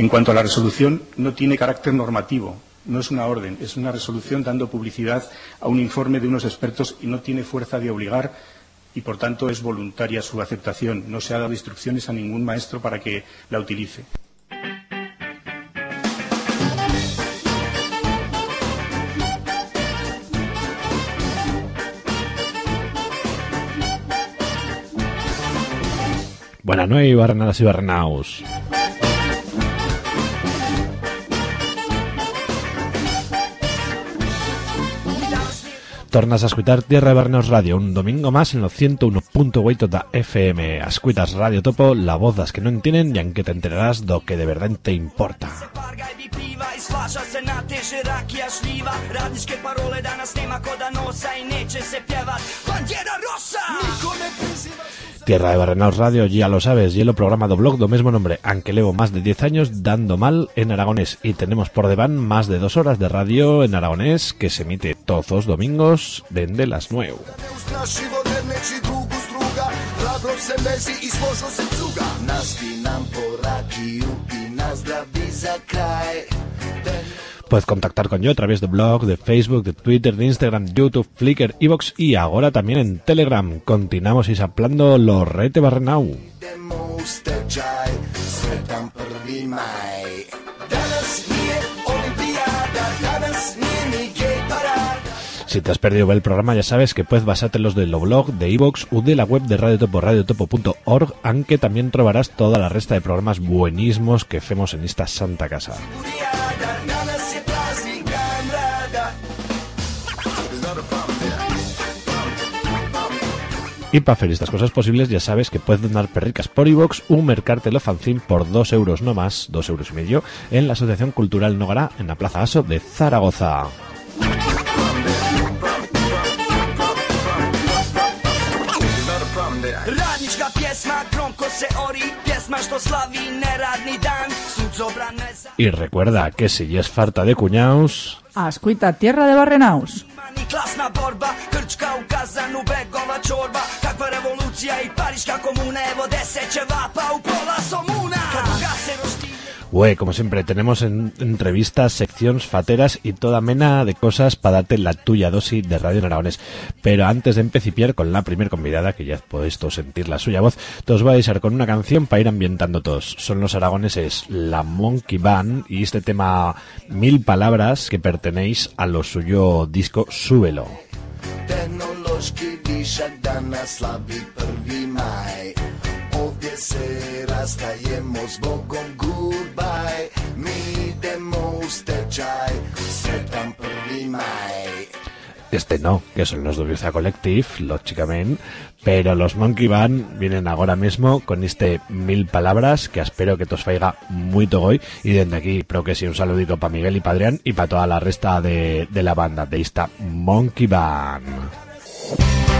En cuanto a la resolución, no tiene carácter normativo, no es una orden, es una resolución dando publicidad a un informe de unos expertos y no tiene fuerza de obligar y, por tanto, es voluntaria su aceptación. No se ha dado instrucciones a ningún maestro para que la utilice. Buenas noches, barrenadas y barrenaus. Tornas a escuchar Tierra de Barrenaus Radio un domingo más en los 101.8 da FM. Escuitas Radio Topo, la voz das que no entienden y aunque te enterarás do que de verdad te importa. Tierra de Barrenaus Radio, ya lo sabes, y el programa do blog do mismo nombre, aunque llevo más de 10 años dando mal en aragonés y tenemos por devan más de dos horas de radio en aragonés que se emite todos los domingos desde las 9. Puedes contactar con yo a través de blog, de Facebook, de Twitter, de Instagram, YouTube, Flickr, Evox y ahora también en Telegram. Continuamos isaplando los rete barrenau. Si te has perdido el programa, ya sabes que puedes basarte en los del blog, de iVoox o de la web de Radio Topo, radiotopo.org, aunque también trobarás toda la resta de programas buenísimos que hacemos en esta santa casa. Y para hacer estas cosas posibles ya sabes que puedes donar perricas por iVox o mercártelo fanzine por 2 euros no más, 2 euros y medio, en la Asociación Cultural Nogará en la Plaza Aso de Zaragoza. Y recuerda que si ya es farta de cuñaos... Ascuita tierra de Barrenaus. Güey, como siempre, tenemos en entrevistas, secciones, fateras y toda mena de cosas para darte la tuya dosis de Radio en Aragones. Pero antes de empecipiar con la primer convidada, que ya podéis todos sentir la suya voz, os voy a dejar con una canción para ir ambientando todos. Son los aragoneses La Monkey Band y este tema Mil Palabras que pertenéis a lo suyo disco Súbelo. Tehnološki višak slavi prvi maj. Ovdje se rastajemo s Bogom goodbye Mi idemo u stečaj, sretan prvi maj. Este no, que son los Dubiosa Collective, lógicamente, pero los Monkey Band vienen ahora mismo con este mil palabras que espero que os faiga muy togoy y desde aquí, pero que sí, un saludito para Miguel y para Adrián y para toda la resta de, de la banda de esta Monkey Band. Podcast.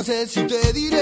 No sé si te diré.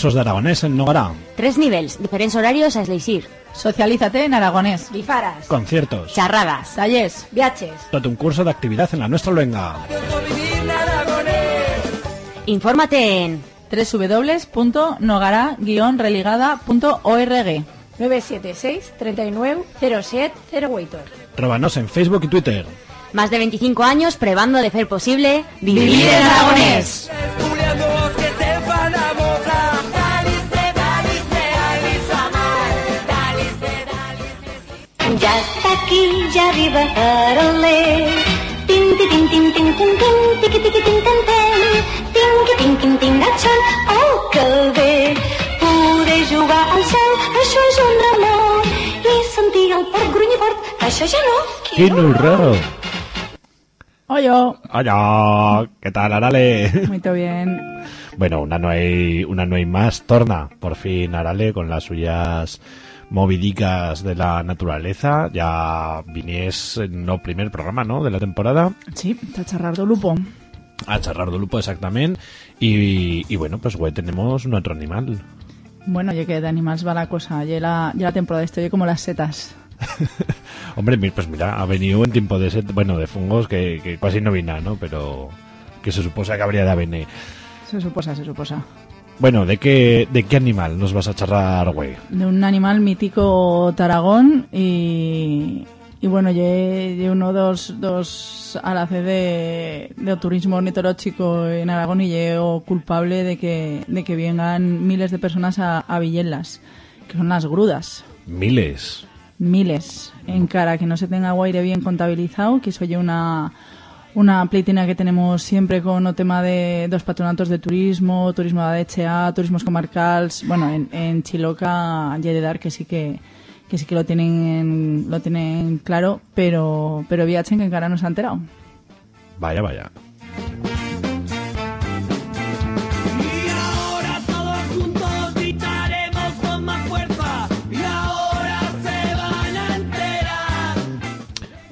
Cursos de aragonès en Nogará. Tres nivells, diferents horarios a Esleisir. Socialízate en aragonés. Bifaras. Conciertos. Xarradas. Talles. Viajes. Todo un curso de actividad en la nuestra luenga. Infórmate en www.nogara-religada.org 976 39 07 08. Tróbanos en Facebook y Twitter. más de 25 años probando de hacer posible Vivir en aragonés. Arriba Taroler. Tin, tin, tin, tin, tin, tin, tin, tiqui, tiqui, tin, tin, tin. Tingui, tin, tin, tin, oh, que bé. Poder jugar al cel, això és un remor. I sentir el porc grunyir fort, això ja no. ¡Qué horror! Oyo. Hola, ¿qué tal, Arale? Muy bien. Bueno, una no hay, una no hay más. Torna, por fin, Arale, con las suyas movidicas de la naturaleza. Ya vinies en el primer programa, ¿no?, de la temporada. Sí, está charrado lupo. A charlar de lupo, exactamente. Y, y bueno, pues güey, tenemos un otro animal. Bueno, ya que de animales va la cosa. Ya la, ya la temporada estoy como las setas. Hombre, pues mira, ha venido en tiempo de set, bueno, de fungos que, que casi no vino, ¿no? Pero que se suposa que habría de venir. Se suposa, se suposa. Bueno, ¿de qué, ¿de qué animal nos vas a charlar, güey? De un animal mítico taragón y, y bueno, lle, lle uno dos, dos alace de, de turismo ornitológico en Aragón y lle o culpable de que, de que vengan miles de personas a, a Villenlas, que son las grudas. Miles. miles en cara que no se tenga guaire bien contabilizado, que eso oye una una pleitina que tenemos siempre con el tema de dos patronatos de turismo, turismo de HA, turismos comarcals, bueno, en, en Chiloca y de dar que sí que que sí que lo tienen lo tienen claro, pero pero viachen que en cara no se ha enterado. Vaya, vaya.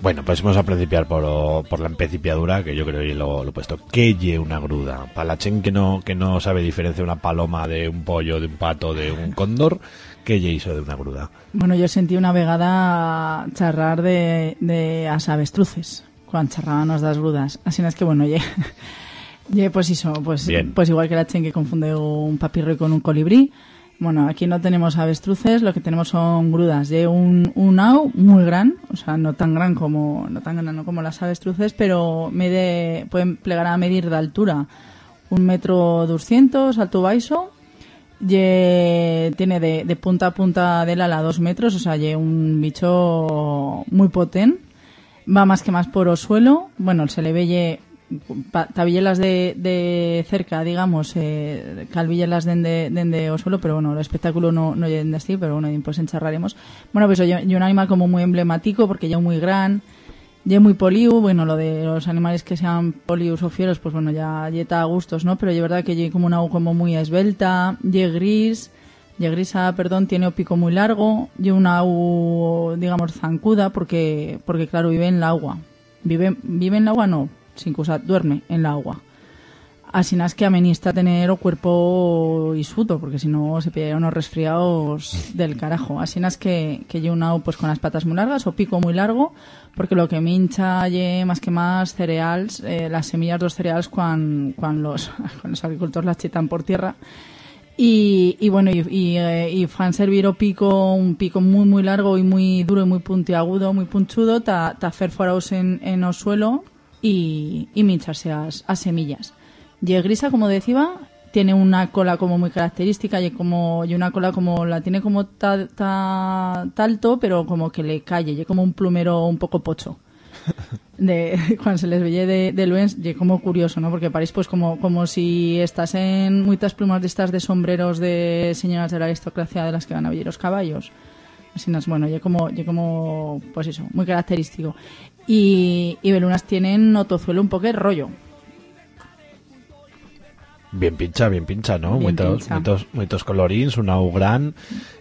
Bueno, pues vamos a principiar por, por la empecipiadura, que yo creo que lo, lo he puesto. ¿Qué lle una gruda? Para la chen que no, que no sabe diferenciar una paloma de un pollo, de un pato, de un cóndor, ¿qué lle hizo de una gruda? Bueno, yo sentí una vegada charrar de, de as avestruces cuando charrábamos das grudas. Así es que, bueno, lle, lle, pues eso, pues, Bien. pues igual que la chen que confunde un papirro con un colibrí. Bueno, aquí no tenemos avestruces, lo que tenemos son grudas de un, un au muy gran, o sea, no tan gran como, no tan grande como las avestruces, pero mide, pueden plegar a medir de altura un metro doscientos, alto baixo, Ye, tiene de, de punta a punta del ala dos metros, o sea, ye un bicho muy potente. Va más que más por o suelo. Bueno, se le ve tabillelas de, de cerca, digamos, eh, calvillelas dende, o suelo, pero bueno, el espectáculo no, no dende así, pero bueno, pues encharraremos. Bueno, pues ye, ye un animal como muy emblemático porque ya muy gran, ya muy poliu, bueno, lo de los animales que sean polius o fieros, pues bueno, ya yeta a gustos, ¿no? Pero es verdad que ye como una U como muy esbelta, ye gris, ye grisa, perdón, tiene o pico muy largo, ye una U, digamos, zancuda, porque, porque claro, vive en el agua. Vive, vive en el agua, no, sin cosa, duerme en el agua. Así es que amenista tener o cuerpo isuto, porque si no se pillaría unos resfriados del carajo. Así es que, que yo una pues con las patas muy largas o pico muy largo, porque lo que me hincha más que más cereales, eh, las semillas de los cereales cuando, cuando los, agricultores las chitan por tierra. Y, bueno, y, y, eh, servir o pico, un pico muy muy largo y muy duro y muy puntiagudo, muy punchudo, ta, ta fer en, en o suelo y, y mincharse a, a semillas. Y es grisa, como decía, tiene una cola como muy característica y como y una cola como la tiene como ta, ta- talto, pero como que le calle, y como un plumero un poco pocho. De, cuando se les veía de, de Luens, y como curioso, ¿no? Porque parece pues como, como si estás en muchas plumas de estas de sombreros de señoras de la aristocracia de las que van a ver los caballos. Así no es bueno, y como, y como, pues eso, muy característico. Y, y Belunas tienen otozuelo un poco de rollo. Bien pincha, bien pincha, ¿no? Bien muchos, pincha. colorins, una U gran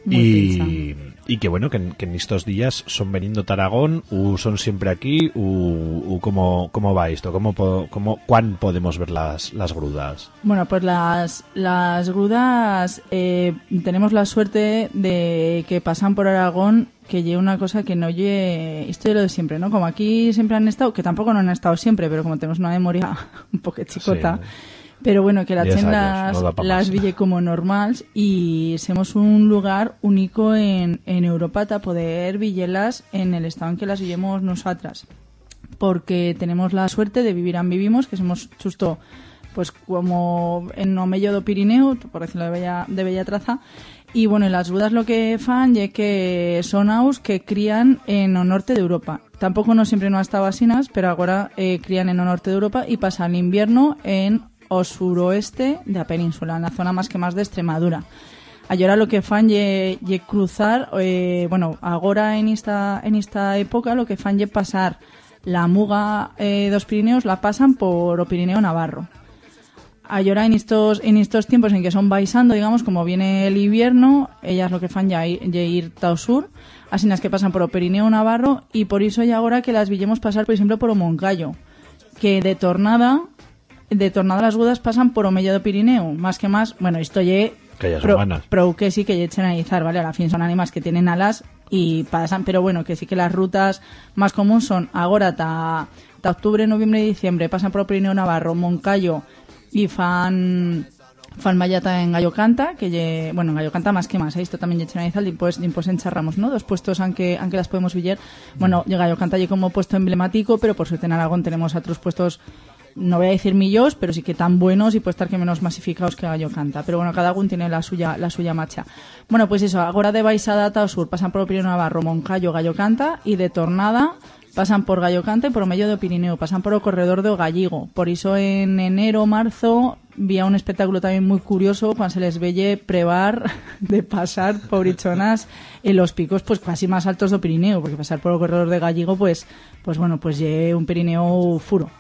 y, y que bueno, que, en- que en estos días son veniendo a Aragón, u son siempre aquí, u, u cómo, cómo va esto, cómo, cómo, cuán podemos ver las, las grudas. Bueno, pues las, las grudas eh, tenemos la suerte de que pasan por Aragón que lleve una cosa que no lleve esto es lo de siempre, ¿no? Como aquí siempre han estado, que tampoco no han estado siempre, pero como tenemos una memoria un poco chicota, Sí. Pero bueno, que la Diez chen años, las, no da pa las más. ville como normals y somos un lugar único en, en Europa para poder villelas en el estado en que las vivimos nosotras porque tenemos la suerte de vivir en vivimos, que somos justo pues como en o mello do Pirineo, por decirlo de bella, de bella traza, y bueno, las grudas lo que fan ye que son aus que crían en o norte de Europa. Tampoco no siempre no ha estado asinas, pero ahora eh, crían en o norte de Europa y pasan el invierno en o suroeste de la península, en la zona más que más de Extremadura. Ahora lo que fan cruzar, eh, bueno, ahora en esta, en esta época lo que fan pasar la muga eh, dos Pirineos, la pasan por o Pirineo Navarro. Ahora en estos, en estos tiempos en que son baisando, digamos, como viene el invierno, ellas lo que fan ya ir, ya ir tao sur, así las que pasan por o Pirineo Navarro, y por eso ya ahora que las villemos pasar, por ejemplo, por o Moncayo, que de tornada, de tornada las gudas pasan por o Mello do Pirineo, más que más, bueno, esto ye Que ya son pro, que sí que echen a izar, ¿vale? A la fin son animales que tienen alas y pasan, pero bueno, que sí que las rutas más comunes son ahora ta, ta octubre, noviembre y diciembre, pasan por o Pirineo Navarro, Moncayo y fan fan Mayata en Gallo Canta, que lle, bueno, en Gallo Canta más que más, ¿eh? esto también lle echen a pues, pues encharramos, ¿no? Dos puestos aunque, aunque las podemos villar. Bueno, lle Gallo Canta lle como puesto emblemático, pero por suerte en Aragón tenemos otros puestos no voy a decir millos, pero sí que tan buenos y puede estar que menos masificados que Gallo Canta. Pero bueno, cada uno tiene la suya, la suya macha. Bueno, pues eso, ahora de Baixada a Sur pasan por Pirineo Navarro, Moncayo, Gallo Canta y de Tornada pasan por Gallo Canta y por medio de Pirineo, pasan por el corredor de Galligo. Por eso en enero, marzo, vi un espectáculo también muy curioso cuando se les veye prevar de pasar por Ichonas en los picos pues casi más altos de Pirineo, porque pasar por el corredor de Galligo pues pues bueno, pues lle un Pirineo furo.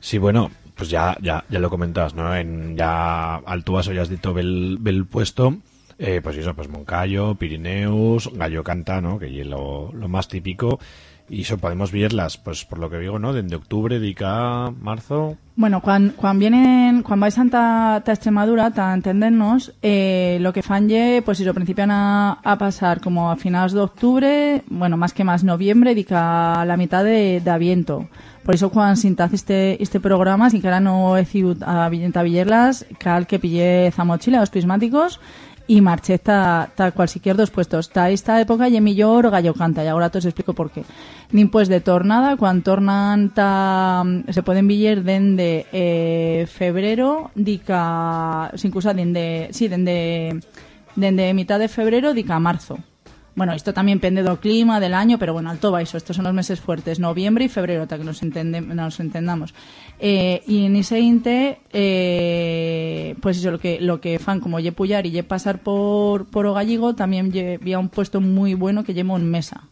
Sí, bueno, pues ya, ya, ya lo comentabas, ¿no? En ya Altúas o ya has dicho bel, puesto. Eh, pues eso, pues Moncayo, Pirineus, Gallo Canta, ¿no? Que es lo, lo más típico. Y eso podemos verlas, pues por lo que digo, ¿no? Desde octubre, dica marzo. Bueno, cuando, cuando vienen, cuando vais a ta, Extremadura, ta entendernos, eh, lo que fan ye, pues eso, principian a, a pasar como a finales de octubre, bueno, más que más noviembre, dica la mitad de, de aviento. Por eso cuando sintas este, este programa, sin que ahora no he sido a Villerlas, cal que pillé za mochila, los prismáticos, y marché ta, ta cualquier dos puestos. Ta esta época ye millor gallo canta, y ahora te os explico por qué. Nin pues de tornada, cuando tornan ta, se pueden villar dende eh, febrero, dica, sin cosa, dende, sí, dende, dende mitad de febrero, dica marzo. Bueno, esto también depende del clima, del año, pero bueno, alto eso. Estos son los meses fuertes, noviembre y febrero, hasta que nos, entende, nos entendamos. Eh, y en ese inte, eh, pues eso, lo que, lo que fan como ye pullar y ye pasar por, por o gallego, también había un puesto muy bueno que llevo en mesa.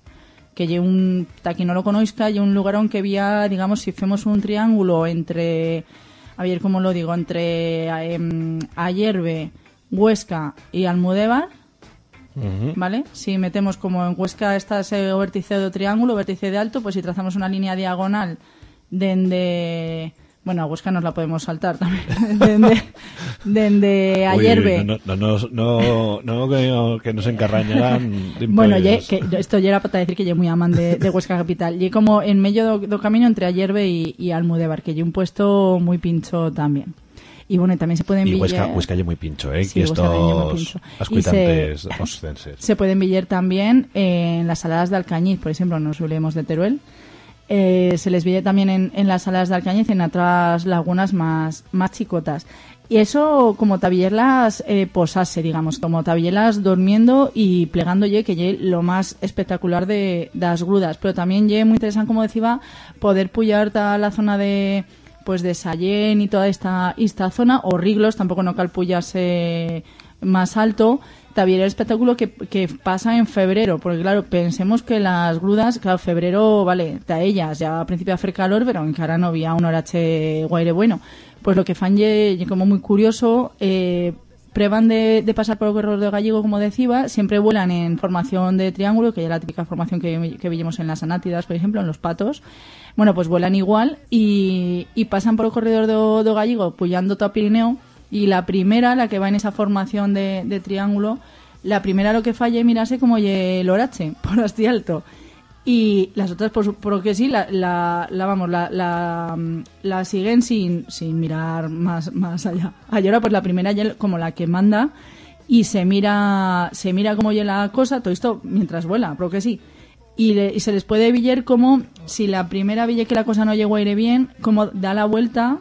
Que lle un, ta quien no lo conozca, un lugarón que había, digamos, si hacemos un triángulo entre, a ver cómo lo digo, entre em, Ayerbe, Huesca y Almudévar, ¿vale? Si metemos como en Huesca está ese vértice de triángulo, vértice de alto, pues si trazamos una línea diagonal dende... Bueno, a Huesca nos la podemos saltar también. Uy, Ayerbe. no, no, no, que, nos encarrañarán. Bueno, esto ya era para decir que yo muy aman de, de Huesca Capital. Y como en medio do, do camino entre Ayerbe y, Almudévar, que yo un puesto muy pincho también. Y bueno, también se pueden Y Huesca, Huesca ye muy pincho, ¿eh? Sí, que estos ascuitantes se- oscenses. Se pueden villar también en las saladas de Alcañiz, por ejemplo, nos solemos de Teruel. Eh, se les veía también en, en las saladas de Alcañiz y en otras lagunas más, más chicotas. Y eso como tabillerlas eh, posarse, digamos, como tabillerlas durmiendo y plegando ye, que ye lo más espectacular de las grudas. Pero también ye muy interesante, como decía, poder pullar ta la zona de pues de Sallén y toda esta, esta zona, o Riglos, tampoco no calpullarse más alto, también el espectáculo que, que pasa en febrero, porque claro, pensemos que las grudas, claro, febrero, vale, a ellas ya a principio hacer calor, pero en cara no había un horache guaire bueno. Pues lo que fan como muy curioso, eh, prueban de, de pasar por el corredor de gallego, como decía, siempre vuelan en formación de triángulo, que es la típica formación que, que veíamos en las anátidas, por ejemplo, en los patos. Bueno, pues vuelan igual y, y pasan por el corredor de, gallego, puyando todo Pirineo, y la primera, la que va en esa formación de, triángulo, la primera lo que falla es mirarse como el orache, por así alto. Y las otras, por, por que sí, la, la, vamos, la, la, la siguen sin, sin mirar más, más allá. Ahora, pues la primera como la que manda y se mira, se mira como ya la cosa, todo esto mientras vuela, pero que sí. Y, le- y se les puede villar como si la primera villa que la cosa no llegó a ir bien, como da la vuelta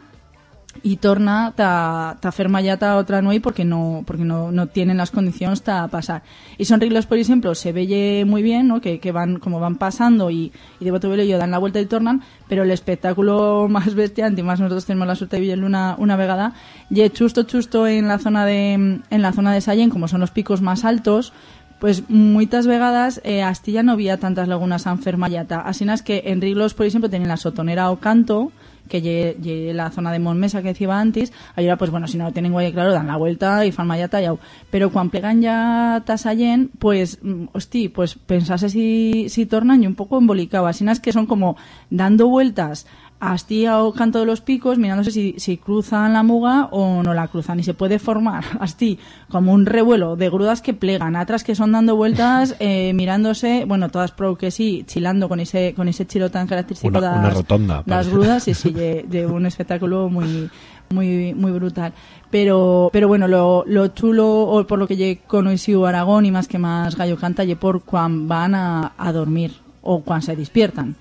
y torna ta ferma ya ta otra nuey porque no porque no, no tienen las condiciones ta pasar y son reglos por ejemplo se veye muy bien ¿no? que, que van como van pasando y, y de boto yo dan la vuelta y tornan pero el espectáculo más bestiante y más nosotros tenemos la suerte de villarle una, una vegada y chusto chusto en la zona de en la zona de Sallén como son los picos más altos pues muchas vegadas eh, Astilla no había tantas lagunas a Fermayata. Así es que en Riglos, por ejemplo, tienen la Sotonera o Canto, que lle, lle la zona de Monmesa que decía antes. Ahora, pues bueno, si no lo tienen guay claro, dan la vuelta y Fermayata ya. Pero cuando plegan ya Tasallén, pues, mm, hosti, pues pensase si, si tornan y un poco embolicado. Así es que son como dando vueltas Astilla o Canto de los Picos, mirándose si, si cruzan la muga o no la cruzan. Y se puede formar así como un revuelo de grudas que plegan, otras que son dando vueltas, eh, mirándose, bueno, todas pro que sí, chilando con ese con ese chilo tan característico Una- de rotonda, las grudas, y sí, lle- lle un espectáculo muy muy muy brutal. Pero pero bueno, lo, lo chulo, o por lo que lle conocido Aragón y más que más gallo canta, lle por cuando van a, a dormir o cuando se despiertan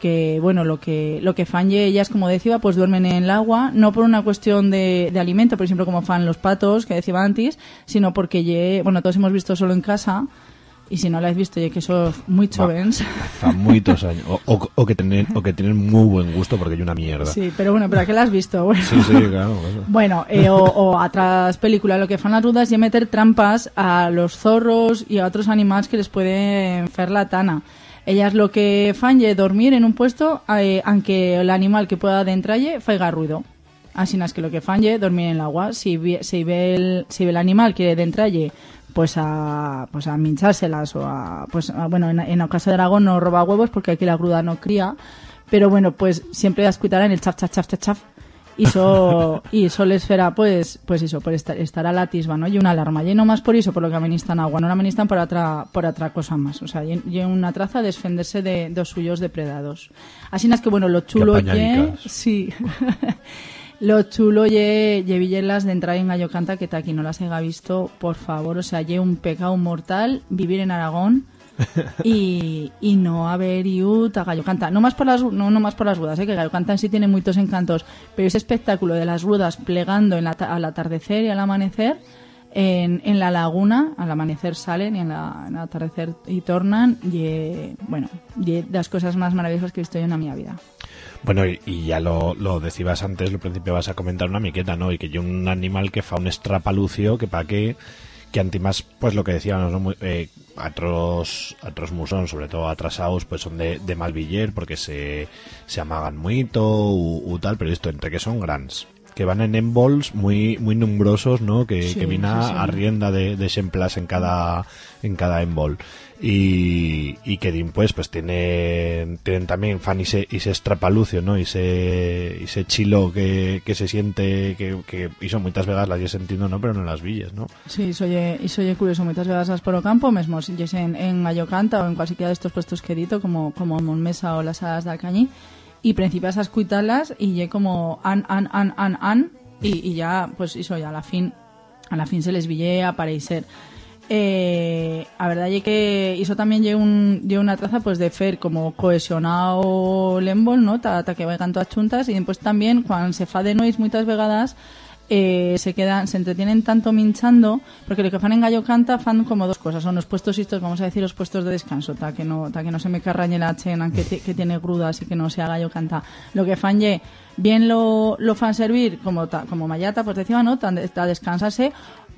que bueno lo que lo que fan ye ellas como decía pues duermen en el agua no por una cuestión de, de alimento por ejemplo como fan los patos que decía antes sino porque ye, bueno todos hemos visto solo en casa y si no la habéis visto ye que son muy jóvenes muchos años. O, o- o que tienen, o que tienen muy buen gusto porque hay una mierda. sí pero bueno pero ¿a qué la has visto bueno sí, sí, claro. eso. Bueno, eh, o, o a otras películas, lo que fan las rudas y meter trampas a los zorros y a otros animales que les pueden fer la tana. Ellas lo que fan es dormir en un puesto, eh, aunque el animal que pueda adentralle faiga ruido. Así es que lo que fan es dormir en el agua. Si, si, ve el, si ve el animal que adentralle pues a pues a minchárselas o pues a- bueno en, en el caso de Aragón no roba huevos porque aquí la gruda no cría pero bueno pues siempre las cuidarán el chaf chaf chaf chaf chaf y so y so les fará pues pues eso por estar, estar a la tisba no y una alarma. Y no más por eso por lo que amenistan agua no la amenistan por otra por otra cosa más. O sea y, y una traza a defenderse de, de los suyos depredados. Así es que bueno lo chulo ye, sí. Lo chulo ye, ye de entrar en Gallo Canta, que aquí no las haya visto, por favor, o sea, ye un pecado mortal vivir en Aragón y, y no a Gallo Canta. No más por las, no, no más por las ruedas, ¿eh? que Gallo Canta en sí tiene muchos encantos, pero ese espectáculo de las ruedas plegando en la al atardecer y al amanecer, en, en la laguna, al amanecer salen y en, la, en el atardecer y tornan, y bueno, y de las cosas más maravillosas que he visto yo en mi vida. Bueno, y, ya lo, lo decías antes, al principio vas a comentar una miqueta, ¿no? Y que yo un animal que fa un estrapalucio, que para qué, antimás, pues lo que decíamos, ¿no? Eh, otros, otros musón, sobre todo atrasados, pues son de, de mal porque se, se amagan mucho u, u tal, pero esto, entre que son grandes, que van en embols muy, muy numerosos, ¿no? Que, Sí, que viene sí, a, sí. a rienda de, de en cada, en cada embol. Y, y que pues, pues tienen, tienen también fan y se, y se estrapalucio, ¿no? Y se, y se chilo que, que se siente, que, que hizo muchas vegas las he sentido, ¿no? Pero no en las villas, ¿no? Sí, soy, y soy curioso moitas veces por o campo, mesmo si en, en Gallocanta ou en cualquiera destos puestos que edito, como, como Monmesa ou las Alas de Alcañí, y principias a escuitarlas y lle como an, an, an, an, an, y, y ya, pues iso ya a la fin, a la fin se les ville aparecer. Eh, a verdad lle que iso también lle, un, lle traza pues de fer como cohesionado l'embol, no? Ta, ta que vaigan todas chuntas y después también cuando se fa de nois muchas vegadas eh, se quedan, se entretienen tanto minchando, porque lo que fan en Gallo Canta fan como dos cosas, son los puestos estos, vamos a decir, los puestos de descanso, ta que no, ta que no se me carrañe la chena que, que tiene grudas y que no sea Gallo Canta. Lo que fan ye, bien lo, lo fan servir como ta, como Mayata, pues decía, ¿no? Tan, ta descansarse,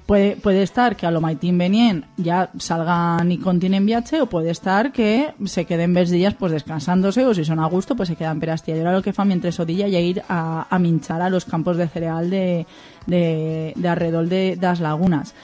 Puede, puede estar que a lo maitín venien ya salgan y continen viaje o puede estar que se queden ves días pues descansándose o si son a gusto pues se quedan perastilla. Y ahora lo que fan mientras odilla ya ir a, a minchar a los campos de cereal de, de, de alrededor de, de las lagunas.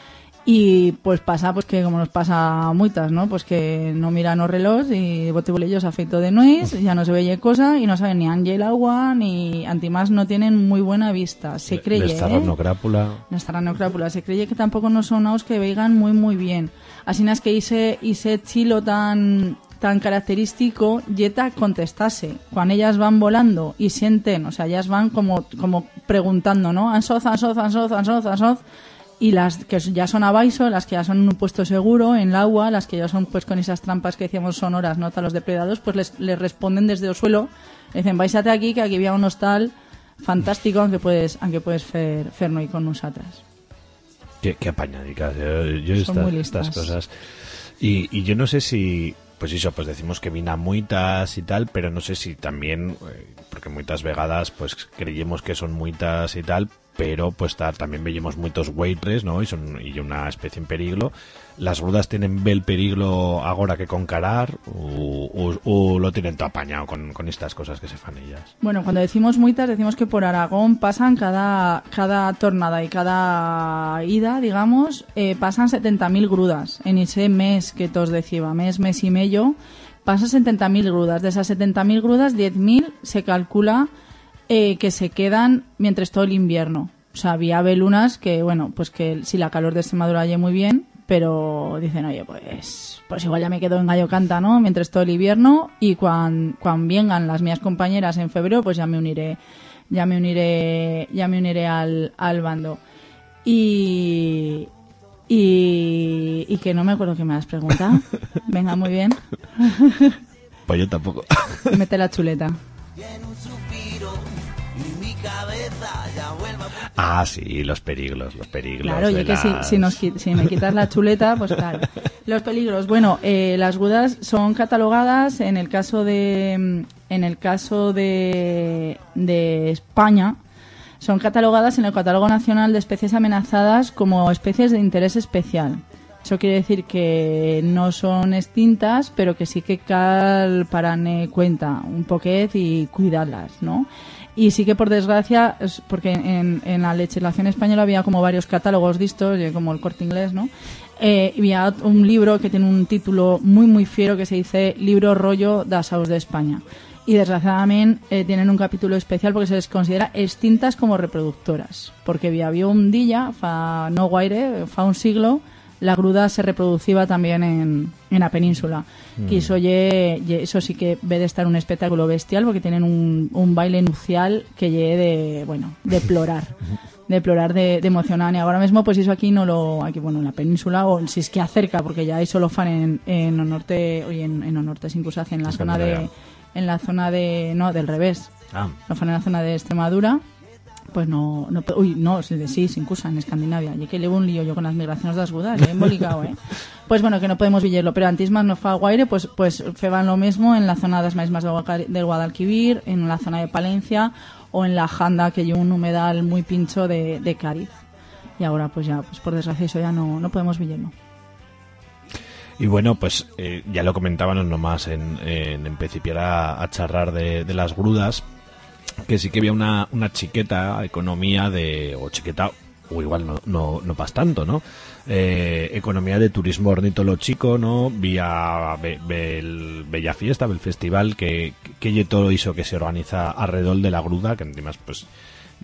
Y pues pasa pues que como nos pasa a muitas, ¿no? Pues que no miran los relojes y botebolillos a feito de nuez, ya no se ve cosa y no saben ni anje el agua ni antimás no tienen muy buena vista. Se cree, Les ¿eh? zarra crápula. nuestra neocrápula. Se cree que tampoco no son aos que veigan muy muy bien. Así es que ese, ese chilo tan tan característico yeta contestase cuando ellas van volando y sienten, o sea, ellas van como como preguntando, ¿no? Ansoz, ansoz, ansoz, ansoz, ansoz y las que ya son abaixo, las que ya son en un puesto seguro, en el agua, las que ya son pues con esas trampas que decíamos sonoras, ¿no? A los depredadores, pues les, les responden desde el suelo, le dicen, váisate aquí, que aquí había un hostal fantástico, aunque puedes, aunque puedes fer, fer no y con nosotras. Qué, qué apañadicas. Yo, yo Son esta- muy listas. estas cosas. Y, y yo no sé si, pues eso, pues decimos que vina muitas y tal, pero no sé si también, eh, porque muitas vegadas, pues creíamos que son muitas y tal, pero pues ta- también veíamos muchos waitres, ¿no? Y son especie en peligro. Las rudas tienen bel peligro ahora que concarar o, o- o lo tienen todo apañado con, estas cosas que se fan ellas. Bueno, cuando decimos muitas, decimos que por Aragón pasan cada, cada tornada y cada ida, digamos, eh, pasan 70.000 grudas. En ese mes que todos decía, mes, mes y medio, pasan 70.000 grudas. De esas 70.000 grudas, 10.000 se calcula eh, que se quedan mientras todo el invierno. O sea, había velunas que, bueno, pues que si la calor de Extremadura oye muy bien, pero dicen, oye, pues, pues igual ya me quedo en Gallo Canta, ¿no? Mientras todo el invierno y cuando vengan las mías compañeras en febrero, pues ya me uniré, ya me uniré, ya me uniré al, al bando. Y, y, y que no me acuerdo que me has preguntado. Venga, muy bien. Pues yo tampoco. Mete la chuleta. Ah, sí, los peligros, los peligros. Claro, de y que si, las- si, nos, si me quitas la chuleta, pues claro. Los peligros. Bueno, eh, las gudas son catalogadas en el caso de en el caso de, de España son catalogadas en el catálogo nacional de especies amenazadas como especies de interés especial. Eso quiere decir que no son extintas, pero que sí que cal paran eh, cuenta un poquet y cuidarlas, ¿no? Y sí que por desgracia, es porque en, en la legislación española había como varios catálogos distos, eh, como el corte inglés, ¿no? eh, había un libro que tiene un título muy muy fiero que se dice Libro rollo da Saus de España. Y desgraciadamente eh, tienen un capítulo especial porque se les considera extintas como reproductoras. Porque había un día, fa no guaire, fa un siglo, la gruda se reproducía también en, en la península. Eso, ye- ye- eso sí que ve de estar un espectáculo bestial porque tienen un, un baile nupcial que llegue de, bueno, deplorar. deplorar de, de emocionar. Y ahora mismo, pues eso aquí no lo, aquí bueno, en la península, o si es que acerca, porque ya hay solo fan en, en el norte, oye, en, en el norte, sin hace en la zona de, en la zona de, no, del revés. Ah, Lo fan en la zona de Extremadura, pues no, no uy, no, sí, sin cosa, en Escandinavia. Y que llevo un lío yo con las migraciones de Asgudas, he embolicado, eh. Pues bueno, que no podemos villerlo, pero antes más no fa guaire, pues, pues feban lo mismo en la zona de las Guaca- del Guadalquivir, en la zona de Palencia, o en la Janda, que lleva un humedal muy pincho de, de Cádiz. Y ahora, pues ya, pues por desgracia, eso ya no, no podemos villerlo. Y bueno, pues eh, ya lo comentábamos nomás en, en, en principiar a, a charrar de, de las grudas, que sí que había una, una chiqueta economía de, o chiqueta, o igual no, no, no pas tanto, ¿no? Eh, economía de turismo ornitológico, ¿no? Vía bel- Bella Fiesta, Bel Festival, que, que, que todo hizo que se organiza alrededor de la gruda, que encima pues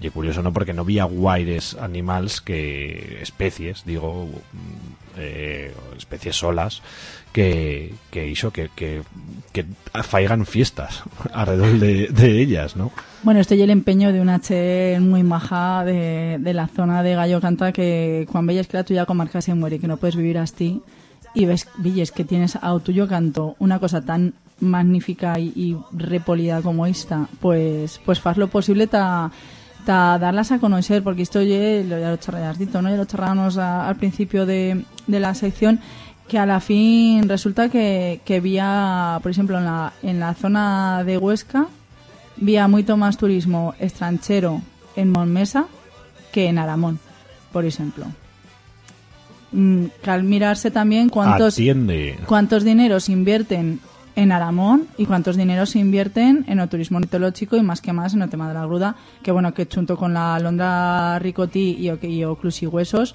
y curioso no porque no había guaires animales que especies digo mm, eh, especies solas que, que hizo que, que, que faigan fiestas alrededor de, de ellas no Bueno, estoy el empeño de una H muy maja de, de la zona de Gallo Canta que cuando veis que la tuya comarca se muere que no puedes vivir así y ves, villes que tienes a tuyo canto una cosa tan magnífica y, repolida como esta, pues pues faz lo posible ta, ta darlas a conocer porque esto ya lo charlas ¿no? Ya lo al principio de, de la sección que a la fin resulta que, que vía, por ejemplo, en la, en la zona de Huesca, vía mucho más turismo extranjero en Monmesa que en Aramón, por ejemplo. Mm, Cal mirarse también cuántos, atiende cuántos dineros invierten en Aramón y cuántos dineros se invierten en el turismo ornitológico y más que más en el tema de la gruda, que bueno, que junto con la Londra Ricotí y, o- y o Huesos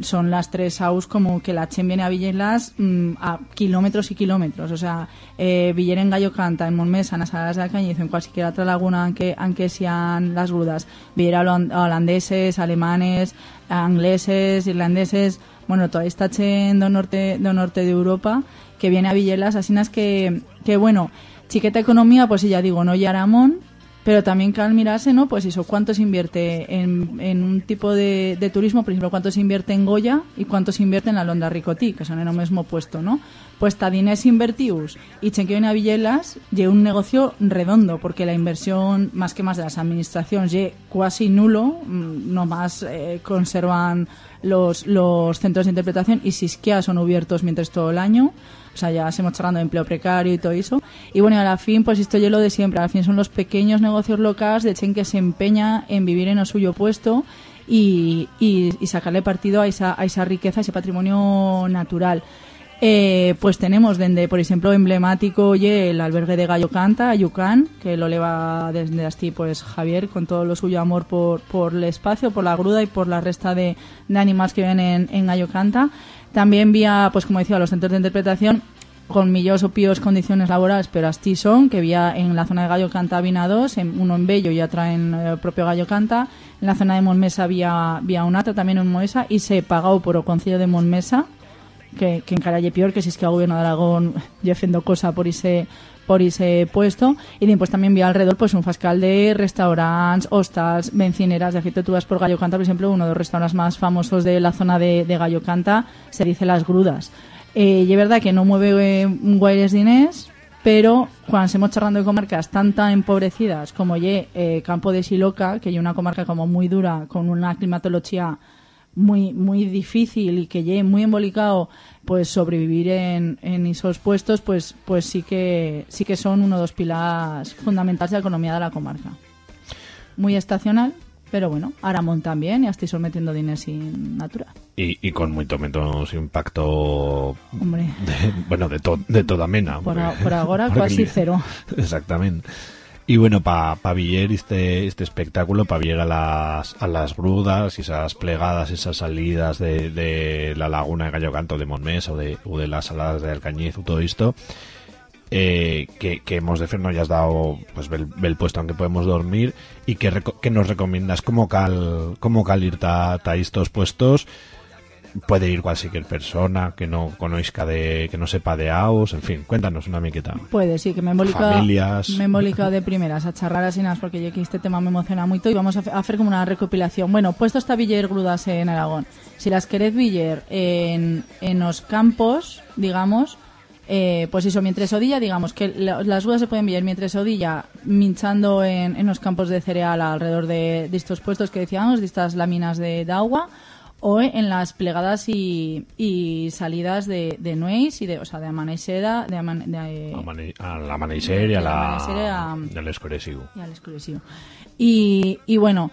son las tres aus como que la Chen viene a Villarlas mm, a kilómetros y kilómetros. O sea, eh, Villar en Gallo Canta, en Monmesa, en las Salas de Cañizo, en cualquier otra laguna aunque, aunque sean las grudas. Villar holan- holandeses, alemanes, ingleses, irlandeses, bueno, toda esta Chen do norte, do norte de Europa que viene a Villarlas, así que, que bueno, chiqueta economía, pues sí, ya digo, no ya Aramón, pero también que al mirarse, ¿no? Pues eso, cuánto se invierte en, en un tipo de, de turismo, por ejemplo, cuánto se invierte en Goya y cuánto se invierte en la Londa Ricotí, que son en el mismo puesto, ¿no? Pues tadines invertius y chequeo en Avillelas lle un negocio redondo, porque la inversión, más que más de las administraciones, lle casi nulo, mm, nomás eh, conservan los, los centros de interpretación y si es que son abiertos mientras todo el año. O sea, ya hemos charlando de empleo precario y todo eso. Y bueno, a la fin, pues esto ya lo de siempre. Al fin son los pequeños negocios locales de Chen que se empeña en vivir en el suyo puesto y, y, y sacarle partido a esa, a esa riqueza, a ese patrimonio natural. Eh, pues tenemos desde, por ejemplo, emblemático oye, el albergue de Gallo Canta, Yucán, que lo lleva desde así pues Javier con todo lo suyo amor por, por el espacio, por la gruda y por la resta de, de animales que viven en, en Gallo Canta. También vía, pues como decía, los centros de interpretación con millos o píos condiciones laborales, pero así son, que vía en la zona de Gallo Canta vina dos, en, uno en Bello y otra en eh, el propio Gallo Canta, en la zona de Monmesa vía, vía un atra, también en Monmesa, y se pagado por el Concilio de Monmesa, que, que encara lle peor que si es que el gobierno de Aragón lle cosa por ese por ese puesto y después también vía alrededor pues un fascal de restaurantes, hostels, bencineras de tú vas por Gallo Canta, por ejemplo, uno de los restaurantes más famosos de la zona de, de Gallo Canta se dice Las Grudas. Eh, es verdad que no mueve eh, guaires dinés, pero cuando estamos charlando de comarcas tan tan empobrecidas como ye eh, Campo de Siloca, que es una comarca como muy dura, con una climatología muy muy difícil y que llegue muy embolicado pues sobrevivir en, en esos puestos pues pues sí que sí que son uno de los pilares fundamentales de la economía de la comarca. Muy estacional pero bueno Aramón también y estoy sometiendo dinero sin natural y, y con mucho menos impacto hombre. de, bueno de, to, de toda mena por, porque- a- por ahora porque casi cero. Exactamente Y bueno, para pa Viller este, este espectáculo, para Viller a las, a las grudas esas plegadas, esas salidas de, de la laguna de Gallo Canto de Monmés o de, las saladas de Alcañiz o todo esto, eh, que, que hemos de hacer, no ya has dado pues el, el puesto en que podemos dormir y que, que nos recomiendas cómo cal, cómo cal ta estos puestos puede ir cualquier persona que no conozca de que no sepa de AUS, en fin, cuéntanos una miqueta. Puede, sí, que me embolica, Familias. me de primeras a charrar así nada, porque yo que este tema me emociona mucho y vamos a, hacer como una recopilación. Bueno, puesto está Viller Grudas en Aragón. Si las queréis Viller en, en los campos, digamos, eh, pues eso, mientras odilla, digamos que la- las grudas se pueden Viller mientras odilla minchando en, en los campos de cereal alrededor de, de estos puestos que decíamos, de estas láminas de, de agua o en las plegadas y, y salidas de, de nuez y de, o sea, de amanecera, de, aman- de, Amane- a la y a- al escurecido. y al exclusivo. Y, y bueno,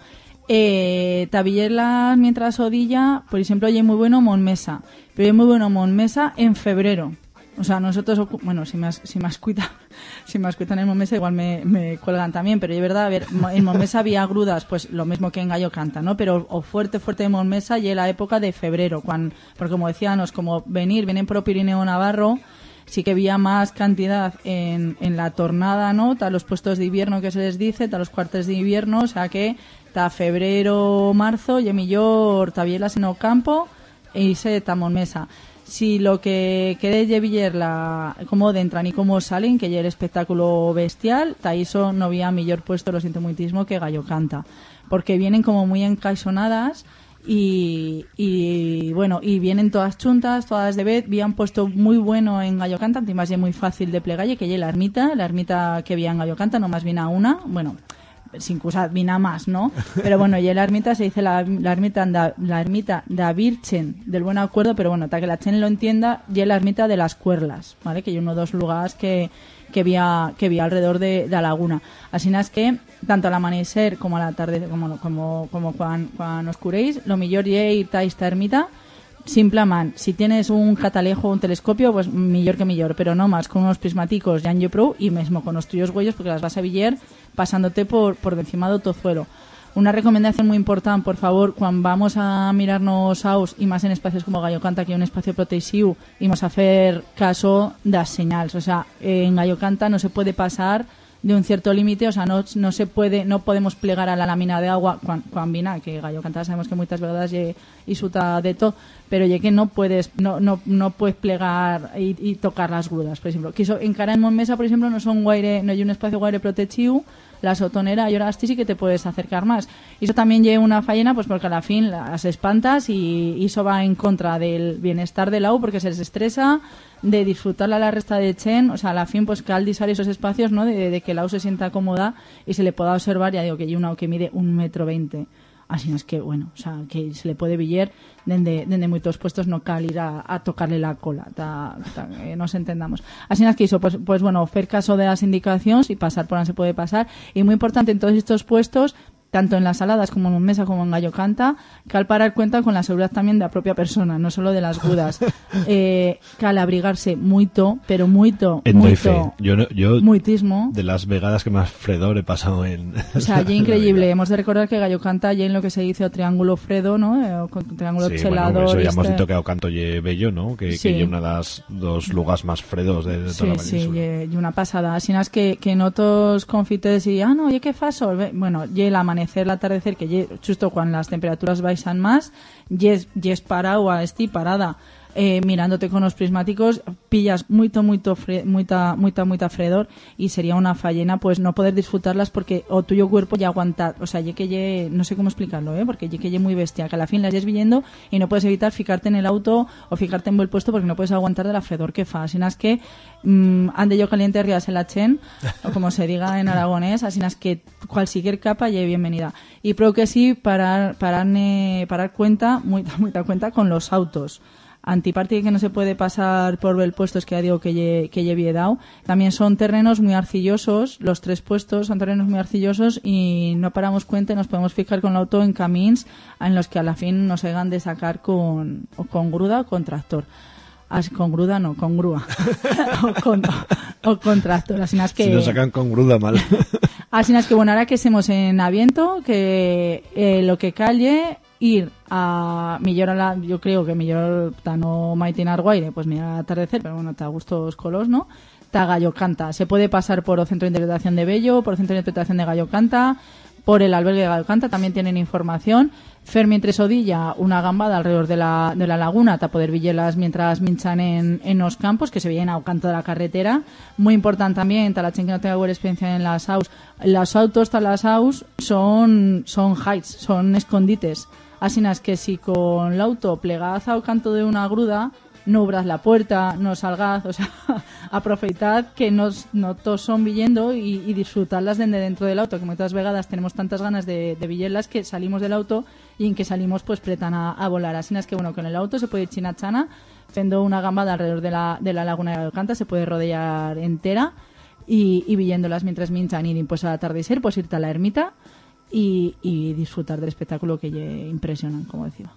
eh, tabillerlas mientras odilla, por ejemplo, hay muy bueno Monmesa, pero hay muy bueno Monmesa en febrero. O sea, nosotros, bueno, si me, as- si me ascuita, si me ascuitan en Monmesa igual me, cuelgan también, pero es verdad, a ver, en Monmesa había grudas, pues lo mismo que en Gallo Canta, ¿no? Pero o fuerte, fuerte de Monmesa y en la época de febrero, cuando, porque como decíamos, como venir, vienen por Pirineo Navarro, sí que había más cantidad en, en la tornada, ¿no? Ta los puestos de invierno que se les dice, ta los cuartos de invierno, o sea que ta febrero, marzo, y millor tabielas en el campo y se tamon mesa. Si lo que quede de Viller la cómo entran y cómo salen, que ya el espectáculo bestial, ta iso no había mejor puesto lo siento muitísimo que Gallo Canta, porque vienen como muy encaixonadas y, y bueno, y vienen todas chuntas, todas de vez, habían puesto muy bueno en Gallo Canta, además es muy fácil de plegalle, que ya la ermita, la ermita que había en Gallo Canta, nomás viene a una, bueno, sin que usar más, ¿no? Pero bueno, y la ermita se dice la, ermita da, la ermita da Virgen del Buen Acuerdo, pero bueno, para que la Chen lo entienda, y la ermita de las Cuerlas, ¿vale? Que hay uno o dos lugares que, que que había alrededor de, de la laguna. Así es que tanto al amanecer como a la tarde como como como cuando, cuando oscuréis, lo mejor es ir a esta ermita Simplemente, si tienes un catalejo o un telescopio, pues mejor que mejor, pero no más con unos prismáticos de Angio Pro y mismo con los tuyos huellos porque las vas a villar pasándote por, por encima de tozuelo. Una recomendación muy importante, por favor, cuando vamos a mirarnos aus y más en espacios como Gallo Canta, que es un espacio protegido, vamos a hacer caso de las señales. O sea, en Gallo Canta no se puede pasar de un cierto límite, o sea, no, no se puede, no podemos plegar a la lámina de agua cuando, vina, que Gallo Canta sabemos que muchas veces y suta de todo, pero ya que no puedes, no, no, no puedes plegar y, y tocar las grudas, por ejemplo. Que eso, en cara en Monmesa, por ejemplo, no son guaire, no hay un espacio guaire protegido, la sotonera y ahora sí que te puedes acercar más. Y eso también lleva una fallena, pues porque a la fin las espantas y, eso va en contra del bienestar del AU porque se les estresa de disfrutarla la resta de Chen, o sea, a la fin pues que al disar esos espacios, ¿no? De, de que el AU se sienta cómoda y se le pueda observar, ya digo que hay una AU que mide un metro veinte. Así es que, bueno, o sea, que se le puede billar desde, desde muchos puestos no cal ir a, tocarle la cola, ta, ta, que nos entendamos. Así es que hizo, pues, pues bueno, hacer caso de las indicaciones y pasar por donde se puede pasar. Y muy importante en todos estos puestos, tanto en las saladas como en mesa como en gallo canta, que al parar cuenta con la seguridad también de la propia persona, no solo de las gudas. eh, que al abrigarse mucho, pero mucho, En doy fe. mucho, Yo, no- yo muitismo. de las vegadas que más fredor he pasado en... O sea, ya increíble. Hemos de recordar que Gallo canta ya en lo que se dice o triángulo Fredo, ¿no? Eh, O con triángulo Sí, chelador. bueno, eso ya hemos este- dicho que a Ocanto ye bello, ¿no? Que, Sí. que ye una de las dos lugares más fredos de, de Sí, toda la sí, península. y, y una pasada. Así es que, que no todos confites y, ah, no, oye, ¿qué faso? Bueno, y el el atardecer, que justo cuando las temperaturas bajan más, y es, y es parado a esti parada. Eh, mirándote con los prismáticos, pillas mucho, mucho, fre, muita, muita, muita fredor y sería una fallena, pues no poder disfrutarlas porque o tuyo cuerpo ya aguanta, o sea, ye que ye, no sé cómo explicarlo, ¿eh? porque ye que ye muy bestia, que a la fin las yes viendo y no puedes evitar fijarte en el auto o fijarte en el puesto porque no puedes aguantar de la fredor que fa. Así es que mm, ande yo caliente rías en la chen, o como se diga en aragonés, así es que cualquier capa ye bienvenida. Y creo que sí, parar, pararne, parar cuenta, mucha, mucha cuenta con los autos antiparte que no se puede pasar por el puesto es que ya digo que lle, que dado. También son terrenos muy arcillosos, los tres puestos son terrenos muy arcillosos y no paramos cuenta y nos podemos fijar con el auto en camins en los que a la fin nos hagan de sacar con, o con gruda o con tractor. Con gruda no, con grúa. o, con, o con tractor. Así que... Si nos sacan con gruda mal. Así es que bueno, ahora que estemos en aviento, que eh, lo que calle ir a millor a la, yo creo que millor ta no maitinar guaire, pues mira al atardecer, pero bueno, está a gustos colos, ¿no? Ta Gallo Canta. Se puede pasar por el Centro de Interpretación de Bello, por el Centro de Interpretación de Gallo Canta, por el albergue de Gallo Canta, también tienen información. Fer mientras odilla una gambada alrededor de la, de la laguna para poder villarlas mientras minchan en, en los campos que se veían a canto de la carretera. Muy importante también, para la que no tenga buena experiencia en las aus, las autos para las aus son, son heights, son escondites. Así es que si con el auto plegaz al canto de una gruda, no abras la puerta, no salgad, o sea, aprovechad que nos, no todos son villendo y, y disfrutarlas desde dentro del auto, que muchas vegadas tenemos tantas ganas de, de que salimos del auto y en que salimos pues pretan a, a volar. Así es que bueno, con el auto se puede ir china chana, haciendo una gambada alrededor de la, de la laguna de Alcanta, se puede rodear entera y, y villéndolas mientras minchan y pues al atardecer pues irte a la ermita y, y disfrutar del espectáculo que impresionan, como decía.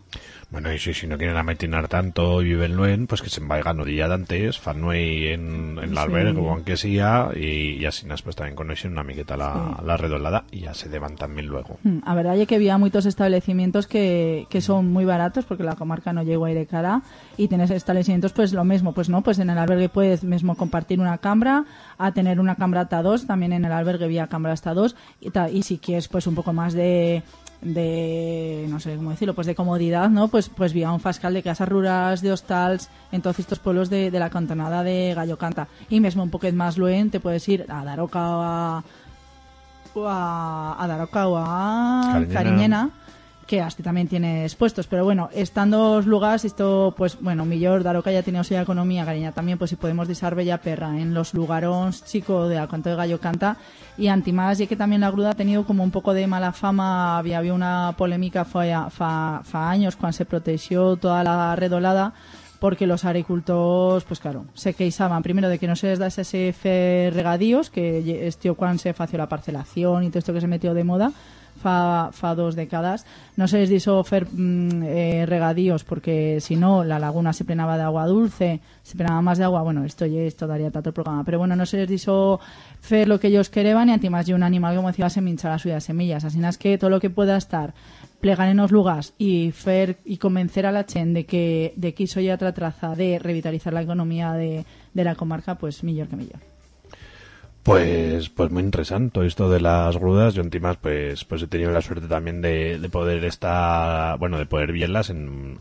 Bueno, y si, si no quieren ametinar tanto y viven luen, pues que se vayan de antes, fan en, en el Sí. albergue o aunque sea, y, y así nas, pues también conocen una miqueta la, la redolada y ya se deban también luego. Mm, A verdad es que había muchos establecimientos que, que son muy baratos porque la comarca no llegó ahí de cara y tienes establecimientos pues lo mismo, pues no, pues en el albergue puedes mismo compartir una cámara, a tener una cámara hasta dos, también en el albergue había cámara hasta dos y, ta- y si quieres pues un poco más de de no sé cómo decirlo pues de comodidad no pues pues vía un fascal de casas rurales de hostals en todos estos pueblos de, de la cantonada de Gallo Canta y mismo un poquito más luen te puedes ir a Daroca o a o a, a Daroca o a Cariñena. Cariñena, que hasta también tienes puestos, pero bueno, estando los lugares, esto, pues bueno, millor Daroca ya tiene otra economía, Cariñena también, pues si podemos disar bella perra en los lugarons chico de Alcanto de Gallo Canta, y antimás, y que también la gruda ha tenido como un poco de mala fama, había, había una polémica a- fa, fa años cuando se protegió toda la redolada, porque los agricultores, pues claro, se queixaban primero de que no se les da ese regadíos, que este cuando se fació la parcelación y todo esto que se metió de moda, fa, fa dos décadas, no se les diso fer mm, eh, regadíos porque si no la laguna se plenaba de agua dulce, se plenaba más de agua, bueno, esto ya esto daría tanto el programa, pero bueno, no se les diso fer lo que ellos querían y antimás de un animal como decía se minchar las suyas semillas, así es que todo lo que pueda estar plegar en los lugares y fer y convencer a la chen de que de que hizo ya otra traza de revitalizar la economía de, de la comarca, pues mejor que mejor. Pues, pues muy interesante esto de las grudas. Yo en más, pues, pues he tenido la suerte también de, de poder estar, bueno, de poder verlas en,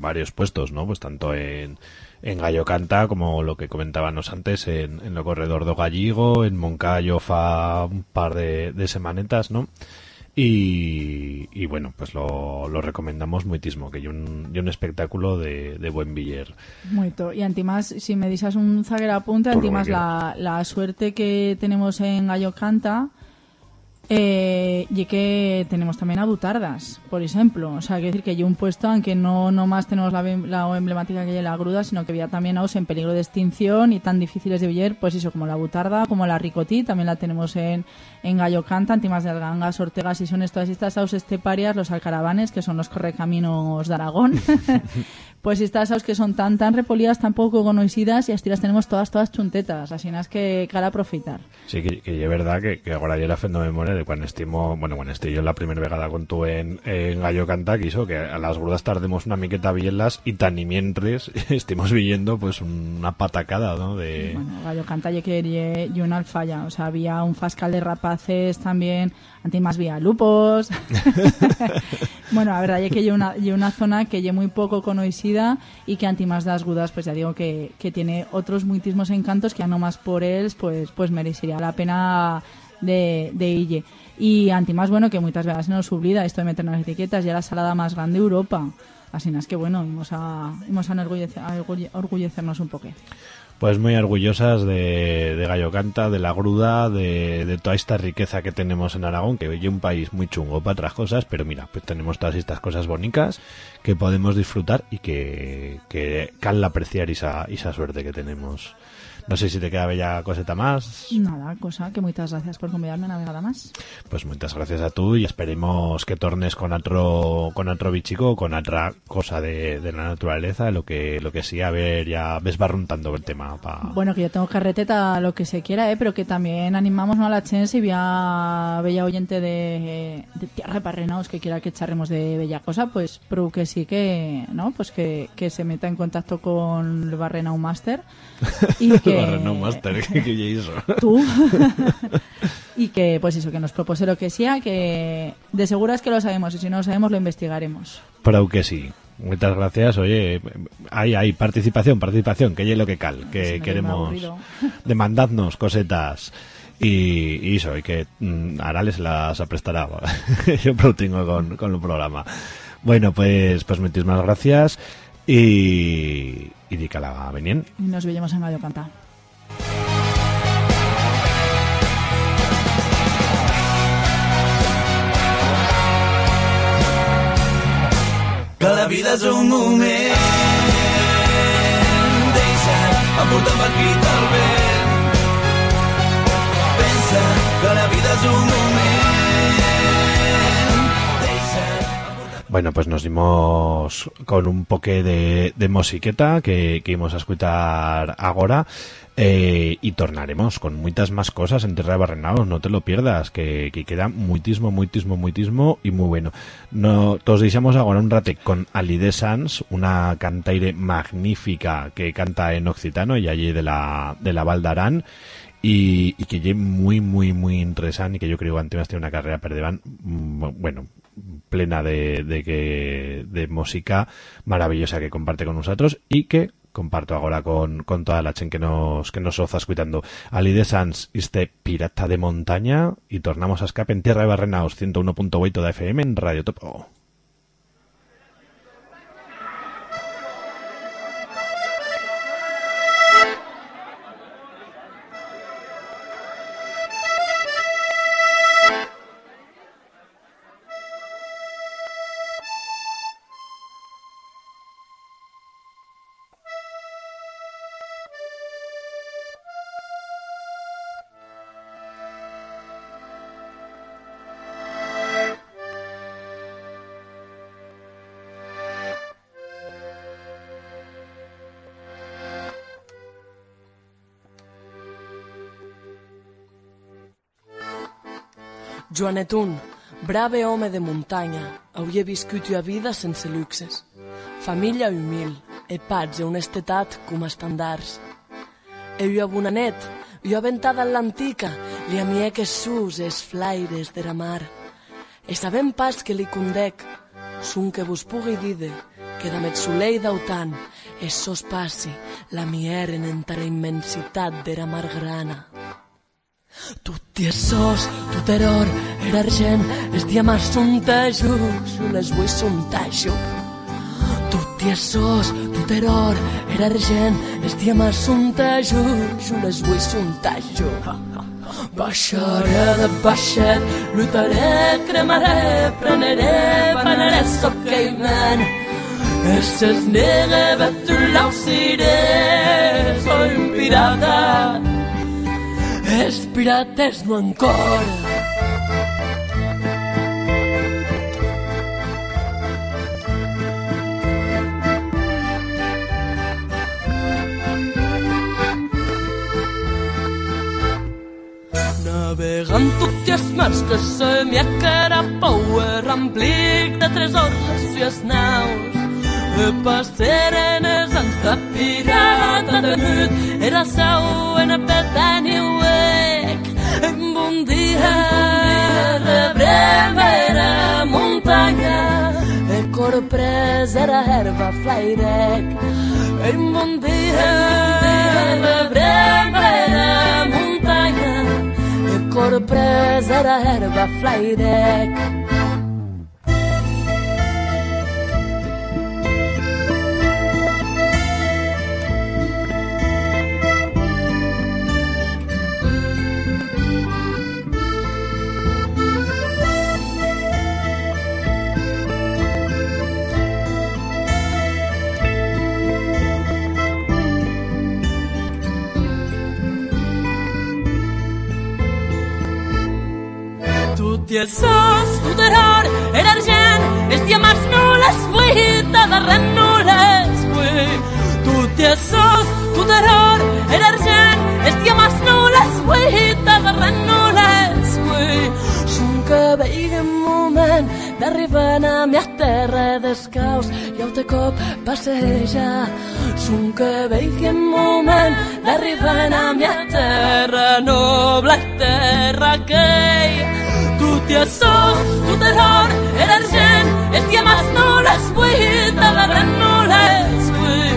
varios puestos, ¿no? Pues tanto en, en Gallo Canta, como lo que comentábamos antes, en, en lo corredor do Galligo, en Moncayo fa un par de, de semanetas, ¿no? Y, y bueno, pues lo, lo recomendamos muitísimo, que hay un, espectáculo de, de buen biller. Muito. Y antimás, si me dices un zaguer apunte, Por lo antimás la, la suerte que tenemos en Gallo Canta eh, y que tenemos también a Butardas, por ejemplo. O sea, quiere decir que hay un puesto, aunque no, no más tenemos la, la emblemática que hay la gruda, sino que había también aos en peligro de extinción y tan difíciles de viller, pues eso, como la Butarda, como la Ricotí, también la tenemos en, en Gallo Canta, antimás de Algangas, Ortegas y son todas estas aos esteparias, los alcaravanes, que son los correcaminos de Aragón. Pues estas aos que son tan tan repolidas, tan poco conocidas y así las tenemos todas todas chuntetas, así es que cara a profitar. Sí, que, que es verdad que, que ahora yo la fendo memoria de cuando estimo, bueno, cuando estoy yo la primera vegada con tú en, en Gallo Canta, que hizo que a las grudas tardemos una miqueta villas y tan y mientras estemos viendo pues una patacada, ¿no? De... Bueno, Gallo Canta y que y, y una alfaya, o sea, había un fascal de rapaces también, antes más había lupos. bueno, la verdad es que una, y una zona que es muy poco conocida y que anti más das gudas, pues ya digo que, que tiene otros muitísimos encantos que a no más por él, pues, pues merecería la pena de, de. Y anti más, bueno, que muchas veces nos olvida esto de meter las etiquetas, ya la salada más grande de Europa. Así es que bueno, vamos a, vamos a a orgullecernos un poco. Pues muy orgullosas de, de Gallo Canta, de la gruda, de, de toda esta riqueza que tenemos en Aragón, que es un país muy chungo para otras cosas, pero mira, pues tenemos todas estas cosas bonitas que podemos disfrutar y que, que cal apreciar esa, esa suerte que tenemos No sé si te queda bella coseta más. Nada, cosa que muchas gracias por convidarme una vegada más. Pues muchas gracias a tú y esperemos que tornes con otro con otro bichico, con otra cosa de, de la naturaleza, lo que lo que sí, a ver, ya ves barruntando el tema. Pa... Bueno, que yo tengo carreteta lo que se quiera, ¿eh? pero que también animamos ¿no? a la chance y vía bella oyente de, de Tierra de Parrenaos que quiera que echaremos de bella cosa, pues pro que sí que, ¿no? Pues que, que se meta en contacto con el Barrenau Master y que... Barrenau Master, ¿qué, qué hizo? Tú. y que, pues eso, que nos propose lo que sea, que de seguro es que lo sabemos y si no lo sabemos lo investigaremos. Pero que sí. Muchas gracias. Oye, hay, hay participación, participación, que es lo que cal, que queremos demandadnos cosetas. Y, y eso, y que mm, Arales las aprestará. Yo tengo con, con el programa. Bueno, pues, pues muchísimas gracias. Y, y di que la venien. Y nos veamos en Gallo Canta. Bueno, pues nos dimos con un poque de, de que, que íbamos a escuchar ahora eh, y tornaremos con muchas más cosas en Tierra de no te lo pierdas, que, que queda muitismo, muitismo, muitismo y muy bueno. No, todos deixamos ahora un rate con Alide Sans, una cantaire magnífica que canta en occitano y allí de la, de la Val d'Aran y, y que es muy, muy, muy interesante y que yo creo que Antenas tiene una carrera perdeban, mm, bueno, plena de, de, que, de música maravillosa que comparte con nosotros y que comparto ahora con, con toda la gente que nos, que nos oza escuchando. Ali de Sans, este pirata de montaña y tornamos a escape en Tierra de Barrenaos 101.8 de FM en Radio Topo. Joanetun, brave home de muntanya, hauria viscut una vida sense luxes. Família humil, e pats e honestetat com estandards. E ua bona net, ua ventada l'antica, li amie que sus es flaires de la mar. E sabem pas que li condec, son que vos pugui dide, que damet solei d'autant, e sos passi la mieren entara immensitat de la mar grana. Tutti e sos, tut eror, era argent, es diamants són tajo, jo les vull són tajo. Tutti e sos, tut eror, era argent, es diamants són tajo, jo les vull són tajo. Baixaré de baixet, lluitaré, cremaré, preneré, banaré, soc caimán. Esses nere, betulausiré, soy un pirata. Els pirates no encara. Navegant tots els mars que se m'hi acarapau remplic de tresors i les naus. E passeren els anys de pirata de nut era seu en a petani uec. Un dia rebrem era muntanya e corpres era herba flairec. Un dia rebrem era muntanya e corpres era herba flairec. I sos tu terror era argent, els diamants no les vull, de res no les vull. Tu i sos tu terror era argent, els diamants no les vull, de res no les vull. Son que veia un moment d'arribar a mi terra descaus i al de cop passejar. Son que veia un moment d'arribar a mi terra, noble terra que tu te sos, tu terror, el argent, els diamants no les vull, de la gran no les vull.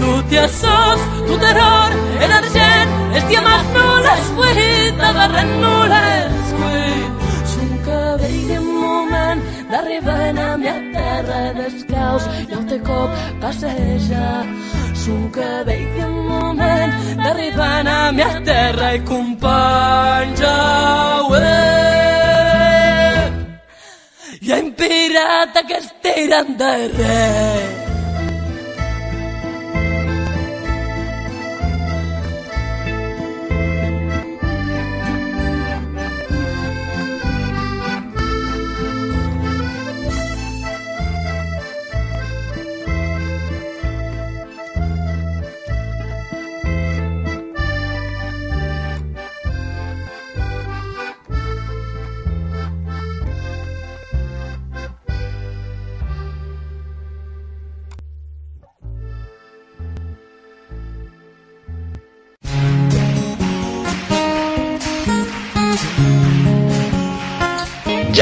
Tu te sos, tu terror, el argent, els diamants no les vull, de la gran no les vull. Son que veia un moment d'arribar a mi terra descaus i de cop passejar. Son que veia un moment d'arribar a mi terra i companys, hi ha un pirata que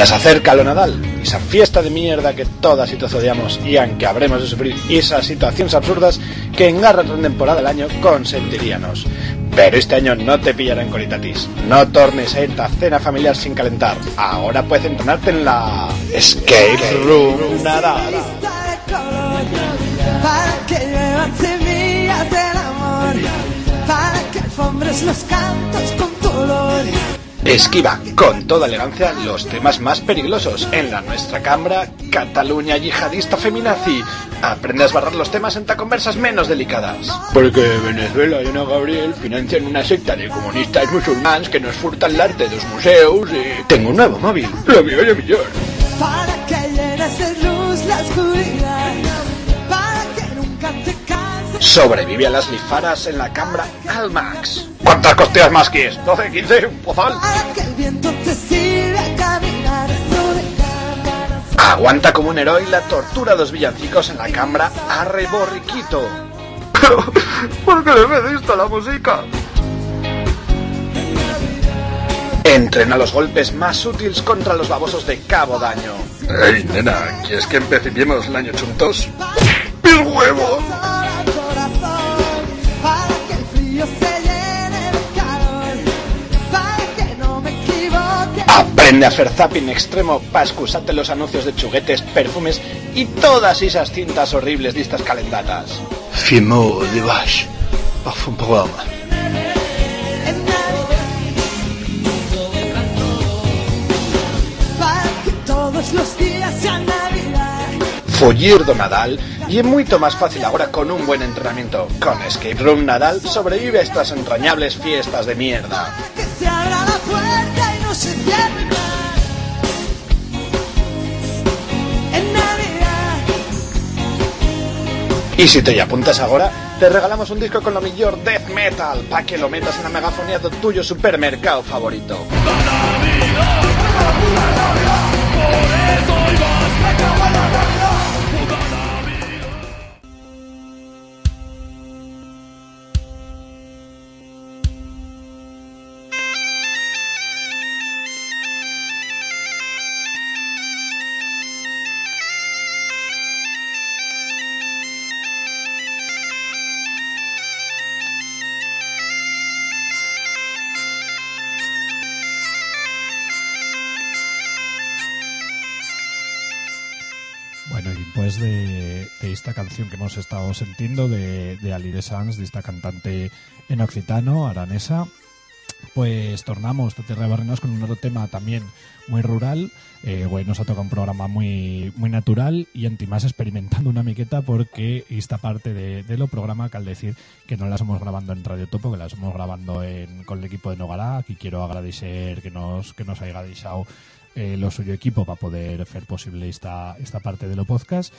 Ya se acerca lo Nadal, esa fiesta de mierda que todas y todos odiamos y aunque habremos de sufrir esas situaciones absurdas que en garra otra temporada del año consentiríamos. Pero este año no te pillarán con itatis. No tornes a irte a cena familiar sin calentar. Ahora puedes entrenarte en la Escape Room Nadal. Para que los cantos. Esquiva con toda elegancia los temas más peligrosos en la nuestra cámara Cataluña yihadista feminazi. Aprende a esbarrar los temas en conversas menos delicadas. Porque Venezuela y Ana Gabriel financian una secta de comunistas musulmanes que nos furtan el arte de los museos y... Tengo un nuevo móvil, lo mío ya millón. Para que llenes de luz la oscuridad, para que nunca te canses. Sobrevive a las lifaras en la cámara Almax. ¿Cuántas costillas más quieres? ¿12, 15? ¿Un pozal? Aguanta como un héroe la tortura de los villancicos en la cámara Arre Borriquito. Pero, ¿por qué le pediste la música? Entrena los golpes más útiles contra los babosos de Cabo Daño. Ey, nena, ¿quieres que empecemos el año chuntos? ¡Mis huevos! Aprende a hacer zapping extremo para excusarte los anuncios de chuguetes, perfumes y todas esas cintas horribles de estas calendatas. Fimo de parfum programa. Follir do Nadal y es mucho más fácil ahora con un buen entrenamiento. Con Escape Room Nadal sobrevive a estas entrañables fiestas de mierda. Y si te apuntas ahora, te regalamos un disco con lo mejor death metal para que lo metas en la megafonía de tuyo supermercado favorito. De, de esta canción que hemos estado sintiendo de, de Ali de Sans, de esta cantante en occitano, aranesa, pues tornamos a Tierra de Barrenos con un otro tema también muy rural. Eh, güey, nos ha tocado un programa muy muy natural y antimás experimentando una miqueta porque esta parte de, de lo programa que al decir que no la estamos grabando en Radio Topo, que la estamos grabando en, con el equipo de Nogará. Aquí quiero agradecer que nos, que nos haya dejado eh, lo suyo equipo para poder hacer posible esta, esta parte de lo podcast.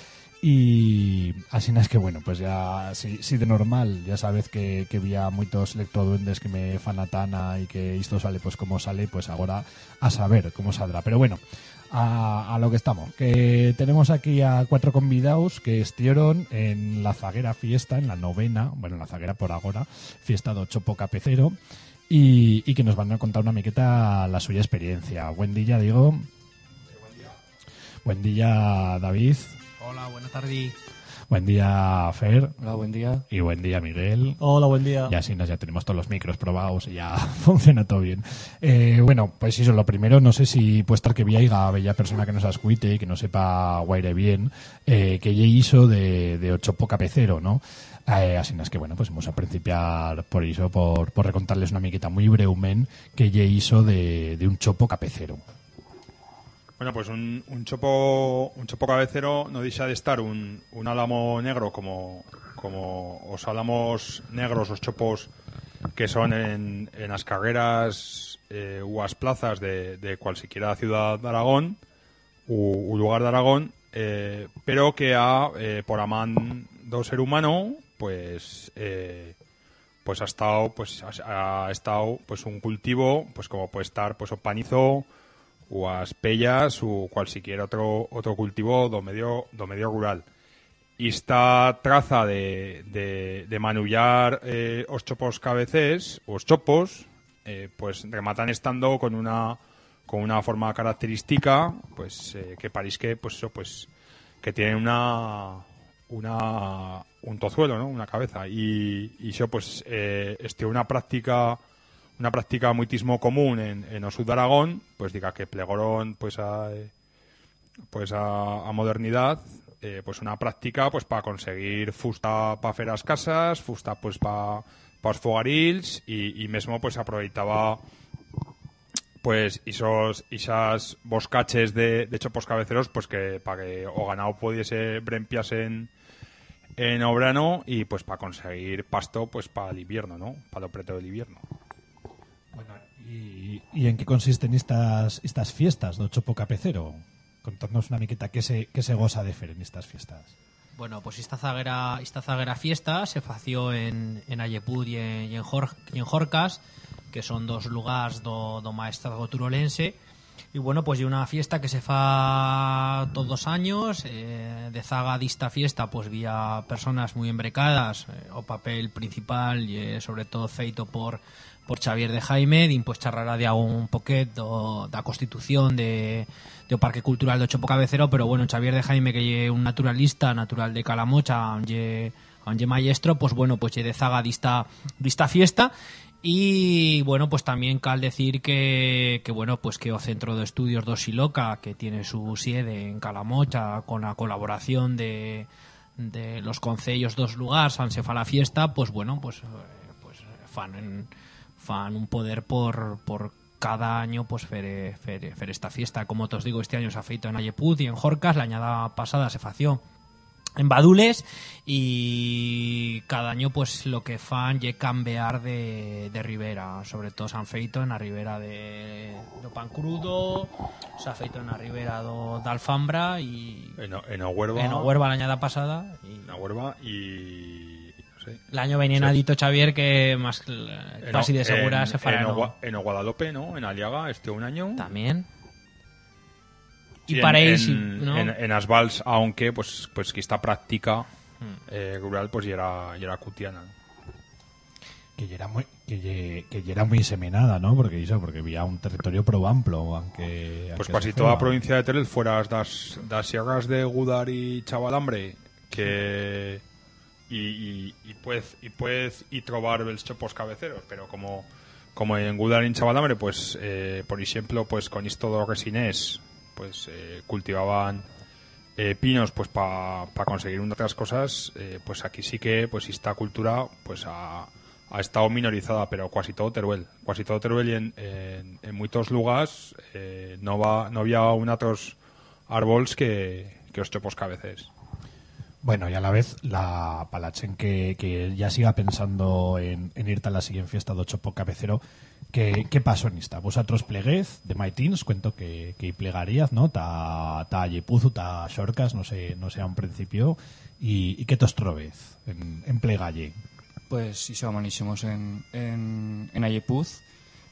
Y así es que bueno, pues ya si, si de normal ya sabes que, que había muchos electroduendes que me fanatana y que esto sale pues como sale, pues ahora a saber cómo saldrá. Pero bueno, a, lo que estamos, que tenemos aquí a cuatro convidados que estuvieron en la Zaguera Fiesta, en la novena, bueno, en la Zaguera por ahora, fiesta de Chopo Capecero, y, y que nos van a contar una miqueta la suya experiencia. Buen día, digo. Buen día, David. Hola, buenas tardes. Buen día, Fer. Hola, buen día. Y buen día, Miguel. Hola, buen día. Y así nos ya tenemos todos los micros probados y ya funciona todo bien. Eh, bueno, pues eso, lo primero, no sé si puede estar que viaiga a bella persona que nos escuite y que no sepa guaire bien, eh, que ya hizo de, de ocho poca pecero, ¿no? Eh, así es que bueno, pues vamos a principiar por eso, por, por recontarles una miqueta muy breumen que ya hizo de, de un chopo capecero. Bueno, pues un, un chopo un chopo cabecero no deja de estar un, un álamo negro como, como os álamos negros, los chopos que son en, en las carreras eh, las plazas de, de cualquiera ciudad de Aragón u, u lugar de Aragón, eh, pero que ha, eh, por amán do ser humano, pues eh, pues ha estado pues ha, estado pues un cultivo pues como puede estar pues o panizo o as pellas o cualquier otro otro cultivo do medio do medio rural. Y esta traza de, de, manullar eh, os chopos cabecés os chopos eh, pues rematan estando con una con una forma característica pues eh, que parís que pues eso pues que tiene una una un tozuelo, ¿no? Una cabeza. Y, y eso, pues, eh, este, una práctica una práctica muitismo común en, en Aragón, pues diga que plegaron pues a pues a, modernidad, eh, pues una práctica pues para conseguir fusta para hacer las casas, fusta pues para para os fogarils y, y mesmo pues aproveitaba pues esos esas boscaches de, de chopos cabeceros pues que para que o ganado pudiese brempias en en obrano y pues para conseguir pasto pues para el invierno, ¿no? Para lo preto del invierno. ¿Y, y en qué consisten estas, estas fiestas de chopo capecero? Contadnos una miqueta que se, que se goza de fer en estas fiestas. Bueno, pues esta zaguera, esta zaguera fiesta se fació en, en Ayepud y en, y en, Jor- y en Jorcas, que son dos lugares do, do maestrazgo turolense. Y bueno, pues y una fiesta que se fa todos los años. eh, de zaga de esta fiesta, pues vía personas muy embrecadas. eh, o papel principal, y eh, sobre todo feito por por Xavier de Jaime, din pues charrará de algo un poquet do, da constitución de, do Parque Cultural do Chopo Cabecero, pero bueno, Xavier de Jaime que lle un naturalista natural de Calamocha, lle maestro, pues bueno, pues lle de zaga dista, dista fiesta y bueno, pues también cal decir que, que bueno, pues que o Centro de Estudios do Siloca, que tiene su sede en Calamocha, con la colaboración de, de los concellos dos lugares, an se fa la fiesta, pues bueno, pues, eh, pues fan, en- fan un poder por, por cada año pues fer, fer, fer esta fiesta. Como te os digo, este año se ha feito en Ayeput y en Jorcas, la añada pasada se fació en Badules y cada año pues lo que fan lle cambiar de, de ribera sobre todo se han feito en la ribera de, do Pan Crudo se ha feito en la ribera do, de Alfambra y En, en en la añada pasada y En Huerva y no sé. el año venía Sí. ha Xavier que más En casi de segura en- se fará en, no. Ogua- en Guadalupe, ¿no? En Aliaga, este un año. También. Sí, Y en- paréis, en, ¿no? en, en Asvals, aunque pues pues que esta práctica eh, rural pues ya era, ya era cutiana. Que ya era muy, que ye- que ya era muy semenada, ¿no? Porque eso, porque había un territorio pro amplio, aunque... Pues aunque casi toda la provincia de Teruel fuera das, das sierras de Gudar y Chavalambre que y, y, y pues y pues y trobar los chopos cabeceros pero como como en Gudar y en Chavalambre pues eh, por ejemplo pues con esto de resinés pues eh, cultivaban eh, pinos pues para conseguir otras cosas eh, pues aquí sí que pues esta cultura pues ha, estado minorizada, pero casi todo Teruel. Casi todo Teruel y en, en, en muchos lugares eh, no, va, no había un otros árboles que, que os chopos cabeces. Bueno, y a la vez, la Palachen que, que ya siga pensando en, en irte a la siguiente fiesta de Chopo Cabecero, ¿qué, ¿qué pasó en esta? Vosotros pleguez de Maitins, cuento que, que plegarías, ¿no? Ta, ta Yepuzu, ta Shorcas, no sé, no sé a un principio, y, y qué tos trobez en, en plegalle. Pues iso manixemos en, en, en Ayepuz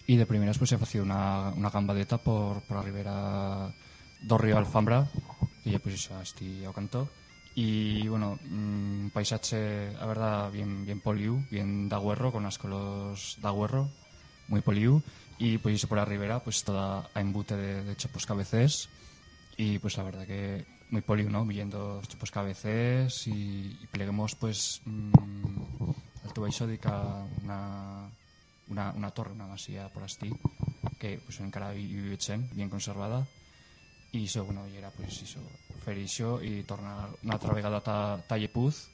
y de primeras pues se facía una, una gambadeta por, por a ribera do río Alfambra ya pues esti ao canto y bueno, un paisaje a verdad bien, bien poliu, bien d'agüerro con as colos d'agüerro muy poliu. Y pues iso por la ribera pues toda a embute de, de chopos cabecés y pues la verdad que muy poliu, ¿no? Viendo chopos cabecés y, y pleguemos pues mm, tuvo iso de una, una, una torre, una masía por así que pues encara y vivechen, bien conservada y iso, bueno, era pues iso ferixo y tornar una otra vegada ta, ta Yepuz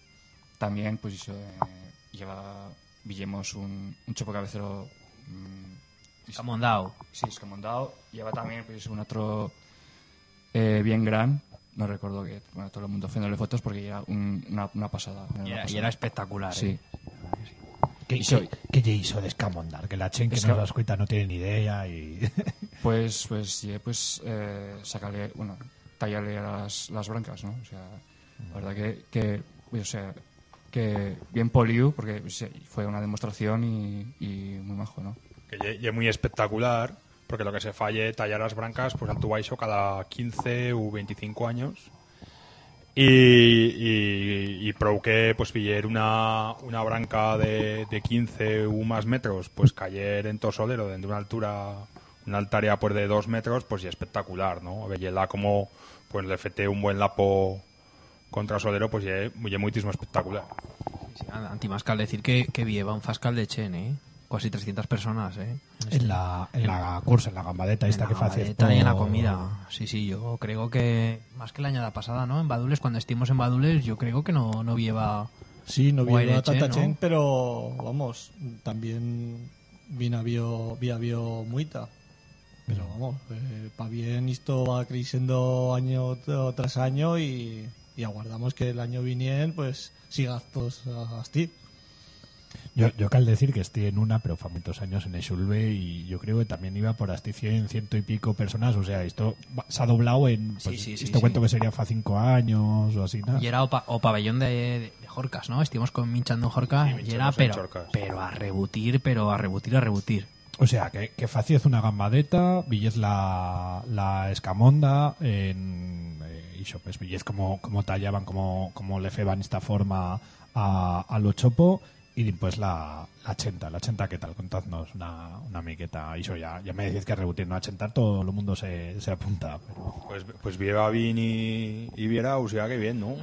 también pues iso eh, lleva villemos un, un chopo cabecero mm, Escamondao. sí, escamondao. Lleva también pues un otro eh, bien gran. No recuerdo que bueno, todo el mundo haciéndole fotos porque era un- una, una pasada. Y una era- y era espectacular, sí. eh. ¿Qué, Iso- qué, qué lle hizo de escamondar? Que la chen que Es que- das cuenta no tiene ni idea y... Pues, pues, sí, pues, eh, sacarle, bueno, tallarle las, las brancas, ¿no? O sea, la verdad que, que, o sea, que bien poliu, porque o sea, fue una demostración y, y muy majo, ¿no? Que es muy espectacular, porque lo que se falle tallar las brancas, pues al baixo cada 15 u 25 años. Y, y, y prou que pues pillar una, una branca de, de 15 u más metros, pues caer en Tosolero desde una altura, una altaria pues de 2 metros, pues y espectacular, ¿no? Veía como pues le fete un buen lapo contra Solero, pues ya muy muitísimo espectacular. Sí, antimascal decir que, que vieva un fascal de Chen, ¿eh? Casi 300 personas, ¿eh? En la, en la cursa, en la gambadeta esta En que la faces gambadeta y en la por- comida. Sí, sí, yo creo que más que la añada pasada, ¿no? En Badules, cuando estimos en Badules, yo creo que no, no lleva... Sí, no vio tanta chen, pero vamos, también vino vio, vio muita. Pero vamos, eh, pa bien esto va creciendo año tras año y, y aguardamos que el año vinien pues siga todos así. Yo, yo cal decir que estoy en una, pero fue muchos años en Exulve y yo creo que también iba por hasta 100, ciento y pico personas. O sea, esto se ha doblado en. Pues, sí, sí, esto sí. cuento que sería fa cinco años o así, nada. Y era o, pa- o pabellón de, de, de Jorcas, ¿no? Estuvimos con minchando en Jorcas y era, pero, pero a rebutir, pero a rebutir, a rebutir. O sea, que, que faciez una gambadeta, villez la, la escamonda, en, eh, iso, pues villez como, como tallaban, como, como le feban esta forma a, a lo chopo, y después la, la chenta. La chenta, ¿qué tal? Contadnos una, una miqueta. Iso ya, ya me decís que rebutir, no a chentar, todo el mundo se, se apunta. Pero... Pues, pues viera bien y, y viera, o sea que bien, ¿no?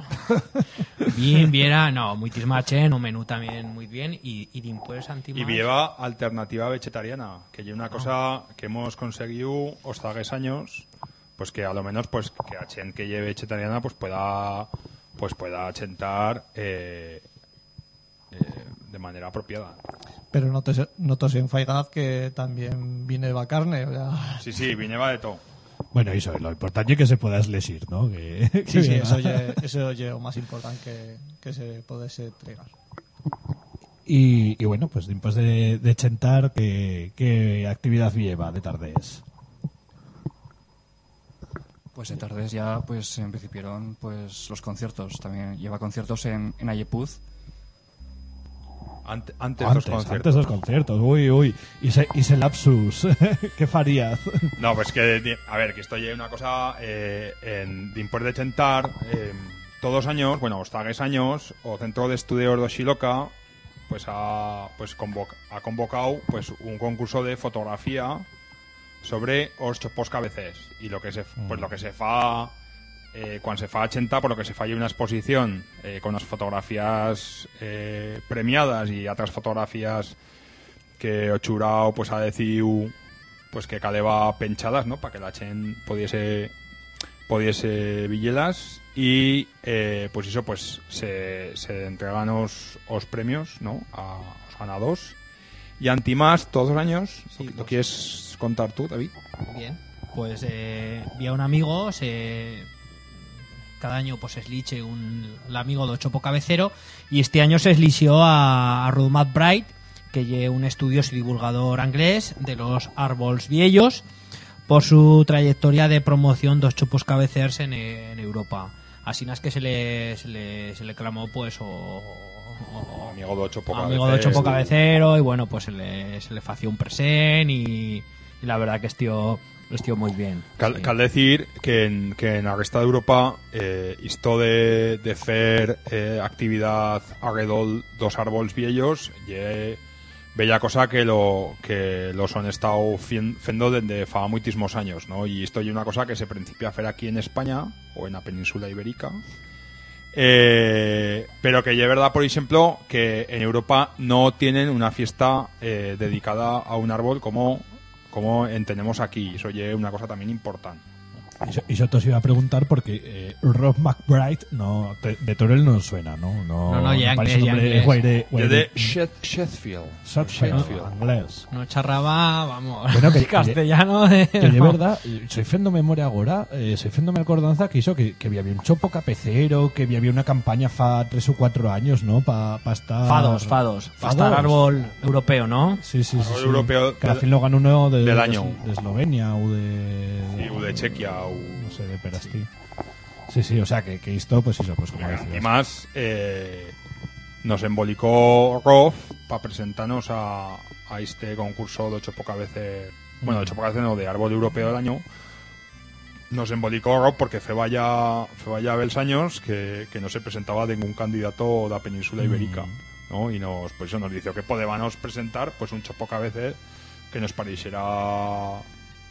Bien, viera, no, muy tismachen, un menú también muy bien, y, y después antimas... Y lleva alternativa vegetariana, que es una cosa que hemos conseguido os zagues años, pues que a lo menos pues que a chen que lleve vegetariana pues pueda pues pueda chentar eh, eh, de manera apropiada. Pero no te, no te os que también viene va carne. O sea, Sí, sí, vineba de todo. Bueno, eso, lo importante es que se pueda eslesir, ¿no? Que, que sí, sí, eso es lo más importante que, que se puede entregar. Y, y bueno, pues después de, de chentar, ¿qué, qué actividad lleva de tardes? Pues de tardes ya pues empezaron pues los conciertos. También lleva conciertos en, en Ayepuz. Ante- antes, Antes, dos conciertos. antes dos conciertos, uy, uy. Y se, y se lapsus, ¿qué farías? No, pues que, a ver, que esto es una cosa, eh, en después de chentar, eh, todos años, bueno, os tagues años, o Centro de Estudios de Xiloca, pues ha, pues convoc- ha convocado pues un concurso de fotografía sobre os chopos cabecés y lo que se pues lo que se fa eh, cuando se fa a chenta por lo que se falla una exposición eh, con las fotografías eh, premiadas y otras fotografías que o churao pues ha decidido pues que caleba penchadas, ¿no? Para que la chen pudiese podiese villelas y eh, pues eso pues se, se entregan os, os premios no a os ganados y antimás todos los años ¿lo quieres contar tú David? Bien, pues eh, vi a un amigo, se, cada año pues es liche un, el amigo de Chopo Cabecero y este año se eslició a, a Ruth McBride, que es un estudioso y divulgador inglés de los árboles viejos por su trayectoria de promoción de los chopos cabeceros en, en Europa. Así es que se le, se le, se le clamó pues o, o- amigo de Chopo amigo de Chopo Cabecero y bueno pues se le, se le fació un present y, y la verdad que estío, estío muy bien. Cal, cal decir que en, que en la resta de Europa eh, esto de, de hacer eh, actividad alrededor dos árboles viejos ye bella cosa que lo que los han estado fendo desde fa muchísimos años ¿no? y esto es una cosa que se principia a hacer aquí en España o en la península ibérica eh, pero que es verdad, por ejemplo, que en Europa no tienen una fiesta eh, dedicada a un árbol como, como en- tenemos aquí. Eso es una cosa también importante. Y yo- Y yo te os iba a preguntar porque eh, Rob McBride no, de, de Torel no suena, ¿no? No, No, no, ya parece inglés, ya nombre inglés. guaire- de Shed- Sheffield. Sheffield, Sheffield. inglés. No charraba, vamos, Bueno, que, castellano de... que de verdad, soy fendo memoria agora, eh, soy fendo acordanza que hizo que, que había un chopo capecero, que había una campaña fa tres o cuatro años, ¿no? Pa, pa estar... Fados, fados. Pa estar árbol europeo, ¿no? Sí, sí, sí. Árbol sí. europeo Que al fin lo ganó uno de, del de- año. de Eslovenia o de... Sí, o de Chequia o... No sé, de Perasti. Sí, sí, o sea que, que esto, pues eso, pues como. Y más, eh, nos embolicó Rof para presentarnos a, a este concurso de ocho poca veces, bueno, de ocho poca veces no, de árbol europeo del año. Nos embolicó Rof porque fue vaya, fue vaya bels años que, que no se presentaba ningún candidato de la península ibérica. ¿no? Y nos, pues eso nos dijo que podíamos presentar pues un chopoca veces que nos pareciera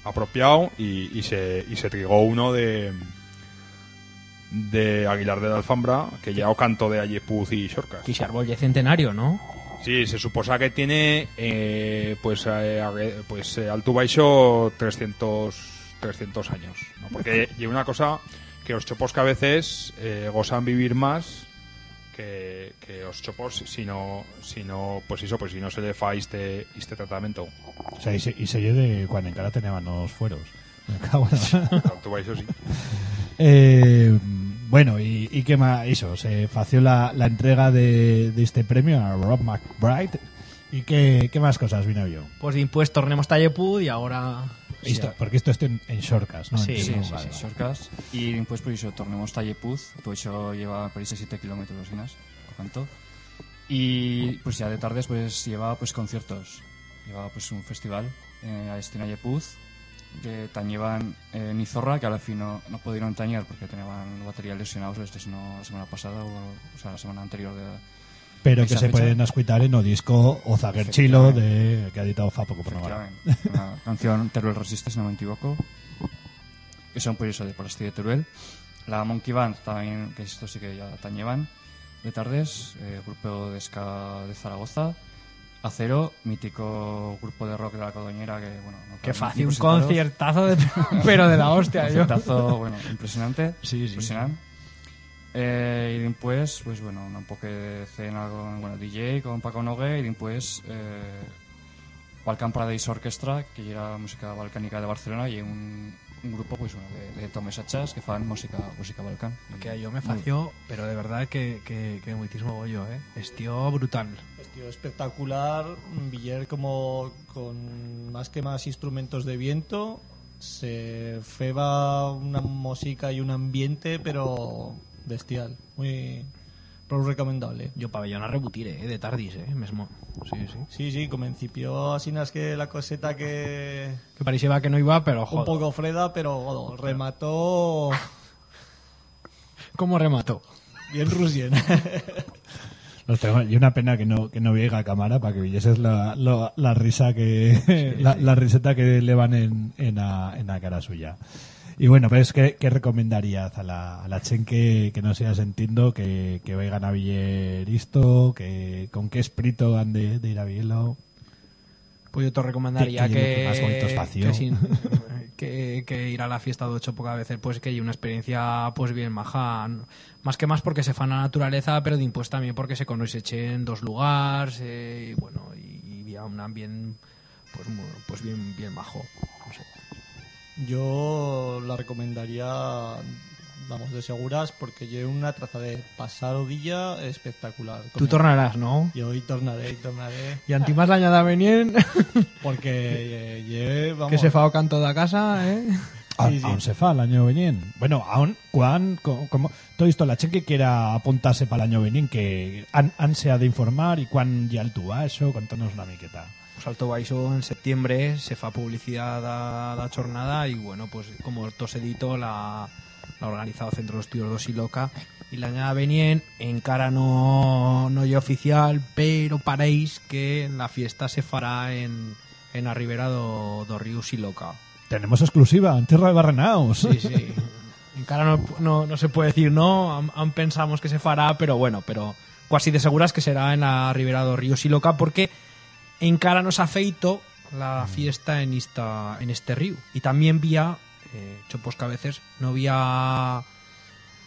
apropiado y, y se, y se trigó uno de de Aguilar de la Alfambra, que ya o canto de Ayepuz y árbol ya es centenario, ¿no? Sí, se suposa que tiene eh, pues eh, pues eh, alto baixo 300 300 años, ¿no? Porque y una cosa que los chopos que a veces eh, gozan vivir más que, que los chopos si no, si no pues eso, pues si no se le fa este, este tratamiento. O sea, y se, y se lle de cuando en cara tenían los fueros. Me cago en la- Alto baixo sí. Eh, bueno, y, y qué más hizo? Se fació la, la entrega de, de este premio a Rob McBride. ¿Y qué, qué más cosas vino yo? Pues de impuestos tornemos Tallepud y ahora... Porque esto está en, en Shortcast, ¿no? Sí, Sí, sí, vale, sí, vale. Shortcast. Y después por eso tornemos Tallepuz, por eso lleva por eso 7 kilómetros finas, por tanto. Y pues ya de tardes pues lleva pues conciertos. Lleva pues un festival eh, a este Tallepuz que tañevan eh, Nizorra, que al fin no, no pudieron tañer porque tenían baterías lesionados este sino la semana pasada o, o sea, la semana anterior de Pero que se fecha. pueden escuchar en o disco O Zaguer Chilo, de, que ha editado fa poco por. Una canción Teruel Resiste, si no me equivoco. Que son por eso de por de Teruel. La Monkey Band también, que esto sí que ya tan llevan. De tardes, eh, grupo de ska de Zaragoza. Acero, mítico grupo de rock de la Codoñera que, bueno... no cabe fácil, un conciertazo de- pero de la hostia, yo. Conciertazo, bueno, impresionante. Sí, sí. Impresionante. Eh, y después, pues bueno, un poco de cena con bueno, DJ, con Paco Nogue, y después eh, Balkan Paradise Orchestra, que era música balcánica de Barcelona, y un, un grupo pues bueno, de, de Tomes Hachas que fan música, música balcán. Que yo me Muy- fació, pero de verdad que, que, que muchísimo bollo, ¿eh? Estío brutal. Tío, espectacular, Villar como con más que más instrumentos de viento, se feba una música y un ambiente, pero bestial, muy recomendable. Yo pabellón a rebutir, ¿eh? De tardis, ¿eh? Mesmo. Sí, sí. Sí, sí, comencipió así que la coseta que Que parecía que no iba, pero un joder. poco freda, pero joder, remató ¿Cómo remató? bien rusien. Los tengo- y una pena que no, que no llega a cámara para que vieses la, la, la risa que la, la riseta que le van en, en, la, en la cara suya. Y bueno, pues ¿qué, qué recomendarías a la, a la chen que, que no sea sentindo que, que vayan a Viller esto, que con qué espíritu han de, de ir a Villo? Pues yo te recomendaría Que- que que, que, sin- que, que ir a la fiesta de ocho pocas veces, pues que hay una experiencia pues bien maja. Más que más porque se fan a naturaleza, pero después también porque se conoce en dos lugares eh, y bueno, y, y había un ambiente pues, mu- pues bien, bien majo. Yo la recomendaría, vamos, de seguras, porque llevo una traza de pasado día espectacular. Tú tornarás, ¿no? Yo y tornaré, y tornaré. Y antimás la añada venien Porque eh, lle- vamos, que se fa o canto da casa, eh? A- Sí, sí. Aún se fa el año venien. Bueno, aún, cuan, co- como, todo esto, la chen que quiera apuntarse para el año venien, que han, ansia de informar y cuán ya el tu eso, contanos una miqueta. Pues Alto Baixo en septiembre se fa publicidad da, da jornada y bueno, pues como tosedito la, la ha organizado Centro de Estudios dos y Loca y la añada venien encara no no ya oficial, pero paréis que la fiesta se fará en en a ribera do, do río Siloca. Tenemos exclusiva en Tierra de Barrenaos. Sí, sí. Encara no, no, no se puede decir no, aún- aún pensamos que se fará, pero bueno, pero casi de seguras que será en la ribera do río Siloca porque encara nos ha feito la fiesta en esta en este río. Y también vía eh, chopos que a veces no había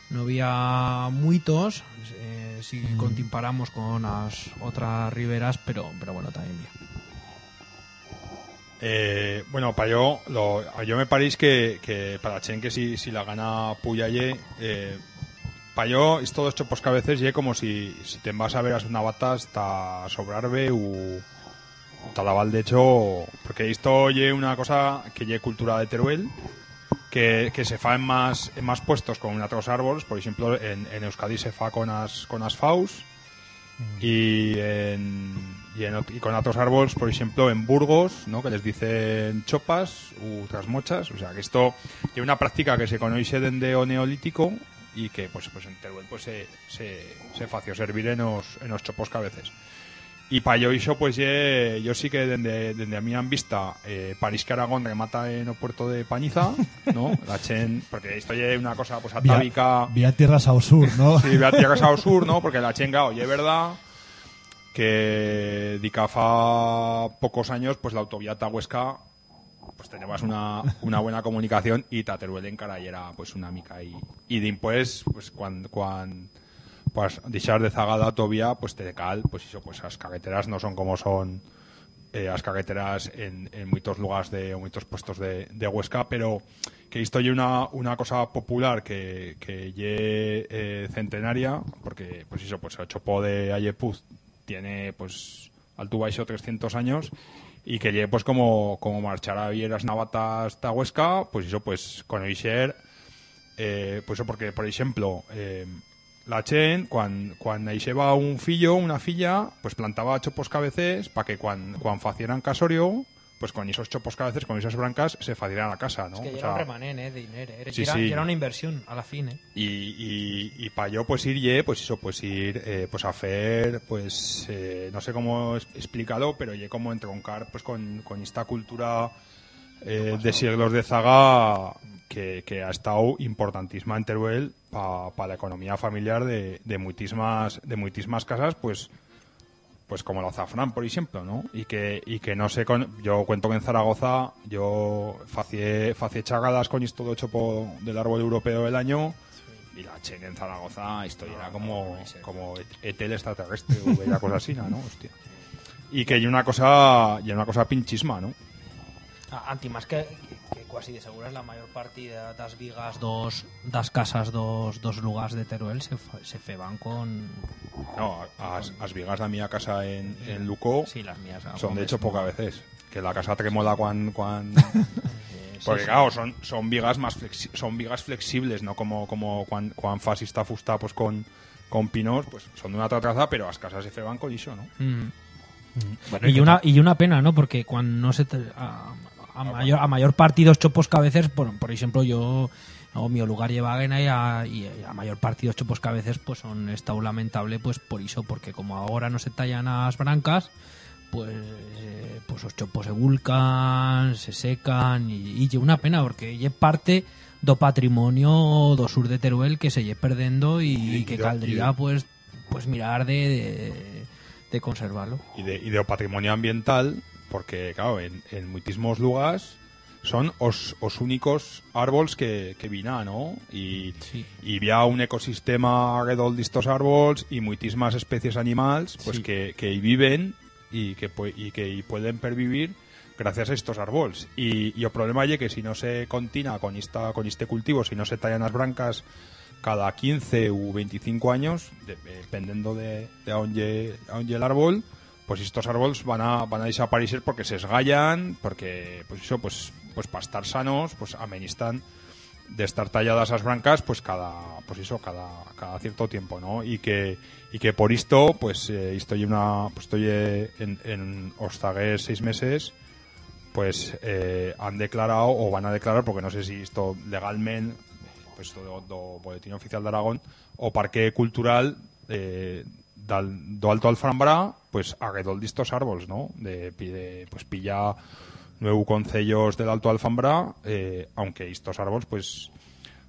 no había muitos eh, si contimparamos con las otras riberas pero pero bueno también vía. Eh, bueno, para yo, lo, a yo me parece que, que para Chen que si, si la gana Puyaye, eh, para yo esto dos chopos que a veces ye como si, si te vas a ver a una bata hasta sobrarbe u talaval de hecho, porque esto ye una cosa que ye cultura de Teruel, que, que se fa en más, en más puestos con otros árboles, por ejemplo en, en Euskadi se fa con as, con as faus, y, en, y, en y con otros árboles, por ejemplo, en Burgos, ¿no? que les dicen chopas u trasmochas. O sea, que esto es una práctica que se conoce desde o neolítico y que pues, pues en Teruel pues, se, se, se fació servir en los, en los chopos que a veces. Y para yo iso, pues ye- yo sí que desde, desde a mí han vista eh, París que Aragón remata en el puerto de Pañiza, ¿no? La chen, porque esto es una cosa pues Vía, atávica. vía Tierras al sur, ¿no? Sí, ve a Tierras al Sur, ¿no? Porque la chenga, oye, es verdad que dica fa pocos años, pues la autovía Huesca pues teníamos una, una buena comunicación y Tateruel en cara y era pues una mica y, y después pues cuando cuando pues deixar de zaga la autovía pues te cal pues eso pues las carreteras no son como son eh, las carreteras en, en muchos lugares de o muchos puestos de, de Huesca pero que esto es una, una cosa popular que, que ye eh, centenaria porque pues eso pues el chopo de Ayepuz tiene pues alto baixo 300 años y que lle pues como como marchar a Vieras Navatas hasta Huesca pues eso pues con Ixer eh, pues porque por ejemplo eh, la Chen cuando cuando ahí se va un fillo una filla pues plantaba chopos cabezes para que cuando cuando facieran casorio pues con esos chopos cabezes con esas brancas se facieran la casa no Es que O era un remanent, eh, de dinero. Era, Sí, era, sí. era una inversión a la fin, eh. y, y, y para yo pues ir ye, pues eso pues ir eh, pues a hacer pues eh, no sé cómo explicarlo pero ye como entroncar pues con, con esta cultura eh, de siglos de zaga que, que ha estado importantísima en Teruel para la economía familiar de, de muitísimas de muitísimas casas pues pues como el azafrán, por ejemplo, ¿no? Y que, y que no sé, con, yo cuento que en Zaragoza yo facié, facié chagadas con esto de chopo del árbol europeo del año y la chen en Zaragoza esto era como, como etel extraterrestre o bella cosa así, ¿no? Hostia. Y que hay una cosa, y una cosa pinchisma, ¿no? A- Anti más que, que, casi de seguras la mayor parte de das vigas dos das casas dos, dos lugares de Teruel se, fa- se feban con No, as, as vigas de mi casa en, en Luco Sí, las mías, ah, son de hecho pocas veces. Que la casa tremola cuando... Cuan... Porque sí. claro, son, son vigas más flexi- son vigas flexibles, no como, como cuando cuan fas está fusta pues con, con pinos, pues son de una tratraza, pero las casas se feban con eso, ¿no? Mm. Bueno, y, una, y una pena, ¿no? Porque cuando no se... te- a, a mayor, a mayor partidos chopos que a veces, por, por ejemplo, yo... O mi lugar lleva y a, y a mayor partidos chopos que a veces pues son estado lamentable pues por eso porque como ahora no se tallan las brancas pues eh, pues los chopos se vulcan se secan y, y una pena porque es parte do patrimonio do sur de Teruel que se lle perdendo y, que caldría pues pues mirar de, de, de conservarlo. Y de, y de patrimonio ambiental, porque claro, en, en muchísimos lugares son os, os únicos árboles que, que vina, ¿no? Y, y había un ecosistema alrededor de estos árboles y muchísimas especies animales pues Sí. que, que viven y que, y que pueden pervivir gracias a estos árboles. Y, y el problema es que si no se continúa con, esta, con este cultivo, si no se tallan las brancas cada 15 u 25 años, de- dependiendo de, de a dónde el árbol, pues estos árboles van a, van a desaparecer porque se esgallan, porque pues eso, pues, pues para estar sanos, pues amenistan de estar talladas las brancas pues cada pues eso cada, cada cierto tiempo no y que y que por esto pues eh, estoy una pues estoy eh, en, en Ostagués seis meses pues eh, han declarado o van a declarar porque no sé si esto legalmente pues esto boletín oficial de Aragón o parque cultural eh, dal, do Alto Alfambra pues alrededor de estos árboles no de, pi- de, pues pilla nueve concellos del Alto Alfambra eh, aunque estos árboles pues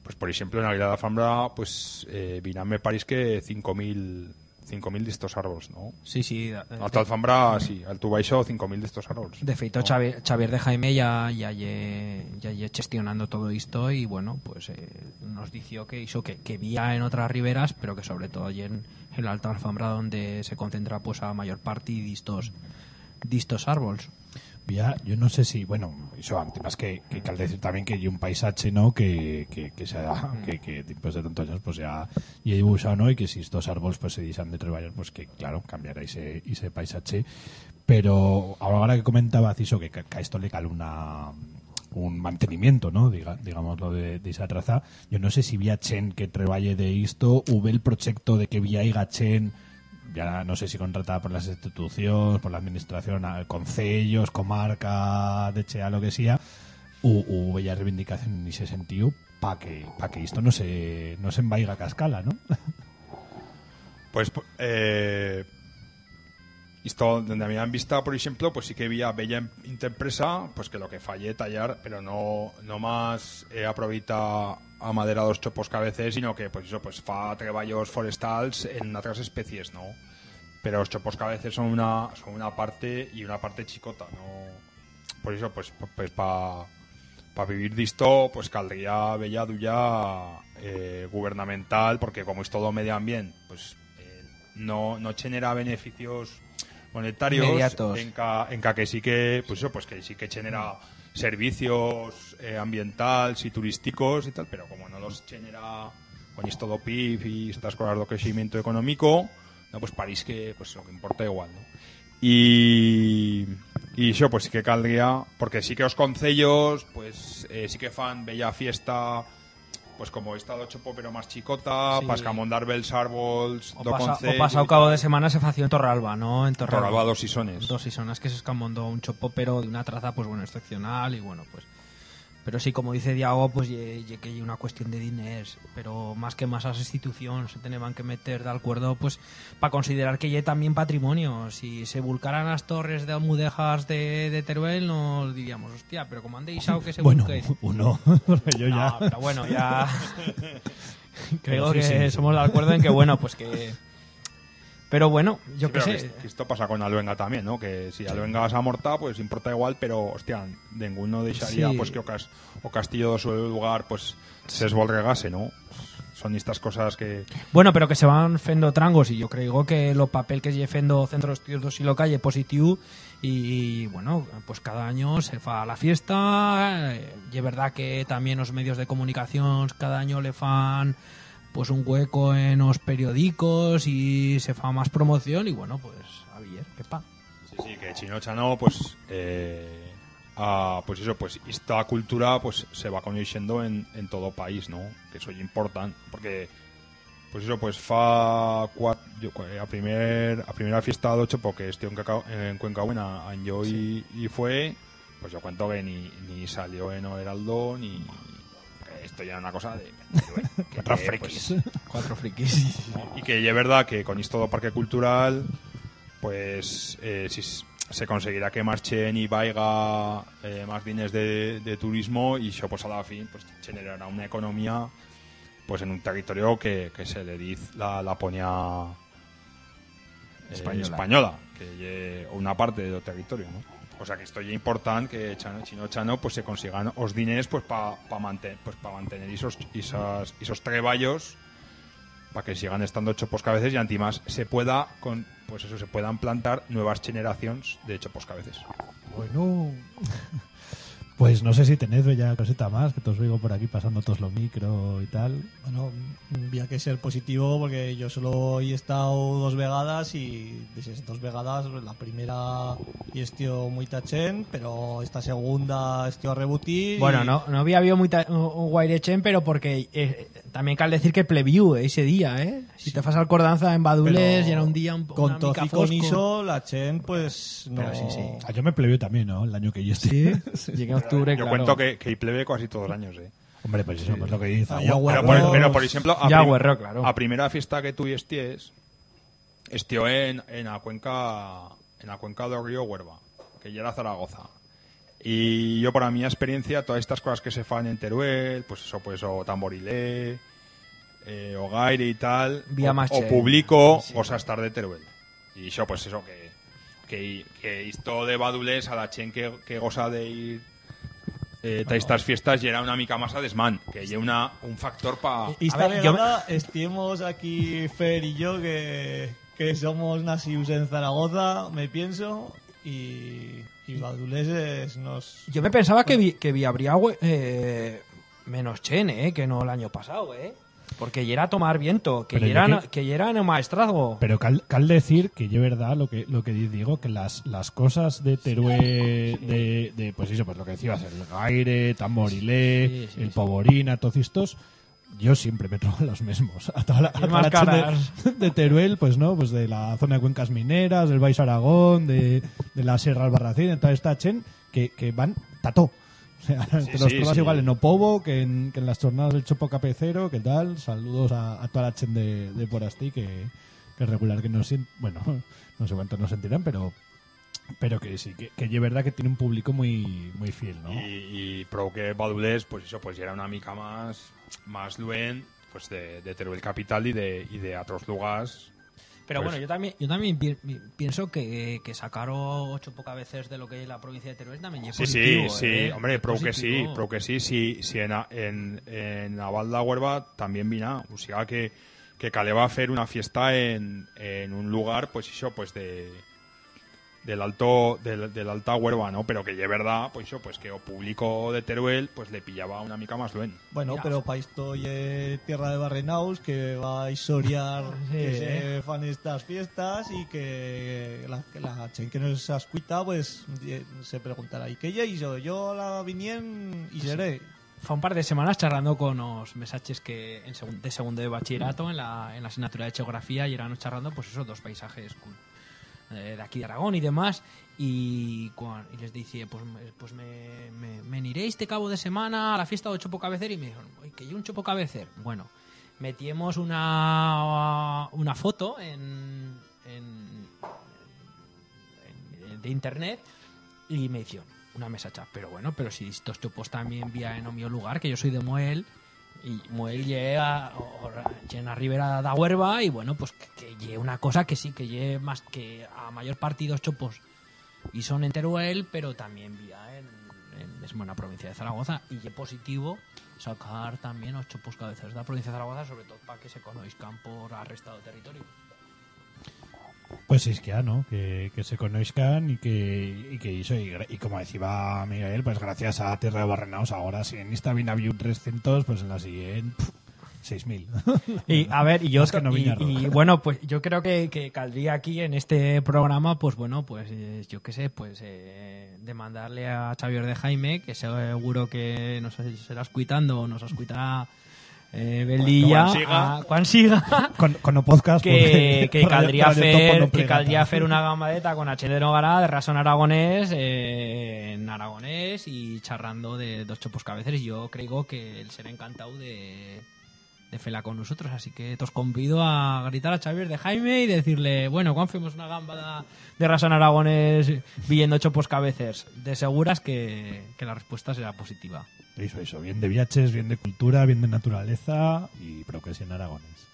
pues por ejemplo en la de Alfambra pues eh, vinan me parece que 5.000 5.000 de estos árboles no Sí, sí. eh, Alto Alfambra sí Alto Baixo 5.000 de estos árboles De feito, Xavier, Xavier de Jaime ya ya lle, ya gestionando todo esto y bueno, pues eh, nos dició que hizo que, que vía en otras riberas, pero que sobre todo allí en, en la Alta Alfambra donde se concentra pues a mayor parte de estos, de estos árboles. Vía, yo no sé si, bueno, eso además que, que cal decir también que hay un paisaje, ¿no? Que, que, que se da, que, que después de tantos años pues ya he usado, ¿no? Y que si estos árboles pues se disan de trabajar, pues que claro, cambiará ese, ese paisaje. Pero ahora que comentaba Ciso que, que a esto le cal una un mantenimiento, ¿no? Diga, digámoslo de, de esa traza. Yo no sé si vía Chen que trabaje de esto, hubo el proyecto de que vía Chen ya no sé si contratada por las instituciones, por la administración, concellos, comarca, de Chea, lo que sea, u bella reivindicación en ese sentido para que que esto no se no se envaiga a cascala, ¿no? Pues eh, esto donde me han visto, por ejemplo, pues sí que había bella interpresa, pues que lo que fallé tallar, pero no, no más eh, a madera dos chopos cabezes, sino que pues eso, pues fa treballos forestals en otras especies, ¿no? Pero los chopos cabezes son una, son una parte y una parte chicota, ¿no? Por eso, pues, pues para para vivir disto, pues caldría bella duya eh, gubernamental, porque como es todo medio ambiente, pues eh, no, no genera beneficios monetarios Inmediatos. en ca, en ca que sí que pues eso, pues que sí que genera servicios eh, ambientales y turísticos y tal, pero como no los genera con esto do PIB y estas cosas de crecimiento económico, no, pues París que pues lo que importa igual, ¿no? Y y yo pues sí que caldría porque sí que los concellos pues eh, sí que fan bella fiesta pues como he estado chopo pero más chicota, Sí. pascamondar bels árboles, O, pasa- o pasado cabo de semana se fació en Torralba, ¿no? En Torralba, Torralba dos isones. Dos isones que se escamondó un chopo, pero de una traza, pues bueno, excepcional y bueno, pues... Pero sí, como dice Diago, pues ye, ye que hay una cuestión de diners, pero más que más las instituciones se tenían que meter de acuerdo, pues, para considerar que hay también patrimonio. Si se vulcaran las torres de almudejas de, de Teruel, nos diríamos, hostia, pero como han deixado que se Bueno, uno, yo ya- No, pero bueno, ya... Creo Pero sí, que sí, sí. somos de acuerdo en que, bueno, pues que... Pero bueno, yo Sí, qué sé. que- esto pasa con Albenga también, ¿no? Que si Albenga vas a morta, pues importa igual, pero, hostia, ninguno dejaría Sí. pues que o, cas- o Castillo de su lugar, pues, se esvolregase, ¿no? Son estas cosas que... Bueno, pero que se van fendo trangos y yo creo que lo papel que lle fendo Centro de Estudios y lo calle positivo y bueno, pues cada año se fa la fiesta eh, y es verdad que también los medios de comunicación cada año le fan pues un hueco en los periódicos y se fa más promoción y bueno, pues a ver, qué pa. Sí, sí, que Chinocha no, pues... eh, a, pues eso, pues esta cultura pues se va conociendo en, en todo país, ¿no? Que eso es importante, porque pues eso, pues fa cuat, yo, cua- a primer a primera fiesta de ocho porque estoy en, Cacao- en Cuenca Buena año y, y fue pues yo cuento que ni, ni salió en Heraldo ni que esto ya era una cosa de que- Cuatro que, frikis. Cuatro frikis. y que es verdad que con esto do parque cultural pues eh, si se conseguirá que marchen y vaiga eh, más bienes de, de turismo y eso pues a la fin pues generará una economía pues en un territorio que, que se le dice la Laponia eh, Española. española, que una parte del territorio ¿no? O sea que esto ya importante que Chano, Chino Chano pues se consigan os diners pues para pa mantener pues pa mantener esos esos esos treballos para que sigan estando chopos cabezas y antimás se pueda con pues eso se puedan plantar nuevas generaciones de chopos cabezas. Bueno. Pues no sé si tenéis bella cosita más, que te os oigo por aquí pasando todos lo micro y tal. Bueno, había que ser positivo porque yo solo he estado dos vegadas y de esas dos vegadas la primera y estío muy tachen, pero esta segunda estío a rebutir. Bueno, y- no, no había habido muy Guairechen, pero porque eh, también cal decir que plebiu ese día, ¿eh? Si te fas al cordanza en Badulés Pero y era un día un, con todo mica y con fosco. iso, la Chen, pues no. Pero sí, sí. Ah, yo me plebió también, ¿no? El año que yo estoy. Llegué en octubre, Yo claro. cuento que, que plebe casi todos los años, ¿eh? Hombre, pues eso, pues lo que dice. Ah, Pero, ya por, guarro- pero, por ejemplo, a, prim- claro. a primera fiesta que tú esties, estió en, en la cuenca en la cuenca del río Huerva, que ya era Zaragoza. Y yo, para mi experiencia, todas estas cosas que se fan en Teruel, pues eso, pues o tamborilé, eh, o gaire y tal, Vía o, o publico Sí. cosas estar de Teruel. Y eso, pues eso, que que, que esto de Badulés a la chen que, que goza de ir eh, a estas fiestas y era una mica más a desmán, que lleva una, un factor para... Y esta A ver, yo estemos aquí Fer y yo que, que somos nacidos en Zaragoza, me pienso, y, y baduleses nos... Yo me pensaba que, vi, que vi habría eh, menos chen, ¿eh? Que no el año pasado, ¿eh? Porque ya era tomar viento, que era, que- que el maestrazgo. Pero cal, cal decir que yo verdad lo que lo que digo que las, las cosas de Teruel de, de pues eso pues lo que decías el gaire tamborilé Sí, sí, el poborina todos estos yo siempre me trobo los mismos. A toda la, a toda la de, de Teruel pues no pues de la zona de cuencas mineras del Baix Aragón de, de la Sierra Albarracín de toda esta chen que, que van tató sea, te los sí, sí. igual en Opovo que en, que en las jornadas del Chopo Capecero, que tal. Saludos a, a toda la chen de, de por Asti, que, que es regular que nos sien- bueno, no sé cuántos nos sentirán, pero pero que sí, que, que es verdad que tiene un público muy muy fiel, ¿no? Y, y pro que Badulés, pues eso, pues era una mica más, más luen, pues de, de Teruel Capital y de, y de otros lugares. Pero Pues- bueno, yo también, yo también pi- pi- pienso que, que sacaron ocho pocas veces de lo que es la provincia de Teruel también es Sí, positivo, sí, sí, ¿eh? hombre, pro que sí, pro que sí, sí, sí en, en, en la Valda Huerva también vina, o sea que, que Cale va a hacer una fiesta en, en un lugar, pues eso, pues de del alto del, del alta Huerva, ¿no? Pero que es verdad, pues eso, pues que o público de Teruel, pues le pillaba una mica más luen. Bueno, Mira. pero para esto eh, tierra de Barrenaus, que va a historiar Sí, que eh. se fan estas fiestas y que la, que la chen que nos escuita, pues se preguntará, ¿y qué ya hizo? Yo la vinien y seré. Fue un par de semanas charlando con los mensajes que en segun- de segundo de bachillerato en la, en la asignatura de geografía y eran charlando pues esos dos paisajes cool, de aquí de Aragón y demás y, cuan- y les dije pues, pues me, me, me aniré este cabo de semana a la fiesta de Chopo Cabecer y me dijeron "Uy, que yo un Chopo Cabecer bueno metimos una una foto en, en- de internet y me hicieron una mesa chat. Pero bueno, pero si estos chopos también vía en mío lugar, que yo soy de Moel, y Moel llega en la ribera da Huerva, y bueno, pues que, que una cosa que sí, que lle más que a mayor partidos chopos y son en Teruel, pero también vía en, en la provincia de Zaragoza, y lle positivo sacar también los chopos cabezas de la provincia de Zaragoza, sobre todo para que se conozcan por arrestado territorio. Pues sí, es que, ah, ¿no? Que, que se conozcan y que, y que hizo, y, como decía Miguel, pues gracias a Tierra de Barrenaos, ahora si en esta vina había un 300, pues en la siguiente, pf, 6.000. Y a ver, y yo Más que no y, y, bueno, pues yo creo que, que caldría aquí en este programa, pues bueno, pues eh, yo qué sé, pues eh, demandarle a Xavier de Jaime, que seguro que nos será escuitando o nos escuitará eh, siga. a- quan siga, con, con o podcast que, que caldría hacer no que caldría hacer una gambadeta con H de Nogara de razón aragonés eh, en aragonés y charrando de dos chopos cabeceres yo creo que él será encantado de fela con nosotros así que os convido a gritar a Xavier de Jaime y decirle bueno cuando fuimos una gambada de razón aragonés viendo chopos cabeceres de seguras que, que la respuesta será positiva Eso, eso, bien de viajes, bien de cultura, bien de naturaleza y en Aragones.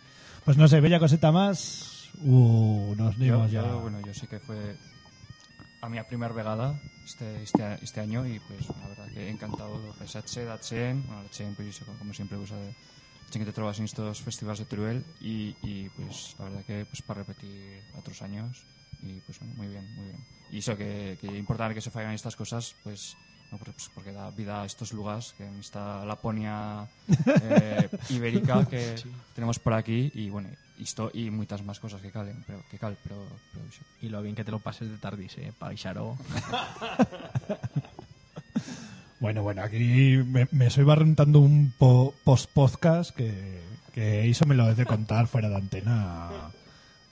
Pues no sé, bella coseta más. Uh, nos Yo, ya. yo, bueno, yo sí que fue a mi primera vegada este, este, este año y pues la verdad que encantado del paisaje, la Chen, bueno, la Chen pues como siempre pues, eh, Chen que te trobas en estos festivales de Teruel y, y pues la verdad que pues para repetir otros años y pues bueno, muy bien, muy bien. Y eso que, que importante que se fallan estas cosas pues no, pues, pues, porque da vida a estos lugares que en esta Laponia eh, ibérica que tenemos por aquí y bueno esto y muchas más cosas que calen pero que cal pero, pero. Y lo bien que te lo pases de tardis, eh, paisaro. Bueno, bueno, aquí me, me estoy barrentando un po- post-podcast que, que eso me lo he de contar fuera de antena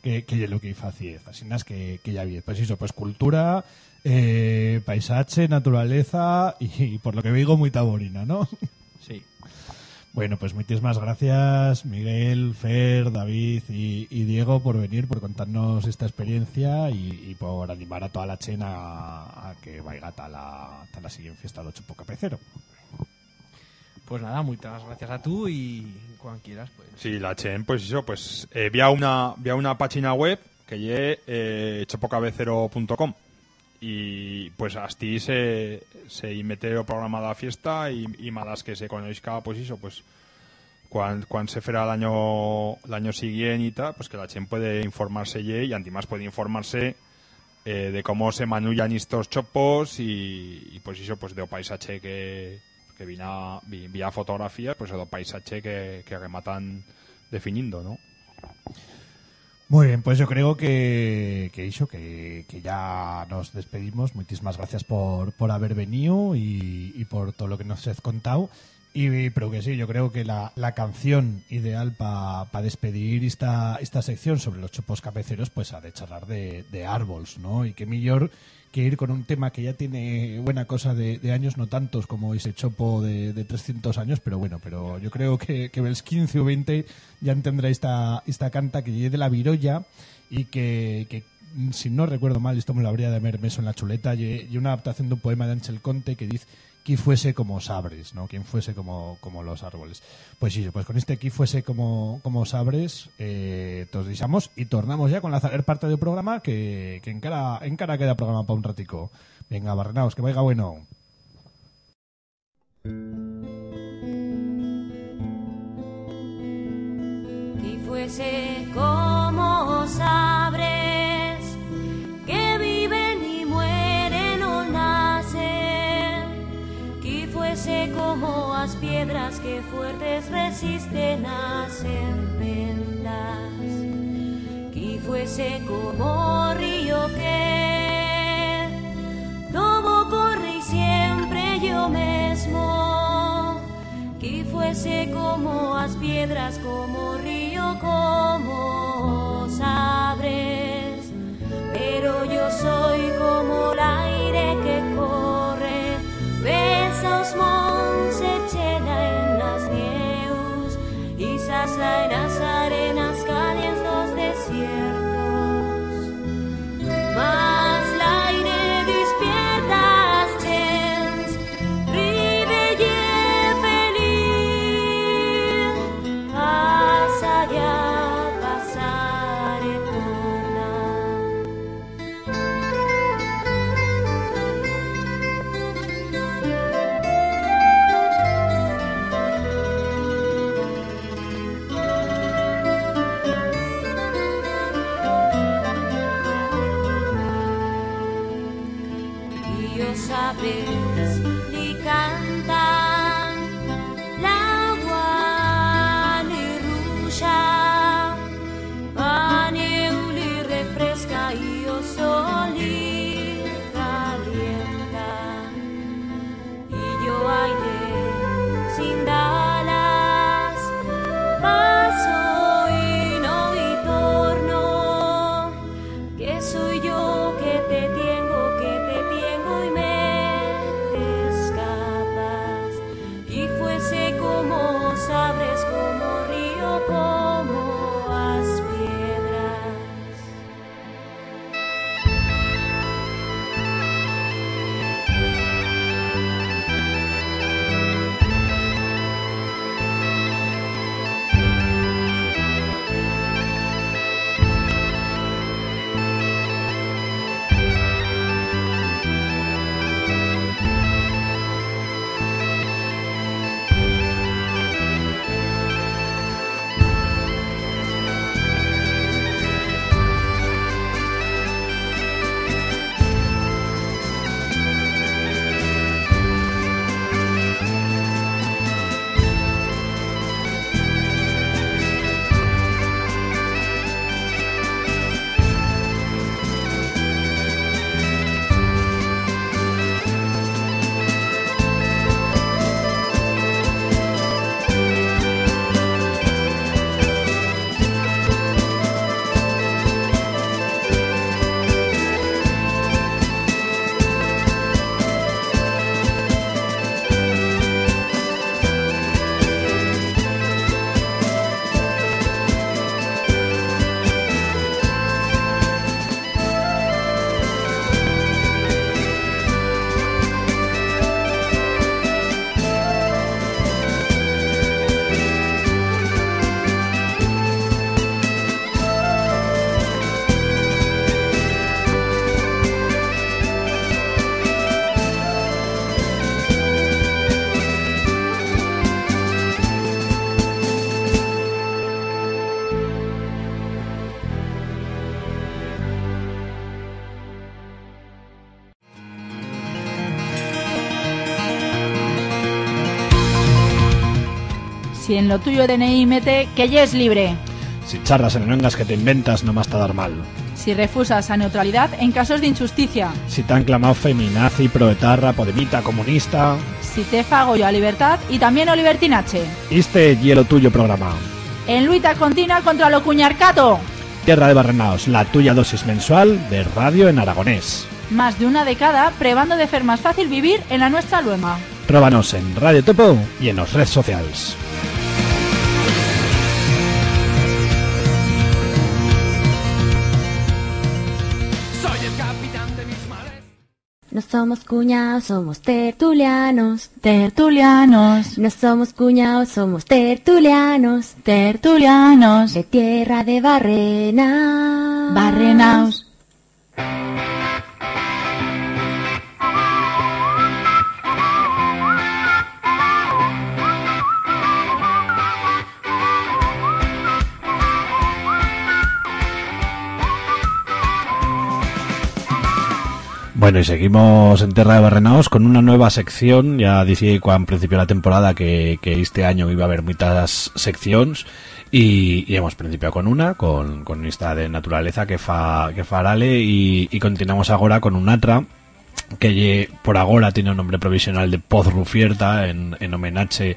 que, que lo que hice así es que, que ya vi. Pues eso, pues cultura, eh, paisaje, naturaleza y, y por lo que digo muy taborina, ¿no? Bueno, pues muchísimas gracias Miguel, Fer, David y, y Diego por venir, por contarnos esta experiencia y, y por animar a toda la chena a, a que vaya a la, a la siguiente fiesta del Chupo Capecero. Pues nada, muchas gracias a tú y cuando quieras, pues. Sí, la Chen, pues eso, pues eh, vía una vía una página web que es eh, chopocabecero.com y pues así se, se mete el programa de la fiesta y, malas que se conozca, pues eso, pues cuando, cuando se fuera el año, el año siguiente y tal, pues que la Chen puede informarse y además puede informarse eh, de cómo se manullan estos chopos y, pues eso, pues de o paisaje que, que vina, vi- vía fotografía, pues el paisaje que, que rematan definiendo, ¿no? Muy bien, pues yo creo que, que que, que ya nos despedimos. Muchísimas gracias por, por haber venido y, y por todo lo que nos has contado. Y, pero que sí, yo creo que la, la canción ideal para despedir esta, esta sección sobre los chopos cabeceros, pues ha de charlar de, de árboles, ¿no? Y qué mejor que ir con un tema que ya tiene buena cosa de, de años, no tantos como ese chopo de, de 300 años, pero bueno, pero yo creo que, que los 15 o 20 ya tendrá esta, esta canta que llegue de la virolla y que, que, si no recuerdo mal, esto me lo habría de haber meso en la chuleta, y y una adaptación de un poema de Ángel Conte que dice fuese como sabres, ¿no? Quien fuese como, como los árboles. Pues sí, pues con este que fuese como, como sabres, eh, todos disamos y tornamos ya con la zaguer parte del programa que, que encara, encara queda programa para un ratico. Venga, barrenaos, que vaya bueno. fuese como sabres como las piedras que fuertes resisten a serpentas, que fuese como río que todo corre y siempre yo mismo que fuese como las piedras, como río, como sabres. Pero yo soy como el aire que corre, besa os mons, se llena en las nieus, y sasla en las arenas calles los desiertos. Lo tuyo DNI mete que ya es libre. Si charras en lenguas que te inventas, no más te dar mal. Si refusas a neutralidad en casos de injusticia. Si te han clamado feminazi, proetarra, podemita, comunista... Si te fago yo a libertad y también o libertinache. Este hielo tuyo programa. En luita continua contra lo cuñarcato. Tierra de Barrenaos, la tuya dosis mensual de radio en aragonés. Más de una década probando de hacer más fácil vivir en la nuestra luema. Tróbanos en Radio Topo y en las redes sociales. No somos cuñados, somos tertulianos. Tertulianos. No somos cuñados, somos tertulianos. Tertulianos. De tierra de Barrena. Barrenaos. Bueno, y seguimos en Tierra de Barrenaos con una nueva sección. Ya decía cuando principio la temporada que, este año iba a haber muchas secciones y, hemos principiado con una, con, con esta de naturaleza que fa, que fa Arale y, y continuamos ahora con un atra que por ahora tiene un nombre provisional de Poz Rufierta en, en homenaje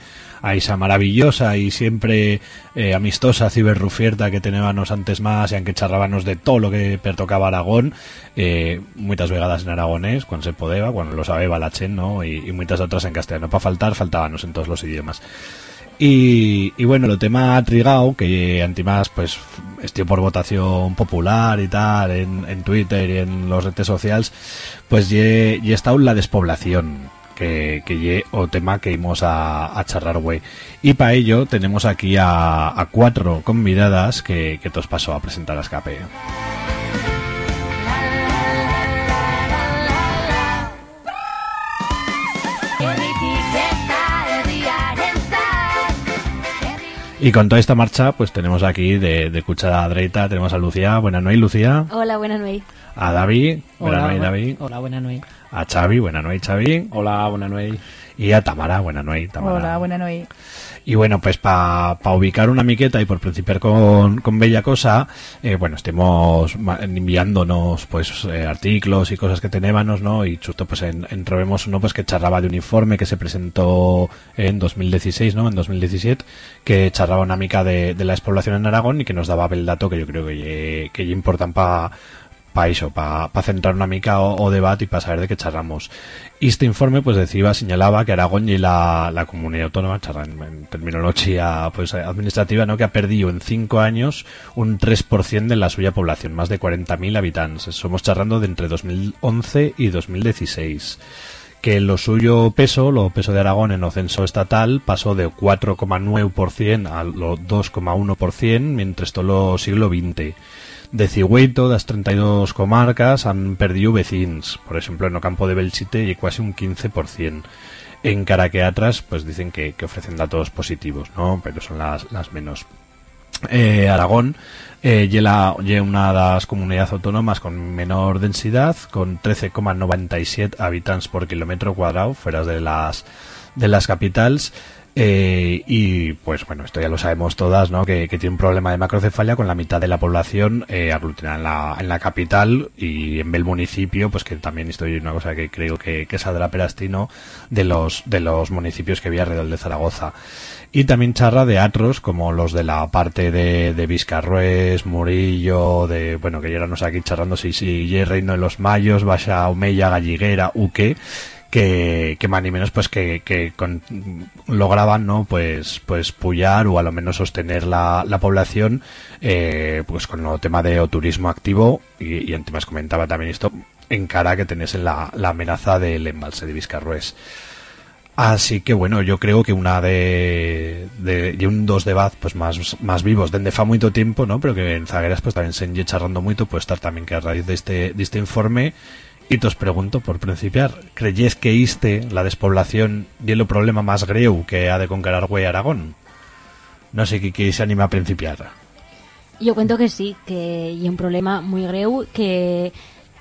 esa maravillosa y siempre eh, amistosa ciberrufierta que teníamos antes más y aunque charrábamos de todo lo que pertocaba Aragón eh, muchas vegadas en aragonés cuando se podía, cuando lo sabía la chen, ¿no? y, muchas otras en castellano. Para faltar, faltábamos en todos los idiomas. Y, bueno, lo tema trigao, que antimás pues estoy por votación popular y tal, en, en Twitter y en los redes sociales, pues ye está la despoblación, que, que o tema que íbamos a, charrar, güey. Y para ello tenemos aquí a, a cuatro convidadas que, que os paso a presentar a escape. Y con toda esta marcha, pues tenemos aquí de, de cuchara derecha, tenemos a Lucía. Buenas noches, Lucía. Hola, buenas noches. A David. Buenas noches, David. Hola, buenas noches. A Xavi. Buenas noches, Xavi. Hola, buenas noches. Y a Tamara. Buenas noches, Tamara. Hola, buena noche. Y bueno, pues para ubicar una miqueta y por principiar con, con Bella Cosa, eh, bueno, estemos enviándonos pues eh, artículos y cosas que tenébamos, ¿no? Y justo pues en, entrobemos uno pues que charraba de un informe que se presentó en 2016, ¿no? En 2017, que charraba una mica de, de la despoblación en Aragón y que nos daba el dato que yo creo que ye, que importan para para eso, para centrar una mica o, debate y para saber de qué charramos. Este informe, pues decía, señalaba que Aragón y la, la comunidad autónoma, charra en, terminología pues, administrativa, ¿no? que ha perdido en cinco años un 3% de la suya población, más de 40.000 habitantes. Somos charrando de entre 2011 y 2016 que lo suyo peso, lo peso de Aragón en el censo estatal, pasó de 4,9% a lo 2,1%, mientras todo siglo XX. De Cigüeito, das 32 comarcas, han perdido vecinos. Por ejemplo, en el campo de Belchite y casi un 15%. En Caraqueatras, pues dicen que, que ofrecen datos positivos, ¿no? Pero son las, las menos. Eh, Aragón eh, lle la- lle una de las comunidades autónomas con menor densidad, con 13,97 habitantes por kilómetro cuadrado, fuera de las de las capitales. Eh, y pues bueno, esto ya lo sabemos todas, ¿no? Que, que tiene un problema de macrocefalia con la mitad de la población eh, aglutinada en la, en la capital y en el municipio, pues que también estoy una cosa que creo que, que saldrá perastino de los, de los municipios que había alrededor de Zaragoza. Y también charra de atros, como los de la parte de, de Vizcarrués, Murillo, de, bueno, que ya éramos aquí charrando si, si ye Reino de los Mayos, Baxa Omeya, Galliguera, Uque, que, que más ni menos pues que, que con- lograban no pues pues pullar o a lo menos sostener la, la población eh, pues con el tema de turismo activo y, y antes comentaba también esto en cara que tenés en la, la amenaza del embalse de Vizcarrués Así que bueno, yo creo que una de, de y un dos debates pues más, más vivos dende fa mucho tiempo, ¿no? Pero que en Zagueras pues también se enlle charrando mucho, puede estar también que a raíz de este, de este informe y os pregunto por principiar, ¿creyes que iste la despoblación y el problema más greu que ha de conquerar güey Aragón? No sé qui se anima a principiar. Yo cuento que sí, que hay un problema muy greu, que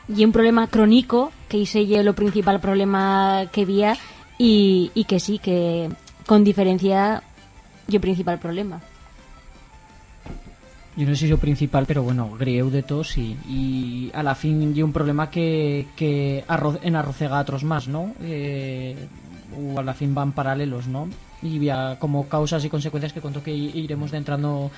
y un problema crónico, que ese es lo principal problema que había y, y que sí, que con diferencia y el principal problema. Yo no sé si es o principal, pero bueno, grieu de todos y, y a la fin y un problema que, que arro- en arrocega a otros más, ¿no? Eh, o a la fin van paralelos, ¿no? Y como causas y consecuencias que cuento que i- iremos entrando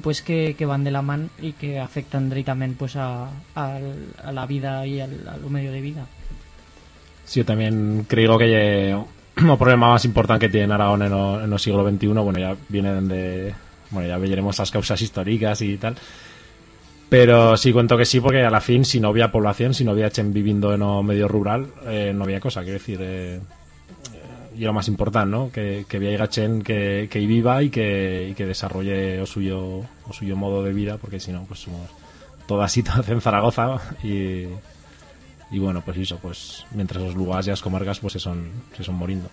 pues que, que van de la mano y que afectan directamente pues a, al- a la vida y al, al medio de vida. Sí, yo también creo que o problema más importante que tiene Aragón en o siglo XXI, bueno, ya vienen de... Bueno, ya veremos las causas históricas y tal. Pero sí cuento que sí, porque a la fin, si no había población, si no había chen viviendo en o medio rural, eh, no había cosa, quiero decir... Eh, y lo más importante, ¿no? Que, que había chen que, que viva y que, y que desarrolle o suyo, suyo modo de vida, porque si no, pues somos toda situación en Zaragoza y, y bueno, pues eso, pues mientras los lugares y las comarcas pues se son, se son moriendo.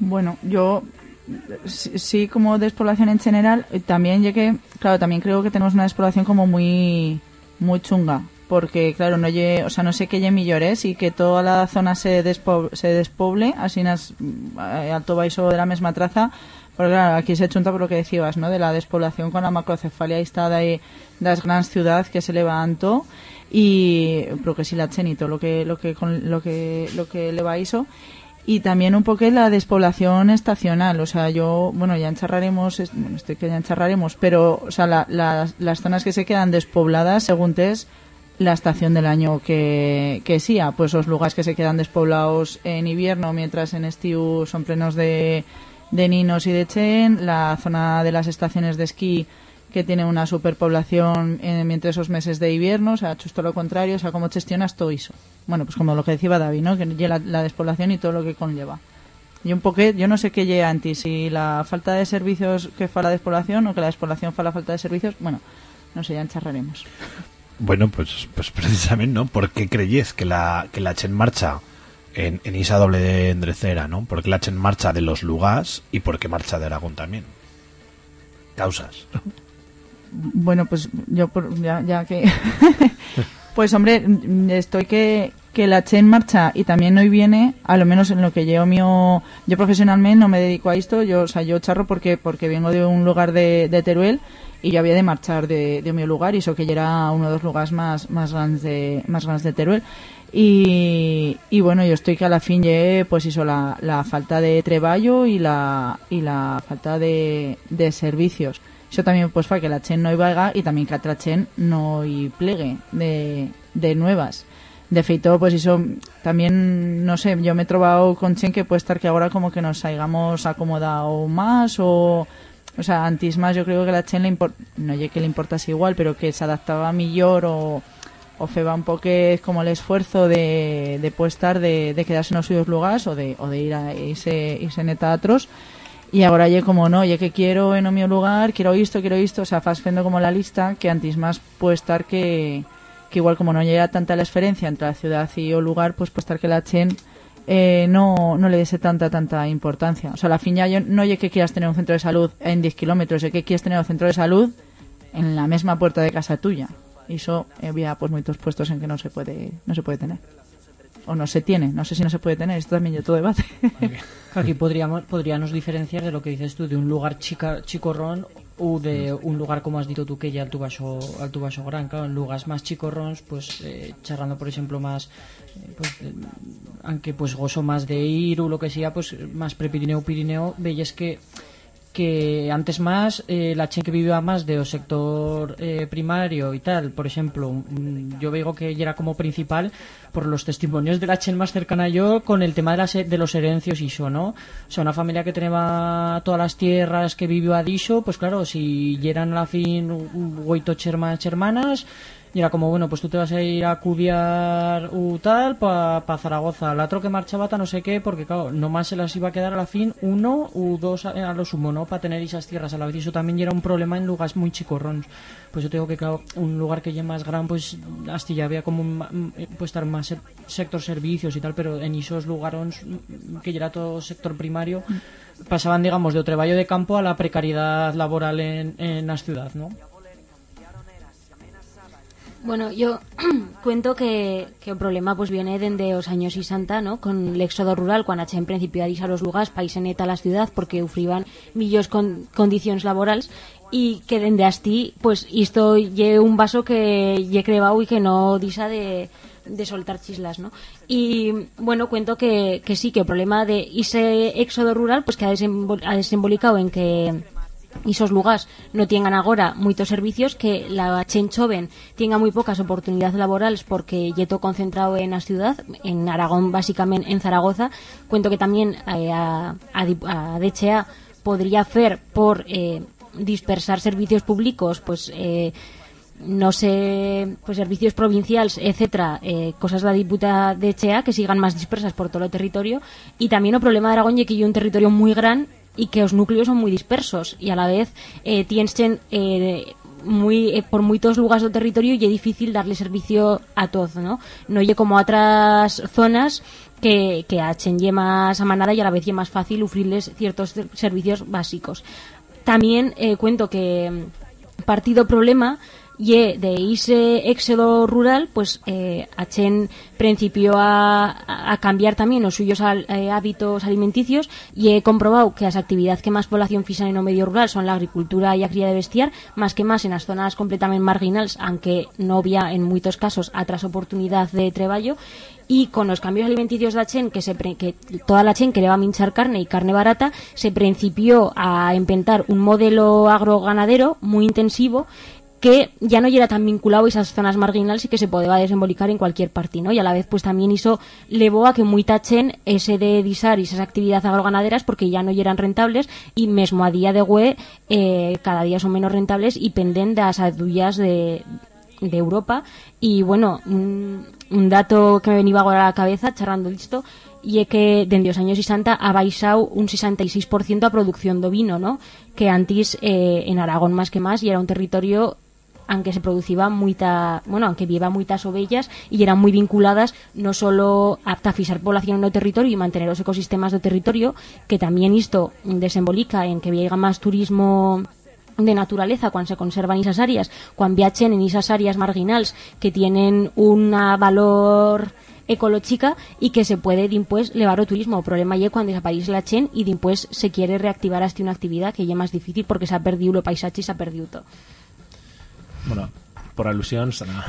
Bueno, yo sí, como despoblación en general, también llegué, claro, también creo que tenemos una despoblación como muy muy chunga, porque claro, no lle, o sea, no sé qué lle millores y que toda la zona se despo, se despoble, así nas eh, alto baixo de la misma traza, porque claro, aquí se chunta por lo que decías, ¿no? De la despoblación con la macrocefalia instada de las grandes ciudades que se levantó y pero que si la chen y todo lo que lo que con, lo que lo que le va a eso y también un poco la despoblación estacional. O sea, yo, bueno, ya encharraremos, bueno, estoy que ya encharraremos, pero, o sea, la- las- zonas que se quedan despobladas, según es la estación del año que, que sea, pues los lugares que se quedan despoblados en invierno, mientras en estiu son plenos de, de ninos y de chen, la zona de las estaciones de esquí que tiene una superpoblación eh, mientras esos meses de invierno, o sea, justo lo contrario, o sea, cómo gestionas todo eso. Bueno, pues como lo que decía David, ¿no? Que lle la, la despoblación y todo lo que conlleva. Y un poquet, yo no sé qué llega antes, si la falta de servicios que fa la despoblación o que la despoblación fa la falta de servicios, bueno, no sé, ya encharraremos. Bueno, pues, pues precisamente, ¿no? ¿Por qué creyes que la, que la echen marcha en, en doble de endrecera, ¿no? ¿Por qué la echen marcha de los lugares y por qué marcha de Aragón también? Causas. Bueno, pues yo por- ya, ya que... pues hombre, estoy que, que la eché en marcha y también hoy viene, a lo menos en lo que yo mío... Yo profesionalmente no me dedico a esto, yo, o sea, yo charro porque porque vengo de un lugar de, Teruel y yo había de marchar de, de mi lugar y eso que ya era uno de los lugares más, más grandes de, más grandes de Teruel. Y, y bueno, yo estoy que a la fin llegué, pues eso, la, la falta de treballo y la, y la falta de, de servicios. Eso también pues fa que la chen no iba y también que otra chen no y plegue de, de nuevas. De feito, pues eso también, no sé, yo me he trovado con chen que puede estar que ahora como que nos hayamos acomodado más o... O sea, antes más yo creo que la chen le impor- no lle que le importase igual, pero que se adaptaba mejor o, o feba un poco como el esfuerzo de, de pues estar de, de quedarse en los suyos lugares o de, o de ir a irse, irse en teatros y ahora ya como no, ya que quiero en o mi lugar, quiero esto, quiero esto, o sea, fas fendo como la lista que antes más puede estar que, que igual como no llega tanta la diferencia entre la ciudad y el lugar, pues puede estar que la chen eh, no, no le diese tanta, tanta importancia. O sea, la fin ya yo, no es que quieras tener un centro de salud en 10 kilómetros, es que quieres tener un centro de salud en la misma puerta de casa tuya. Y eso había pues muchos puestos en que no se puede, no se puede tener. O no se tiene, no sé si no se puede tener, esto también yo todo debate. Aquí podríamos, podríamos diferenciar de lo que dices tú, de un lugar chica, chicorrón o de un lugar, como has dicho tú, que ya al tu vaso, al tu vaso gran. Claro, en lugares más chicorrons, pues eh, charlando, por ejemplo, más, eh, pues, eh, aunque pues gozo más de ir o lo que sea, pues más pre-Pirineo, Pirineo, veis que que antes más eh, la chen que vivía más de o sector eh, primario y tal, por ejemplo, mm, yo veo que ella era como principal por los testimonios de la chen más cercana a yo con el tema de, las, de los herencios y eso, ¿no? O sea, una familia que tenía todas las tierras que vivió a diso, pues claro, si eran a la fin oito hermanas, hermanas, y era como, bueno, pues tú te vas a ir a cudiar u tal para pa Zaragoza. Que marchaba ta no sé qué, porque claro, nomás se las iba a quedar a la fin uno u dos a, a lo sumo, ¿no? Para tener esas tierras a la vez. Y eso también era un problema en lugares muy chicorrons. Pues yo tengo que, claro, un lugar que ya más gran, pues hasta ya había como, un mm, pues estar más se- sector servicios y tal, pero en esos lugares mm, que ya era todo sector primario, pasaban, digamos, de treballo de campo a la precariedad laboral en, en la ciudad, ¿no? Bueno, yo cuento que, que el problema pues viene desde los años 60, ¿no? Con el éxodo rural, cuando en principio a a los lugares, país neta a la ciudad, porque ufriban millos con condiciones laborales y que desde asti, pues, esto lle un vaso que lle crebado y que no disa de, de soltar chislas, ¿no? Y bueno, cuento que, que sí, que el problema de ese éxodo rural, pues que ha desembolicado en que esos lugares no tengan agora muchos servicios que la chen joven tenga muy pocas oportunidades laborales porque yeto concentrado en la ciudad en Aragón básicamente en Zaragoza. Cuento que también eh, a, a, a podría hacer por eh, dispersar servicios públicos pues eh, no sé, pues servicios provinciales, etcétera, eh, cosas de la diputa de Chea que sigan más dispersas por todo el territorio. Y también el problema de Aragón ya que hay un territorio muy gran y que los núcleos son muy dispersos y a la vez eh, tienen eh, muy eh, por muchos lugares del territorio y es difícil darle servicio a todos, ¿no? No oye como a otras zonas que, que a Chen lle más a manada y a la vez lle más fácil ofrecerles ciertos ser- servicios básicos. También eh, cuento que mm, partido problema y de ese éxodo rural, pues eh, Achen principió a, cambiar también los suyos eh, hábitos alimenticios y he comprobado que las actividades que más población fijan en el medio rural son la agricultura y la cría de bestiar, más que más en las zonas completamente marginales, aunque no había en muchos casos otras oportunidades de trabajo. Y con los cambios alimenticios de la Chen, que, que toda la quería minchar carne y carne barata, se principió a inventar un modelo agroganadero muy intensivo que ya no era tan vinculado a esas zonas marginales y que se podía desembolicar en cualquier parte, ¿no? Y a la vez, pues también hizo levó a que muy tachen ese de disar y esas actividades agroganaderas porque ya no eran rentables y mesmo a día de hue eh, cada día son menos rentables y penden de las adullas de, de Europa y bueno un, un dato que me venía ahora a la cabeza charrando esto y es que desde los años 60 ha baixado un 66% a producción de vino, ¿no? Que antes eh, en Aragón más que más y era un territorio aunque se producía muita, bueno, aunque viva muchas ovellas y eran muy vinculadas no solo a fisar población en el territorio y mantener los ecosistemas del territorio, que también esto desembolica en que llega más turismo de naturaleza cuando se conservan esas áreas, cuando viajen en esas áreas marginales que tienen un valor ecológica y que se puede después levar o turismo. El problema es cuando desaparece la chen y después se quiere reactivar hasta una actividad que ya es más difícil porque se ha perdido el paisaje y se ha perdido todo. Bueno, por alusiones, nada.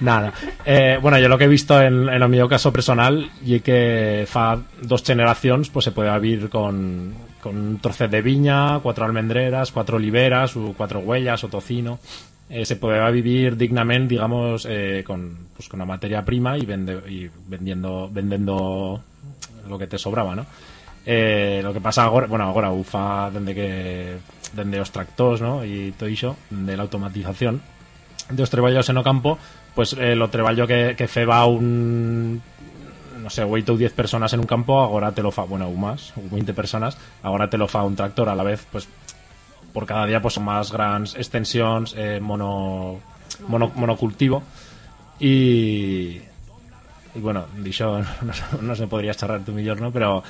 nada. Eh, bueno, yo lo que he visto en, en el mío caso personal y que fa dos generaciones pues se puede vivir con, con un trocet de viña, cuatro almendreras, cuatro oliveras, o cuatro huellas o tocino. Eh, se podía vivir dignamente, digamos, eh, con, pues, con la materia prima y, vende, y vendiendo, vendiendo lo que te sobraba, ¿no? Eh, lo que pasa ahora, bueno, ahora ufa dende que dende os tractors, ¿no? Y todo iso, de la automatización de os treballos en o campo, pues eh, lo treballo que, que feba un no sé, 8 o 10 personas en un campo, ahora te lo fa, bueno, o más, o 20 personas, ahora te lo fa un tractor a la vez, pues por cada día pues son más grandes extensiones, eh, mono, mono, monocultivo y y bueno, dicho no, se- no se podría charrar tú millor, ¿no? Pero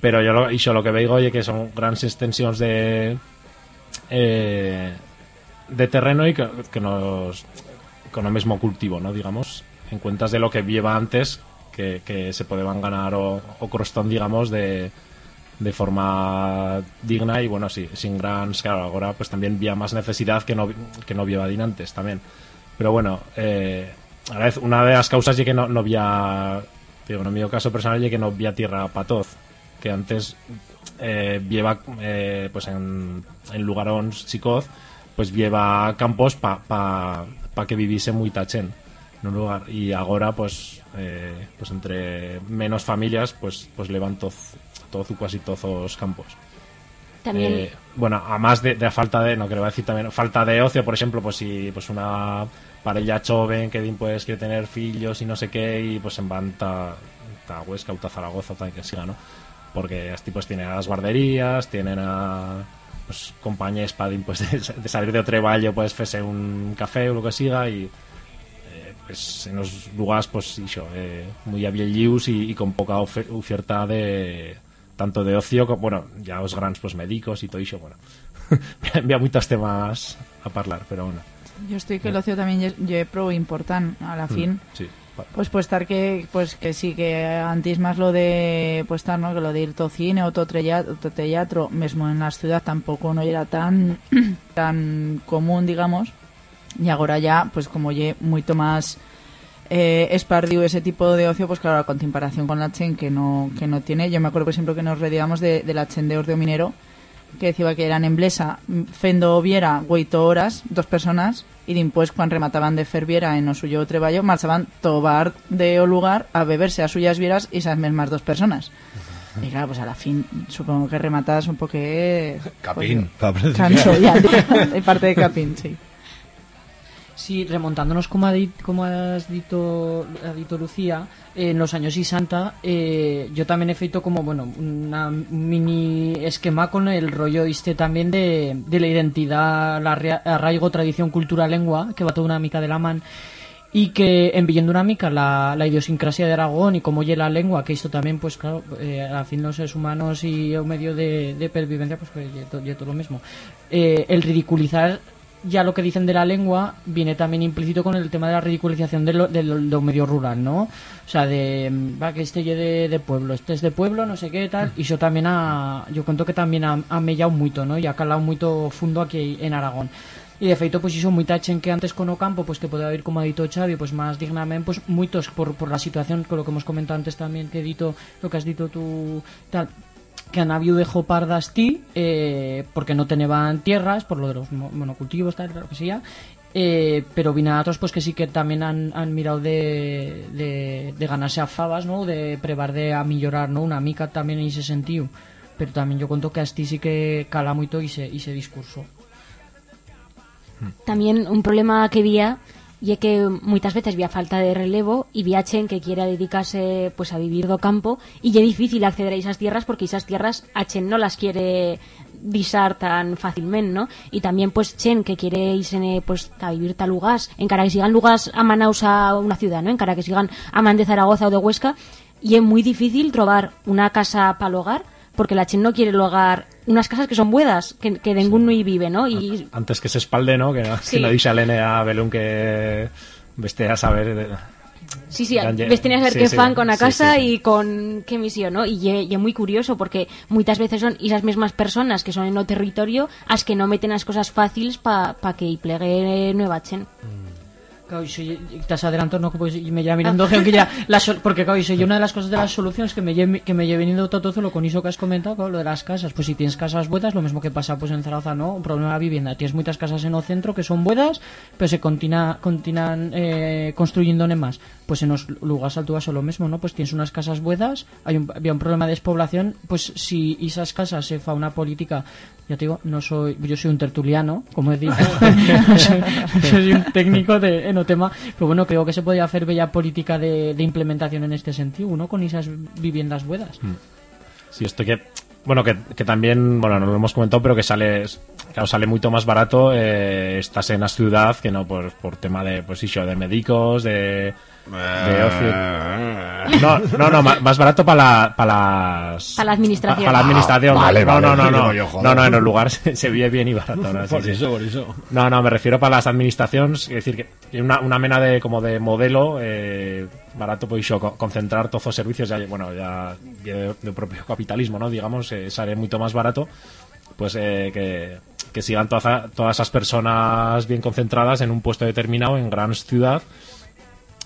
pero yo lo, iso lo que veigo oye que son grandes extensiones de eh, de terreno y que, que nos con el mismo cultivo, ¿no? Digamos, en cuentas de lo que lleva antes que, que se podían ganar o, o crostón, digamos, de, de forma digna y bueno, sí, sin gran claro, ahora pues también había más necesidad que no, que no había antes también. Pero bueno, eh, a vez una de las causas es que no, no había, digo, en mi caso personal es que no había tierra patoz, que antes eh, lleva eh, pues en, en lugarons chicoz pues lleva campos para pa, pa que viviese muy tachen en un lugar y ahora pues eh, pues entre menos familias pues pues levan todos todo, casi todos campos También Eh, bueno, además de, de la falta de, no quiero decir también, falta de ocio, por ejemplo, pues si pues una parella joven que pues quiere tener fillos y no sé qué y pues en van ta, ta Huesca o ta Zaragoza tal que siga, ¿no? Porque pues tienen a las guarderías, tienen a pues compañías para pues de, salir de treballo pues fese un café o lo que siga y eh, pues en los lugares pues iso, eh, muy aviellius y, y con poca ofe- oferta de tanto de ocio como, bueno, ya os grans pues médicos y todo eso, bueno. Había muchos temas a hablar, pero bueno. Yo estoy que el ocio también lle- lle pro important a la Mm, fin. sí. Pues pues estar que pues que sí que antes más lo de pues estar no que lo de ir todo cine o todo teatro mismo en la ciudad tampoco no era tan tan común digamos. Y ahora ya pues como lle mucho más eh, ese tipo de ocio pues claro con comparación con la chen que no que no tiene. Yo me acuerdo por ejemplo que nos reíamos de, de la chen de Ordeo Minero que decía que eran en Blesa fendo viera oito horas dos personas y después cuando remataban de fer viera en o suyo treballo marchaban tobar de o lugar a beberse a suyas vieras y esas mismas dos personas. Y claro pues a la fin supongo que rematas un poco Capín, pues, para canso ya de parte de Capín sí Sí, remontándonos como ha, dit- como has dicho, ha Lucía, eh, en los años 60 eh, yo también he feito como, bueno, una un mini esquema con el rollo este también de, de la identidad, la arraigo, tradición, cultura, lengua, que va toda una mica de la man y que en una mica la, la idiosincrasia de Aragón y cómo oye la lengua, que esto también, pues claro, eh, al fin los seres humanos y un medio de, de pervivencia, pues, pues ye to- ye todo lo mismo. Eh, el ridiculizar ya lo que dicen de la lengua viene también implícito con el tema de la ridiculización de lo, de lo- de lo medio rural, ¿no? O sea, de, mm, va, que este de, de pueblo, este es de pueblo, no sé qué, tal, y yo también ha, yo cuento que también ha, ha mellado mucho, ¿no? Y ha calado mucho fundo aquí en Aragón. Y de feito, pues hizo moita chen que antes con o campo, pues que podía ir como ha dito Xavi, pues más dignamente, pues muchos por, por la situación, con lo que hemos comentado antes también, que dito, lo que has dito tú, tal, que han habido de pardas ti, eh, porque no tenían tierras, por lo de los mo- monocultivos, tal, lo que sea, eh, pero otros pues que sí que también han, han mirado de, de, de ganarse a favas, ¿no? De prevar de a millorar, ¿no? Una mica también en ese sentido. Pero también yo cuento que a ti sí que cala mucho ese, ese discurso. También un problema que había y es que muchas veces había falta de relevo y había chen que quiera dedicarse pues a vivir do campo y es difícil acceder a esas tierras porque esas tierras a chen no las quiere disar tan fácilmente, ¿no? Y también pues chen que quiere irse pues a vivir tal lugar, en cara que sigan lugares a Manaus a una ciudad, ¿no? En cara que sigan a Man de Zaragoza o de Huesca y es muy difícil trobar una casa para hogar porque la chen no quiere el hogar unas casas que son buenas, que, que ninguno y vive, ¿no? Y Antes que se espalde, ¿no? Que no, Sí. que no dice a Lene a Belún que veste a saber... de- Sí, sí, ves tenías que ver sí, qué sí, fan con la sí, casa sí, sí. y con qué misión, ¿no? Y es muy curioso porque muchas veces son esas mismas personas que son en el territorio las que no meten las cosas fáciles para pa que y plegue nueva chen. Claro, y soy, te has adelantado, no, pues, y me lleva mirando que ya, la sol- porque claro, y soy una de las cosas de las soluciones que me lleve, que me lleve venido todo lo con eso que has comentado, claro, lo de las casas, pues si tienes casas buenas, lo mismo que pasa pues en Zaragoza, ¿no? Un problema de la vivienda, tienes muchas casas en el centro que son buenas, pero se continúa, continúan eh, construyendo en más. Pues en los lugares altos lo mismo, ¿no? Pues tienes unas casas buenas, hay un, había un problema de despoblación, pues si esas casas se fa una política, ya te digo, no soy, yo soy un tertuliano, como he dicho, soy, soy un técnico de, en o tema, pero bueno, creo que se podía hacer bella política de, de implementación en este sentido, ¿no? Con esas viviendas buenas. Sí, esto que... Bueno, que, que también, bueno, no lo hemos comentado, pero que sale, claro, sale mucho más barato eh, estás en la ciudad que no por, por tema de, pues, eso, de médicos, de, de ocio. No, no, no, más barato para la, para las... Pa' la administración. Para la administración. Ah, vale, no, vale, no, no, no, yo, no, no, en los lugares se, se vive bien y barato. ¿no? Por sí. eso, por eso. No, no, me refiero para las administraciones, es decir, que una, una mena de como de modelo eh, barato, pues co- concentrar todos los servicios, ya, bueno, ya del propio capitalismo, ¿no? Digamos, eh, sale mucho más barato, pues eh, que, que sigan todas, todas esas personas bien concentradas en un puesto determinado, en gran ciudad,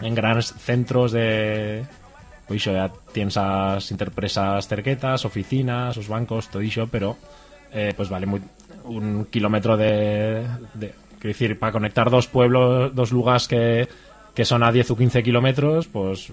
en grandes centros de... Pues iso, ya tienes esas interpresas cerquetas, oficinas, os bancos, todo eso, pero eh, pues vale muy- un kilómetro de, de quiero decir, para conectar dos pueblos, dos lugares que, que son a 10 o 15 kilómetros, pues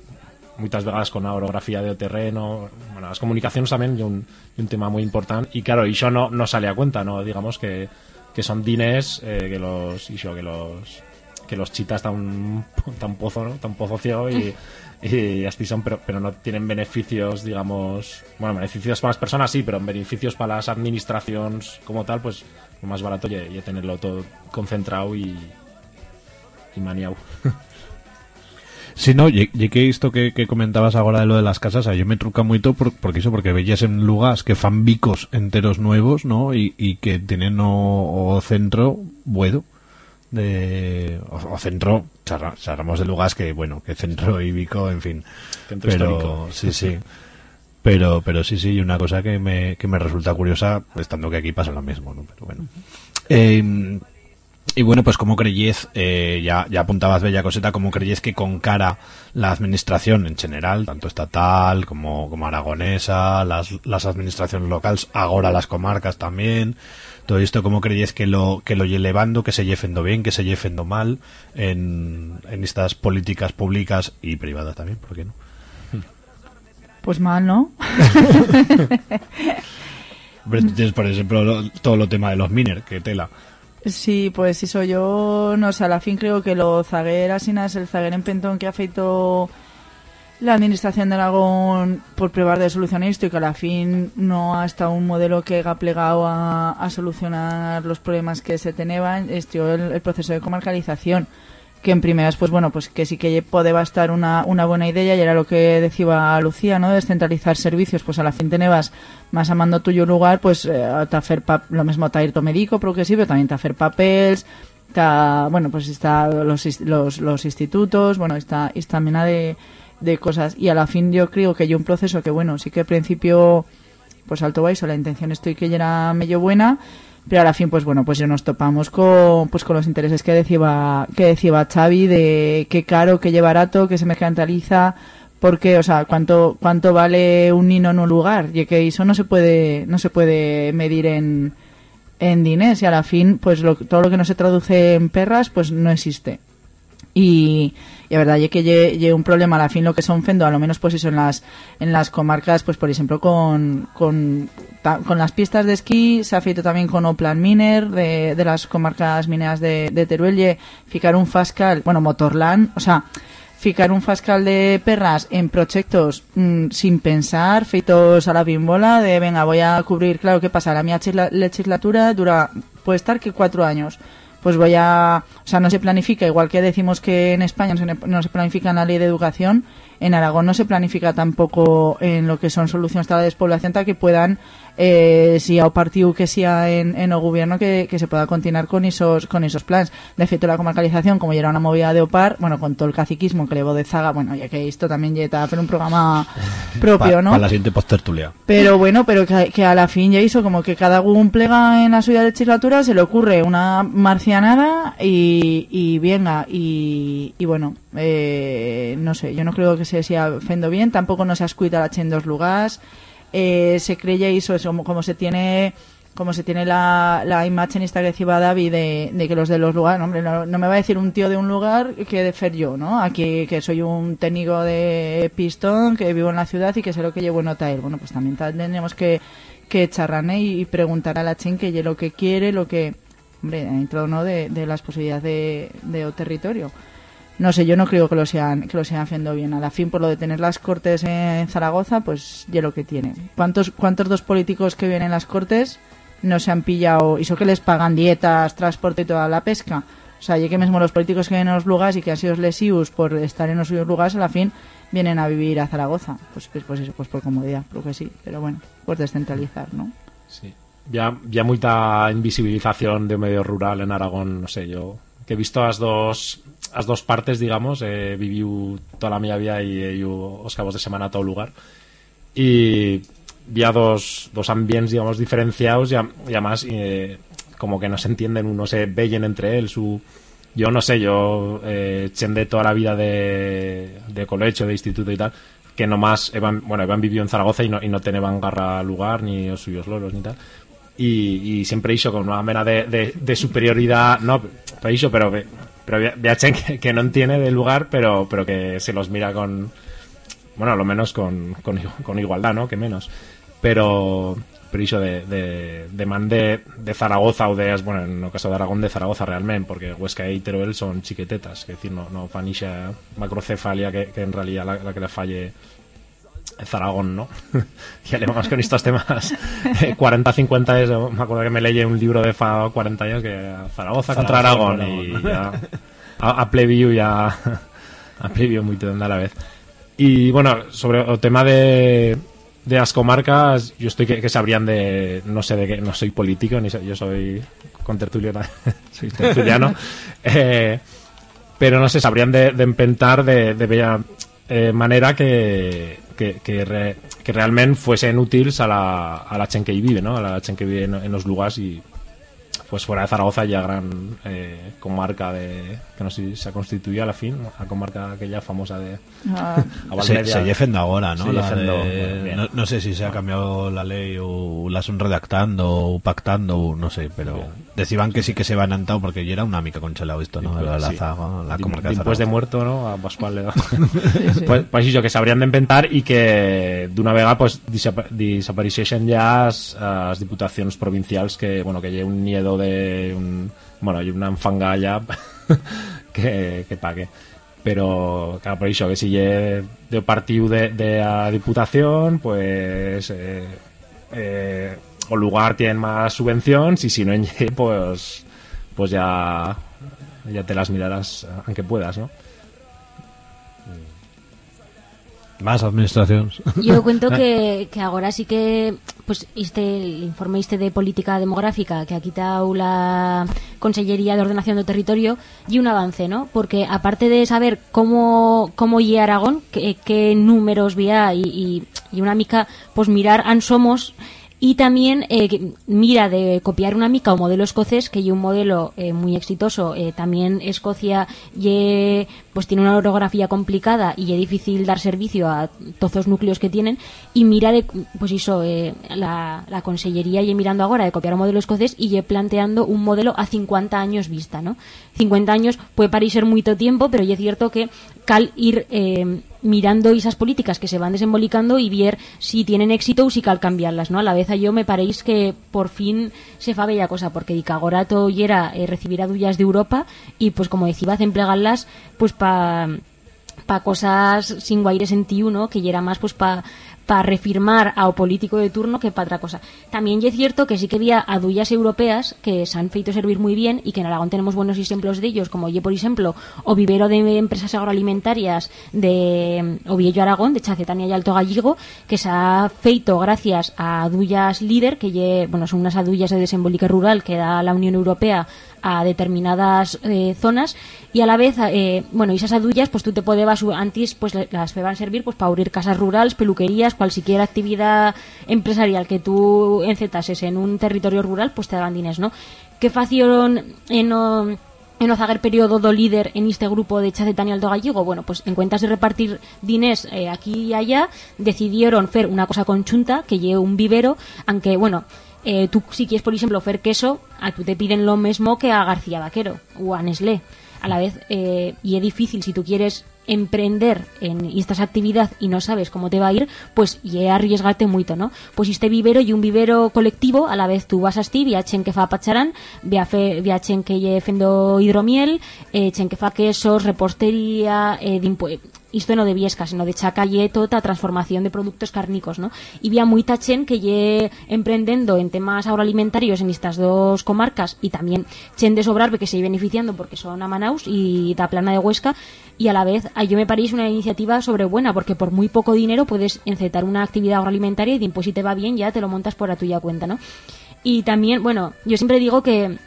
muchas veces con la orografía del terreno, bueno, las comunicaciones también y un, y un tema muy importante. Y claro, eso no, no sale a cuenta, no digamos que, que son dines eh, que los iso, que los que los chitas tan tan pozo, ¿no? tan pozo ciego y y así son, pero, pero no tienen beneficios, digamos, bueno, beneficios para las personas sí, pero beneficios para las administraciones como tal, pues lo más barato y, y tenerlo todo concentrado y, y maniado. Sí, no, y, y que esto que, que comentabas ahora de lo de las casas, a yo me truca mucho por, porque eso, porque veías en lugares que fan bicos enteros nuevos, ¿no? Y, y que tienen o, o centro bueno. De o, o centro charramos de lugares que bueno que centro y Vico en fin Centro pero histórico. sí sí pero pero sí sí y una cosa que me, que me resulta curiosa estando que aquí pasa lo mismo ¿no? pero bueno Eh, y bueno, pues como creyes, eh, ya, ya apuntabas bella coseta, como creyes que con cara la administración en general, tanto estatal como, como aragonesa, las, las administraciones locales, ahora las comarcas también, todo esto, como creyes que lo, que lo lle levando, que se llefendo bien, que se llefendo mal en, en estas políticas públicas y privadas también, ¿por qué no? Pues mal, ¿no? Hombre, tienes, por ejemplo, lo- todo lo tema de los miners, que tela. Sí, pues eso, yo no sé, a la fin creo que lo zaguer Asina es el zaguer en Pentón que ha feito la administración de Aragón por probar de solucionar esto y que a la fin no ha estado un modelo que ha plegado a, solucionar los problemas que se tenían, este el, proceso de comarcalización que en primeras pues bueno pues que sí que podía estar una, una buena idea y era lo que decía Lucía no descentralizar servicios pues a la fin tenebas más amando tuyo lugar pues eh, te hacer lo mismo te ir to médico pero que sí pero también te hacer papeles bueno pues está los, los, los institutos bueno está mena de, de cosas. Y a la fin yo creo que hay un proceso que bueno sí que al principio pues alto vais o la intención estoy que ya era medio buena pero a la fin pues bueno pues ya nos topamos con pues con los intereses que decía que decía Xavi de qué caro qué barato que se mercantiliza porque o sea cuánto cuánto vale un nino en un lugar. Y que eso no se puede no se puede medir en en diners y a la fin pues lo- todo lo que no se traduce en perras pues no existe. Y, y la verdad es que lle, un problema a la fin lo que son fendo a lo menos pues eso en las en las comarcas pues por ejemplo con con, con las pistas de esquí se ha feito también con o plan miner de, de las comarcas mineras de, de Teruel lle ficar un fascal bueno motorland o sea ficar un fascal de perras en proyectos mm, sin pensar, feitos a la bimbola, de venga, voy a cubrir, claro, ¿qué pasa? La mía legislatura dura, puede estar que cuatro años. Pues voy a, o sea, no se planifica, igual que decimos que en España no se, planifica en la ley de educación, en Aragón no se planifica tampoco en lo que son soluciones para la despoblación que puedan, eh, si a o partido que sea en, en el gobierno, que, que se pueda continuar con esos con esos planes. De hecho, la comarcalización, como ya era una movida de OPAR, bueno, con todo el caciquismo que le de Zaga, bueno, ya que esto también ya está pero un programa propio, ¿no? Para la siguiente postertulia. Pero bueno, pero que, que a la fin ya hizo como que cada uno plega en la suya legislatura, se le ocurre una marcianada y, y venga, y, y bueno, eh, no sé, yo no creo que se sea fendo bien, tampoco no se ascuita la en dos lugares, eh, se cree eso, eso, como, como se tiene como se tiene la, la imagen esta que decía David de, de que los de los lugares, hombre, no, no me va a decir un tío de un lugar que de fer yo, ¿no? Aquí que soy un técnico de pistón, que vivo en la ciudad y que sé lo que llevo nota él. Bueno, pues también tendremos que, que charrane y, preguntar a la chen que lo que quiere, lo que, hombre, dentro ¿no? de, de las posibilidades de, de territorio. No sé, yo no creo que lo sean que lo sean haciendo bien. A la fin, por lo de tener las cortes en Zaragoza, pues ya lo que tiene. ¿Cuántos, cuántos dos políticos que vienen en las cortes no se han pillado? ¿Y eso que les pagan dietas, transporte y toda la pesca? O sea, ya que mismo los políticos que vienen a los lugares y que han sido lesivos por estar en los suyos lugares, a la fin vienen a vivir a Zaragoza. Pues, pues, pues eso, pues por comodidad, creo que sí. Pero bueno, pues descentralizar, ¿no? Sí. Ya, ya mucha invisibilización de medio rural en Aragón, no sé, yo que visto as dos as dos partes, digamos, eh, viviu toda la mi vida he ido os cabos de semana a todo lugar y había dos, dos ambientes, digamos, diferenciados y, a- y además eh, como que no se entienden, no se veyen entre él, su... Yo no sé, yo eh, toda la vida de, de colegio, de instituto y tal, que nomás evan, bueno, evan vivido en Zaragoza y no, y no tenían garra lugar, ni los suyos loros, ni tal. Y, y siempre hizo con una mena de, de, de superioridad, no, pero hizo, pero, pero veachen que, que no entiende del lugar, pero, pero que se los mira con, bueno, lo menos con, con, con igualdad, ¿no? Que menos. Pero, pero hizo de, de, de man de, de Zaragoza o de, bueno, en el caso de Aragón de Zaragoza realmente, porque Huesca e Teruel son chiquetetas, es decir, no, no fan macrocefalia que, que en realidad la, la que le falle es Aragón, ¿no? ya le vamos con estos temas. Eh, 40-50 es, me acuerdo que me leí un libro de fa 40 años que Zaragoza contra Aragón y ya a, a plebiu ya a plebiu muy tenda a la vez. Y bueno, sobre el tema de, de las comarcas, yo estoy que, que sabrían de, no sé de qué, no soy político, ni so- yo soy contertuliano, soy tertuliano, eh, pero no sé, sabrían de, de empentar de, de bella eh, manera que, que, que, re- que realment fuesen útils a la, a la gent que vive, ¿no? a la gent que vive en, en los lugares y pues fuera de Zaragoza ya gran eh, comarca de que no sé si se constituía a la fin la comarca aquella famosa de Ah. Se, se llefen ahora, ¿no? Se La de- bien. no, no sé si se ha cambiado la ley o la son redactando o pactando, o no sé, pero decían que sí que se va enantado porque ya era una mica congelado esto, ¿no? La, la, Sí. zaga, la comarca de Dimpués de muerto, ¿no? A Pascual le da. sí. pues, pues això, que s'haurien d'inventar i que d'una vegada pues, disapa desapareixeixen ja les, les diputacions provincials que, bueno, que ha un de... Un, bueno, ha una enfanga allà que, que pague. Pero, claro, por això, que si hi de partiu de, de a diputación, pues... Eh, eh, o lugar tienen más subvenciones y si no en lle, pues pues ya ya te las mirarás aunque puedas, ¿no? Más administraciones. Yo cuento que, que ahora sí que pues este el informe este de política demográfica que ha quitado la Consellería de Ordenación del Territorio y un avance, ¿no? Porque aparte de saber cómo cómo y Aragón, qué, qué números vía y, y, y una mica pues mirar an somos y también eh, mira de copiar una mica o modelo escocés que hay un modelo eh, muy exitoso eh, también Escocia ye, pues tiene una orografía complicada y es difícil dar servicio a todos los núcleos que tienen y mira de pues eso eh, la, consellería y mirando ahora de copiar un modelo escocés y ye planteando un modelo a 50 años vista ¿no? 50 años puede parecer mucho tiempo pero es cierto que cal ir eh, mirando esas políticas que se van desembolicando y ver si tienen éxito o si cal cambiarlas, ¿no? A la vez a yo me paréis que por fin se fa bella cosa, porque di que agora todo era eh, recibir adullas de Europa y pues como decía, emplearlas pues pa pa cosas sin guaire sentido, ¿no? Que era más pues pa para refirmar a o político de turno que para otra cosa. También es cierto que sí que había adullas europeas que se han feito servir muy bien y que en Aragón tenemos buenos ejemplos de ellos, como yo, por ejemplo, o vivero de empresas agroalimentarias de Oviedo Aragón, de Chacetania y Alto Gallego, que se ha feito gracias a adullas líder, que bueno, son unas adullas de desembolique rural que da la Unión Europea a determinadas eh, zonas y a la vez eh, bueno esas adullas pues tú te podías antes pues las van servir pues para abrir casas rurales peluquerías cualquier actividad empresarial que tú encetases en un territorio rural pues te daban dinero no qué facieron en en Ozaguer periodo do líder en este grupo de Chacetania Alto Gallego, bueno, pues en cuentas de repartir dinés eh, aquí y allá, decidieron hacer una cosa conjunta, que lleve un vivero, aunque, bueno, eh, tú si quieres, por ejemplo, hacer queso, a tú te piden lo mismo que a García Vaquero o a Nestlé. A la vez, eh, y es difícil si tú quieres emprender en estas actividades y no sabes cómo te va a ir, pues y arriesgarte mucho, ¿no? Pues este vivero y un vivero colectivo, a la vez tú vas a esti, viachen que fa pacharán, viachen que fendo hidromiel, eh, chen que fa quesos, repostería, eh, isto no de Viesca, sino de Chacalle, toda transformación de productos cárnicos, ¿no? Y vía muy chen que lle emprendendo en temas agroalimentarios en estas dos comarcas y también chen de Sobrarbe que se beneficiando porque son a Manaus y da plana de Huesca y a la vez a yo me parece una iniciativa sobrebuena porque por muy poco dinero puedes encetar una actividad agroalimentaria y pues si te va bien ya te lo montas por la tuya cuenta, ¿no? Y también, bueno, yo siempre digo que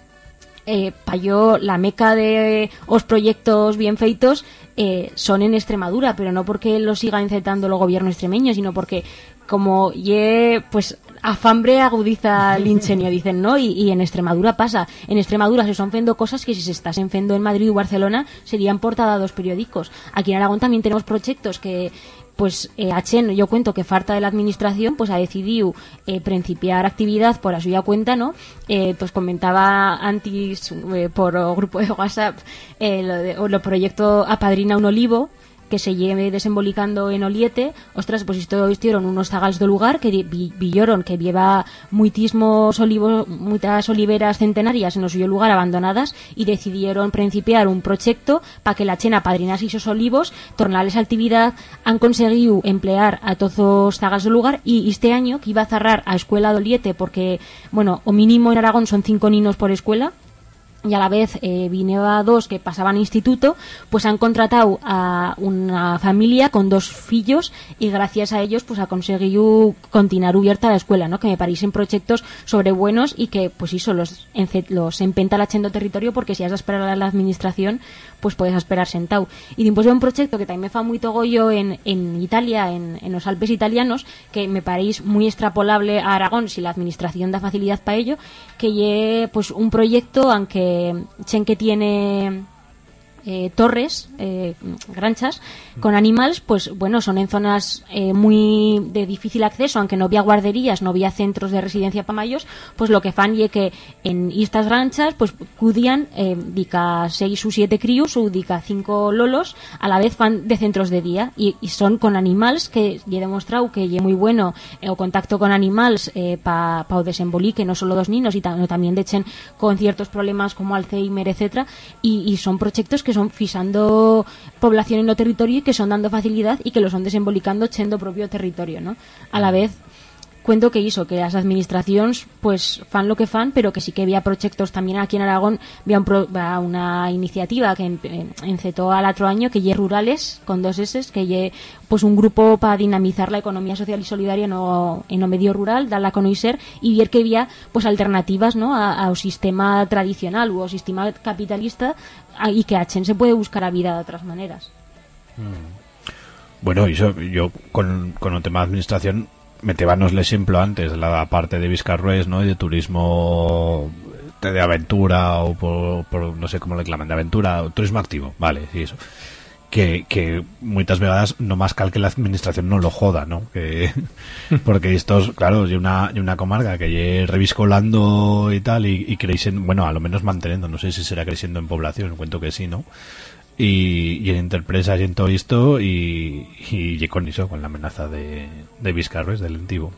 eh, pa yo la meca de os proyectos bien feitos eh, son en Extremadura, pero no porque lo siga encetando el gobierno extremeño, sino porque como ye, pues afambre agudiza el ingenio, dicen, ¿no? Y, y en Extremadura pasa. En Extremadura se son fendo cosas que si se estás en fendo en Madrid o Barcelona serían portada a dos periódicos. Aquí en Aragón también tenemos proyectos que pues eh, Achen, yo cuento que falta de la administración, pues ha decidido eh, principiar actividad por a suya cuenta, ¿no? Eh, pues comentaba antes eh, por grupo de WhatsApp eh, lo, de, lo proyecto Apadrina un Olivo, que se lleve desembolicando en Oliete, ostras, pues esto hicieron unos zagals do lugar que di- vi- vieron que lleva muitismos olivos, muchas oliveras centenarias en los suyo lugar abandonadas y decidieron principiar un proyecto para que la chena padrinase esos olivos, tornarles actividad, han conseguido emplear a todos los zagas del lugar y este año que iba a cerrar a escuela de Oliete porque, bueno, o mínimo en Aragón son cinco niños por escuela, y a la vez eh, Vineva dos que pasaban instituto, pues han contratado a una familia con dos fillos y gracias a ellos pues ha conseguido continuar abierta la escuela, ¿no? Que me parecen proyectos sobrebuenos y que pues eso los, los empenta la territorio porque si has de esperar a la administración pues puedes esperar sentado. Y después de un proyecto que también me fa muy togollo en, en Italia, en, en los Alpes italianos, que me parece muy extrapolable a Aragón si la administración da facilidad para ello, que lle pues un proyecto aunque chen que tiene eh, torres, eh, granchas, con animales, pues bueno, son en zonas eh, muy de difícil acceso, aunque no había guarderías, no había centros de residencia para mayos, pues lo que fan y que en estas granchas, pues cudían eh, dica seis o siete críos o dica cinco lolos, a la vez fan de centros de día. Y, son con animales que he demostrado que es muy bueno eh, o contacto con animales para pa o desembolique, no solo dos niños, y también de echen con ciertos problemas como Alzheimer, etcétera, y son proyectos que son fisando población en lo territorio y que son dando facilidad y que lo son desembolicando chendo propio territorio, ¿no? A la vez cuento que hizo que las administraciones pues fan lo que fan pero que sí que había proyectos también aquí en Aragón había un pro- una iniciativa que encetó al otro año que ye rurales con dos S que ye pues un grupo para dinamizar la economía social y solidaria no, en o medio rural darla a conocer y ver que había pues alternativas ¿no? a- ao sistema tradicional o sistema capitalista a- y que a Chen se puede buscar a vida de otras maneras Bueno, iso, yo con, con o tema de administración metébanos el ejemplo antes de la parte de Vizcarrués, ¿no? Y de turismo de aventura o por, no sé cómo le claman, de aventura turismo activo, vale, sí, eso. Que, que muchas vegadas no más cal que la administración no lo joda, ¿no? Que, porque estos, claro, y una, y una comarca que lle reviscolando y tal y, y bueno, a lo menos manteniendo, no sé si será creciendo en población, cuento que sí, ¿no? y, y en empresas y en todo esto y, y, con eso, con la amenaza de, de Vizcarres, del Lentivo.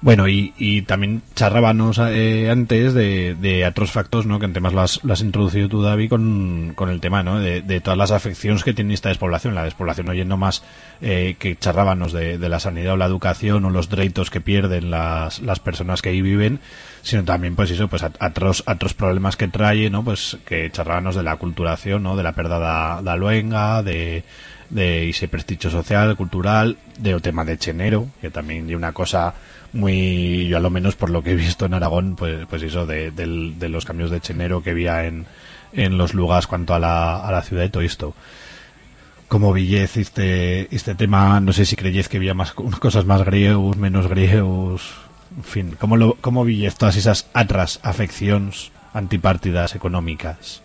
Bueno, y, y también charrábamos eh, antes de, de otros factores, ¿no? Que en temas lo has, introducido tú, David, con, con el tema, ¿no? De, de todas las afecciones que tiene esta despoblación. La despoblación oyendo más eh, que charrábamos de, de la sanidad o la educación o los derechos que pierden las, las personas que ahí viven, sino también, pues eso, pues otros, otros problemas que trae, ¿no? Pues que charrábamos de la culturación, ¿no? De la pérdida da, da luenga, de, de ese prestigio social, cultural, de o tema de chenero, que también de una cosa muy, yo a lo menos por lo que he visto en Aragón, pues, pues eso, de, del- de los cambios de chenero que había en, en los lugares cuanto a la, a la ciudad y todo esto. Como villez este, este tema, no sé si creyez que había más cosas más griegos, menos griegos, en fin, ¿cómo, lo, cómo villez todas esas otras afecciones antipartidas económicas?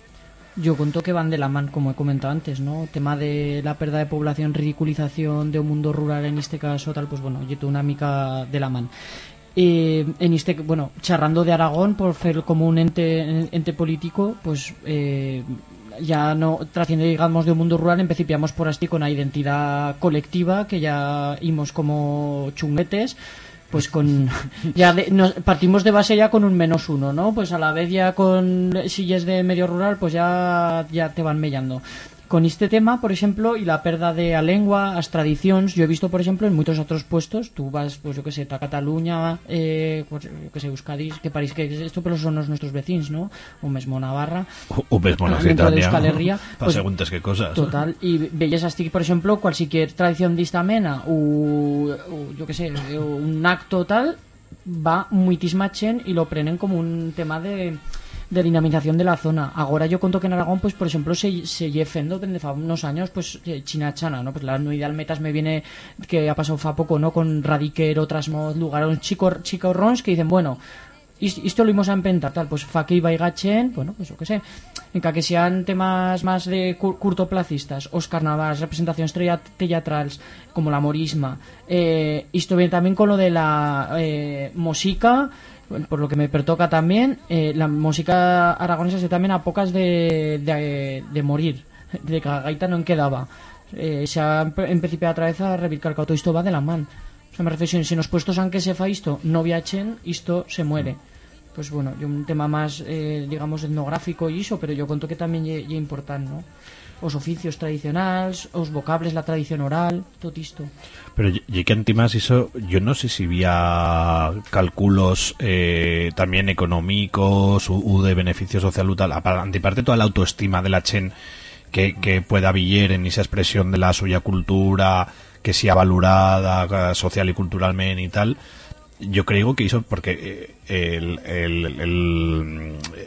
Yo cuento que van de la mano, como he comentado antes, ¿no? Tema de la pérdida de población, ridiculización de un mundo rural en este caso, tal, pues bueno, yo tengo una mica de la mano. Eh, en este, bueno, charrando de Aragón, por ser como un ente, ente político, pues eh, ya no trasciende, digamos, de un mundo rural, empecipiamos por así con la identidad colectiva, que ya imos como chunguetes, pues con ya de- nos- partimos de base ya con un menos uno, ¿no? Pues a la vez ya con si ya es de medio rural, pues ya ya te van mellando. Con este tema, por ejemplo, y la pérdida de la lengua, las tradiciones, yo he visto, por ejemplo, en muchos otros puestos, tú vas, pues yo que sé, a Cataluña, eh, pues, yo que sé, Euskadi, que parece que esto pero son los nuestros vecinos, ¿no? O mesmo Navarra. O mesmo en dentro de Euskal Herria, pa pues, qué cosas. Total, y veías así, por ejemplo, cualquier tradición distamena o, o yo que sé, o un acto tal, va muitísima chen y lo prenen como un tema de de dinamización de la zona. Ahora yo conto que en Aragón, pues por ejemplo, se, se lle fendo fa unos años, pues eh, China Chana, ¿no? Pues la unidad metas me viene que ha pasado fa poco, ¿no? Con Radiquer, otras mod, lugares chicos chicos rons que dicen, bueno, esto lo íbamos a inventar, tal, pues fa que iba y gachen, bueno, pues yo qué sé, en que sean temas más de cur- curtoplacistas, os carnavals, representaciones teatrales, como la morisma, eh, esto viene también con lo de la eh, música, por lo que me pertoca también, eh, la música aragonesa se también a pocas de, de, de morir, de que la gaita no en quedaba. Eh, se ha empe- empecipiado otra vez a revircar todo esto va de la man. O sea, me refiero, si- si nos puestos aunque se fa esto no viachen, esto se muere. pues bueno, yo un tema más, eh, digamos, etnográfico y eso, pero yo conto que también lle importante, ¿no? Os oficios tradicionales, os vocables, la tradición oral, todo esto. Pero y que antimás eso, yo no sé si había cálculos eh, también económicos u, de beneficio social u tal, antiparte toda la autoestima de la chen que, que pueda viller en esa expresión de la suya cultura, que sea valorada eh, social y culturalmente y tal, yo creo que hizo porque eh, el, el- el,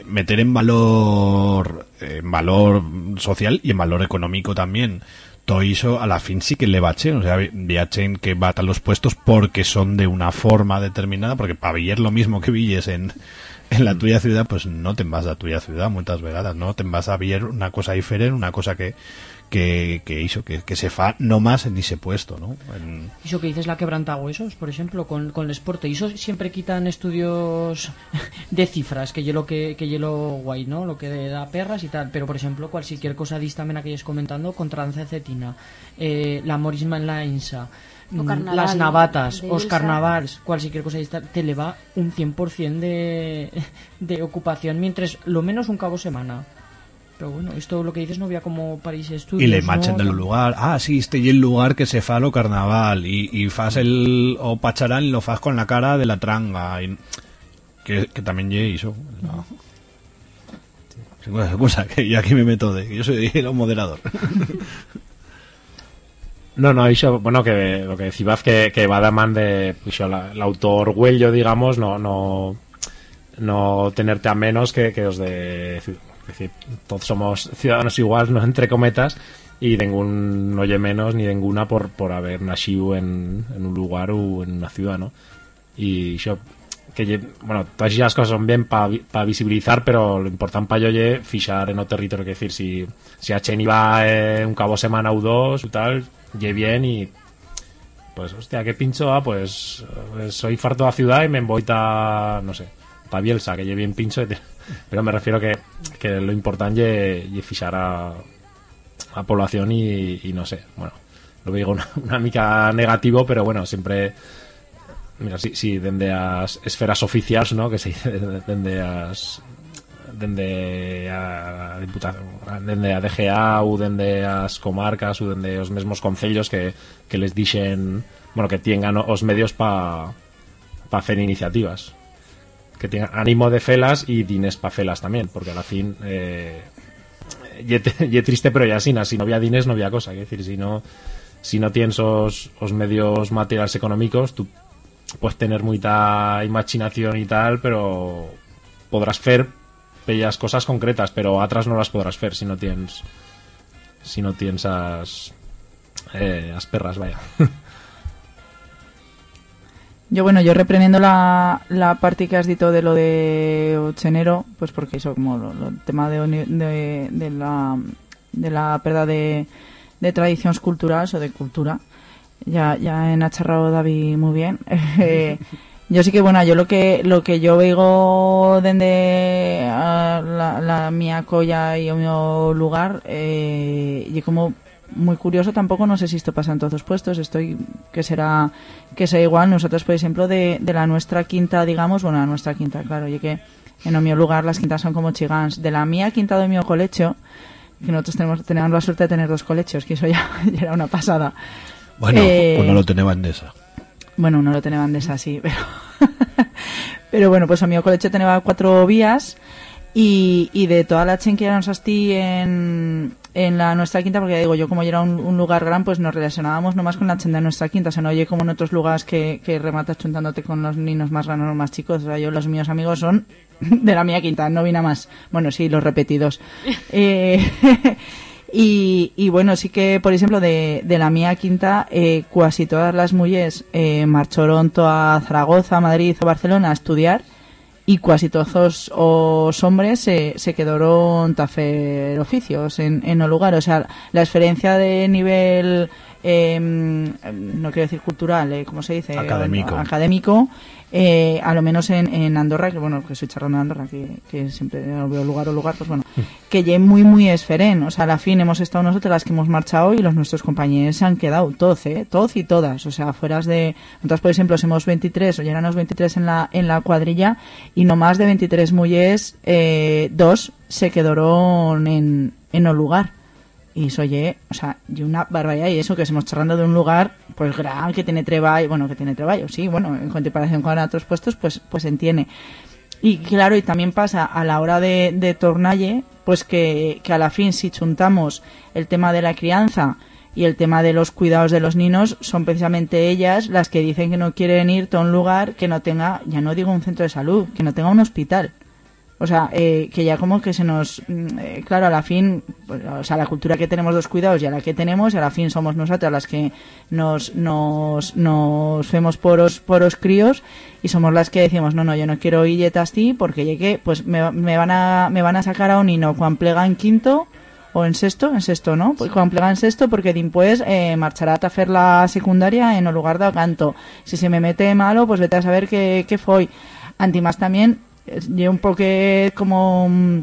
mm, meter en valor en valor social y en valor económico también todo eso a la fin sí que le bachen o sea viachen que batan los puestos porque son de una forma determinada porque para villar lo mismo que villes en en la tuya ciudad pues no te vas a tuya ciudad muchas vegadas no te vas a ver una cosa diferente una cosa que que, que hizo que, que se fa no más en ese puesto no En- Iso que dices la quebranta huesos, por ejemplo, con, con el esporte. Iso siempre quitan estudios de cifras, que yo lo que, que yo lo guay, ¿no? Lo que da perras y tal. Pero, por ejemplo, cualquier cosa distamena que hayas comentando, contra cetina, eh, la morisma en la INSA, mm, carnaval, las navatas, de os Ilsa. carnavals, cualquier cosa dista, te le va un 100% de, de ocupación, mientras lo menos un cabo semana. Pero bueno, esto lo que dices no había como París Estudios. y le ¿no? machen del lugar ah sí este y el lugar que se fa lo carnaval y, y fas el o pacharán lo fas con la cara de la tranga y, que, que también ye hizo no. Sí, cosa, cosa que yo aquí me meto de que yo soy el moderador No, no, bueno, que lo que decías que, que va de man de pues, iso, la- el autor huello, digamos, no, no, no tenerte a menos que, que os de... Es decir, todos somos ciudadanos igual, ¿no? Entre cometas, y ningún no oye menos ni ninguna por, por haber nacido en, en un lugar o en una ciudad, ¿no? Y yo que bueno, todas esas cosas son bien para visibilizar, pero lo importante para yo es fichar en otro territorio, que decir, si, si a Chen iba eh, un cabo semana o dos o tal, lle bien y pues hostia, qué pincho, ah, pues eh, soy farto de la ciudad y me voy a, no sé, pa Bielsa, que lle bien pincho, y pero me refiero que, que lo importante es fichar a, a población y, no sé, bueno, lo digo una, una mica negativo, pero bueno, siempre Mira, sí, sí, dende as esferas oficiales, ¿no? Que se dende as dende a diputación, dende a DGA ou dende as comarcas ou dende os mesmos concellos que, que les dixen, bueno, que tengan os medios pa pa hacer iniciativas. Que tengan ánimo de felas y dines pa felas también, porque a la fin eh, triste pero ya sin, si no había dines no había cosa, es decir, si no si no tienes os, os medios materiales económicos, tú puedes tener mucha imaginación y tal, pero podrás hacer bellas cosas concretas, pero otras no las podrás hacer si no tienes si no tienes as, eh, as perras, vaya. Yo, bueno, yo reprendiendo la, la parte que has dicho de lo de Ochenero, pues porque eso, como lo, lo- tema de, de, la, de la pérdida de, de tradiciones culturales o de cultura, ya, ya en acharrado David muy bien. Yo sí que, bueno, yo lo que, lo que yo veigo desde a la, la mía colla y mío lugar, eh, y como muy curioso tampoco no sé si esto pasa en todos los puestos estoy que será que sea igual nosotros por ejemplo de, de la nuestra quinta digamos bueno la nuestra quinta claro y que en o mío lugar las quintas son como chigans. De la mía quinta de mi colecho que nosotros tenemos tenemos la suerte de tener dos colechios que eso ya, ya era una pasada. Bueno Eh, pues no lo tenía en esa bueno, no lo tenían de esa así, pero... pero bueno, pues a mi colegio tenía cuatro vías y, y de toda la chen que éramos así en, en la nuestra quinta, porque ya digo, yo como ya era un, un lugar gran, pues nos relacionábamos nomás con la chen de nuestra quinta, o sea, no oye como en otros lugares que, que rematas chuntándote con los niños más grandes o más chicos, o sea, yo los míos amigos son de la mía quinta, no vine más. Bueno, sí, los repetidos. Eh, y, y bueno, sí que, por ejemplo, de, de la mía quinta, eh, casi todas las mujeres eh, marcharon a Zaragoza, Madrid o Barcelona a estudiar y casi todos os, os hombres se, se quedaron a hacer oficios en, en el lugar. O sea, la experiencia de nivel eh, no quiero decir cultural, eh, ¿cómo se dice? Académico. académico, eh, a lo menos en, en Andorra, que bueno, que soy charrando de Andorra, que, que siempre veo lugar o lugar, pues bueno, que ya muy, muy esferen. O sea, a la fin hemos estado nosotros las que hemos marchado y los nuestros compañeros se han quedado, todos, ¿eh? Todos y todas. O sea, fueras de. Nosotros, por ejemplo, somos 23, o ya éramos 23 en la, en la cuadrilla, y no más de 23 mujeres, eh, dos se quedaron en, en el lugar. Y eso oye, o sea, y una barbaridad y eso que estamos charlando de un lugar pues gran que tiene treballo, bueno, que tiene treballo, sí, bueno, en comparación con otros puestos pues pues entiende. Y claro, y también pasa a la hora de, de tornalle, pues que, que a la fin si chuntamos el tema de la crianza y el tema de los cuidados de los niños, son precisamente ellas las que dicen que no quieren ir a un lugar que no tenga, ya no digo un centro de salud, que no tenga un hospital. O sea, eh, que ya como que se nos... mm, eh, claro, a la fin, pues, o sea, la cultura que tenemos los cuidados ya la que tenemos, y a la fin somos nosotras las que nos, nos, nos vemos poros, poros críos y somos las que decimos, no, no, yo no quiero ir a ti porque llegué, pues me, me, van a, me van a sacar a un hino cuando plega en quinto o en sexto, en sexto, ¿no? Pues cuando plega en sexto porque después eh, marchará a hacer la secundaria en el lugar de canto. Si se me mete malo, pues vete a saber qué, qué fue. Antimás también, yo un poco como mm,